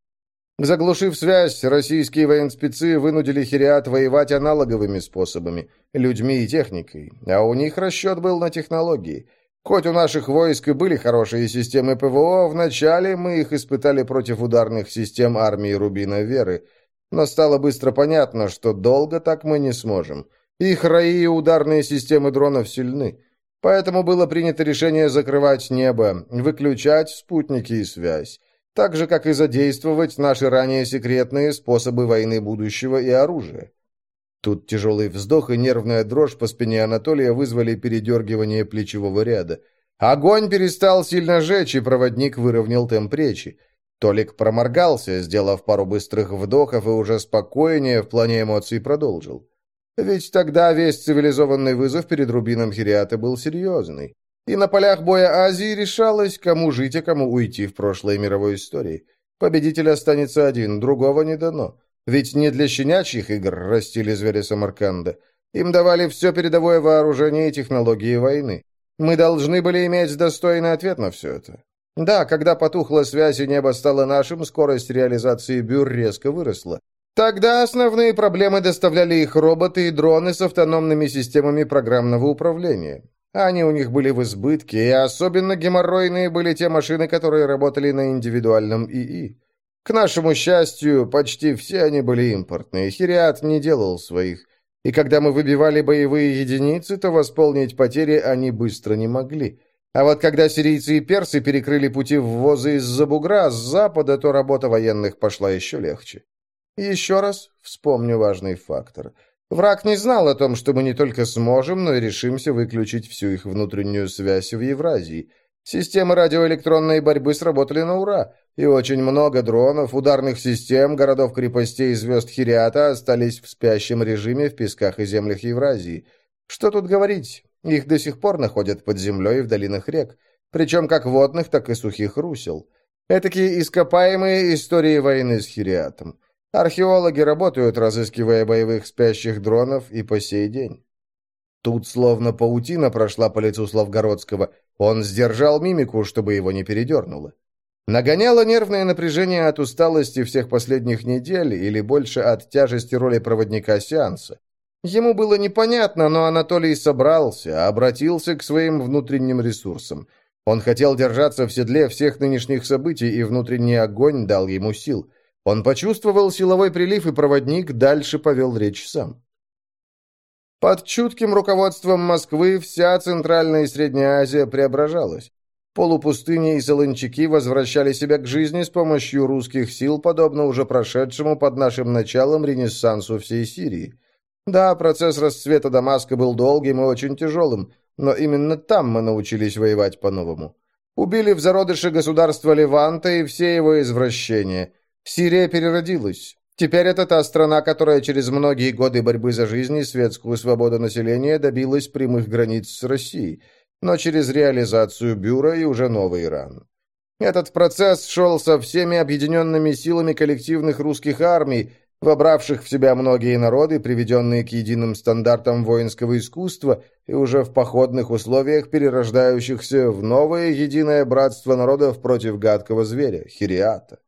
Заглушив связь, российские военспецы вынудили Хириат воевать аналоговыми способами, людьми и техникой, а у них расчет был на технологии – Хоть у наших войск и были хорошие системы ПВО, вначале мы их испытали против ударных систем армии Рубина Веры, но стало быстро понятно, что долго так мы не сможем. Их раи и ударные системы дронов сильны. Поэтому было принято решение закрывать небо, выключать спутники и связь, так же, как и задействовать наши ранее секретные способы войны будущего и оружия. Тут тяжелый вздох и нервная дрожь по спине Анатолия вызвали передергивание плечевого ряда. Огонь перестал сильно жечь, и проводник выровнял темп речи. Толик проморгался, сделав пару быстрых вдохов и уже спокойнее в плане эмоций продолжил. Ведь тогда весь цивилизованный вызов перед Рубином Хириата был серьезный. И на полях боя Азии решалось, кому жить, а кому уйти в прошлое мировой истории. Победитель останется один, другого не дано. Ведь не для щенячьих игр растили звери Самарканда. Им давали все передовое вооружение и технологии войны. Мы должны были иметь достойный ответ на все это. Да, когда потухла связь и небо стало нашим, скорость реализации бюр резко выросла. Тогда основные проблемы доставляли их роботы и дроны с автономными системами программного управления. Они у них были в избытке, и особенно геморройные были те машины, которые работали на индивидуальном ИИ. К нашему счастью, почти все они были импортные, Хириат не делал своих. И когда мы выбивали боевые единицы, то восполнить потери они быстро не могли. А вот когда сирийцы и персы перекрыли пути ввоза из-за бугра, с запада, то работа военных пошла еще легче. Еще раз вспомню важный фактор – Враг не знал о том, что мы не только сможем, но и решимся выключить всю их внутреннюю связь в Евразии. Системы радиоэлектронной борьбы сработали на ура, и очень много дронов, ударных систем, городов-крепостей и звезд Хириата остались в спящем режиме в песках и землях Евразии. Что тут говорить? Их до сих пор находят под землей в долинах рек, причем как водных, так и сухих русел. Этакие ископаемые истории войны с Хириатом. Археологи работают, разыскивая боевых спящих дронов, и по сей день. Тут словно паутина прошла по лицу Славгородского. Он сдержал мимику, чтобы его не передернуло. Нагоняло нервное напряжение от усталости всех последних недель или больше от тяжести роли проводника сеанса. Ему было непонятно, но Анатолий собрался, обратился к своим внутренним ресурсам. Он хотел держаться в седле всех нынешних событий, и внутренний огонь дал ему сил. Он почувствовал силовой прилив, и проводник дальше повел речь сам. Под чутким руководством Москвы вся Центральная и Средняя Азия преображалась. Полупустыни и солончаки возвращали себя к жизни с помощью русских сил, подобно уже прошедшему под нашим началом ренессансу всей Сирии. Да, процесс расцвета Дамаска был долгим и очень тяжелым, но именно там мы научились воевать по-новому. Убили в зародыше государства Леванта и все его извращения – Сирия переродилась. Теперь это та страна, которая через многие годы борьбы за жизнь и светскую свободу населения добилась прямых границ с Россией, но через реализацию бюро и уже новый Иран. Этот процесс шел со всеми объединенными силами коллективных русских армий, вобравших в себя многие народы, приведенные к единым стандартам воинского искусства и уже в походных условиях перерождающихся в новое единое братство народов против гадкого зверя – Хириата.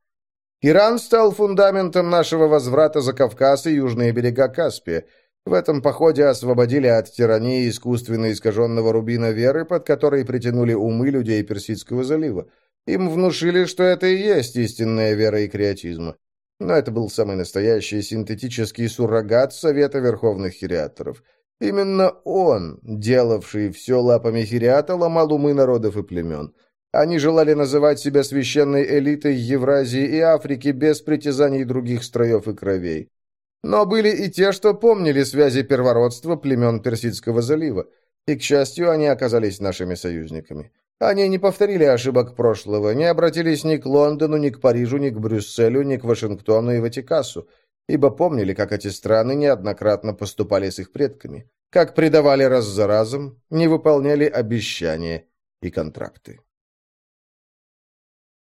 Иран стал фундаментом нашего возврата за Кавказ и южные берега Каспия. В этом походе освободили от тирании искусственно искаженного рубина веры, под которой притянули умы людей Персидского залива. Им внушили, что это и есть истинная вера и креатизм. Но это был самый настоящий синтетический суррогат Совета Верховных Хириаторов. Именно он, делавший все лапами Хириата, ломал умы народов и племен – они желали называть себя священной элитой Евразии и Африки без притязаний других строев и кровей. Но были и те, что помнили связи первородства племен Персидского залива, и, к счастью, они оказались нашими союзниками. Они не повторили ошибок прошлого, не обратились ни к Лондону, ни к Парижу, ни к Брюсселю, ни к Вашингтону и Ватикасу, ибо помнили, как эти страны неоднократно поступали с их предками, как предавали раз за разом, не выполняли обещания и контракты.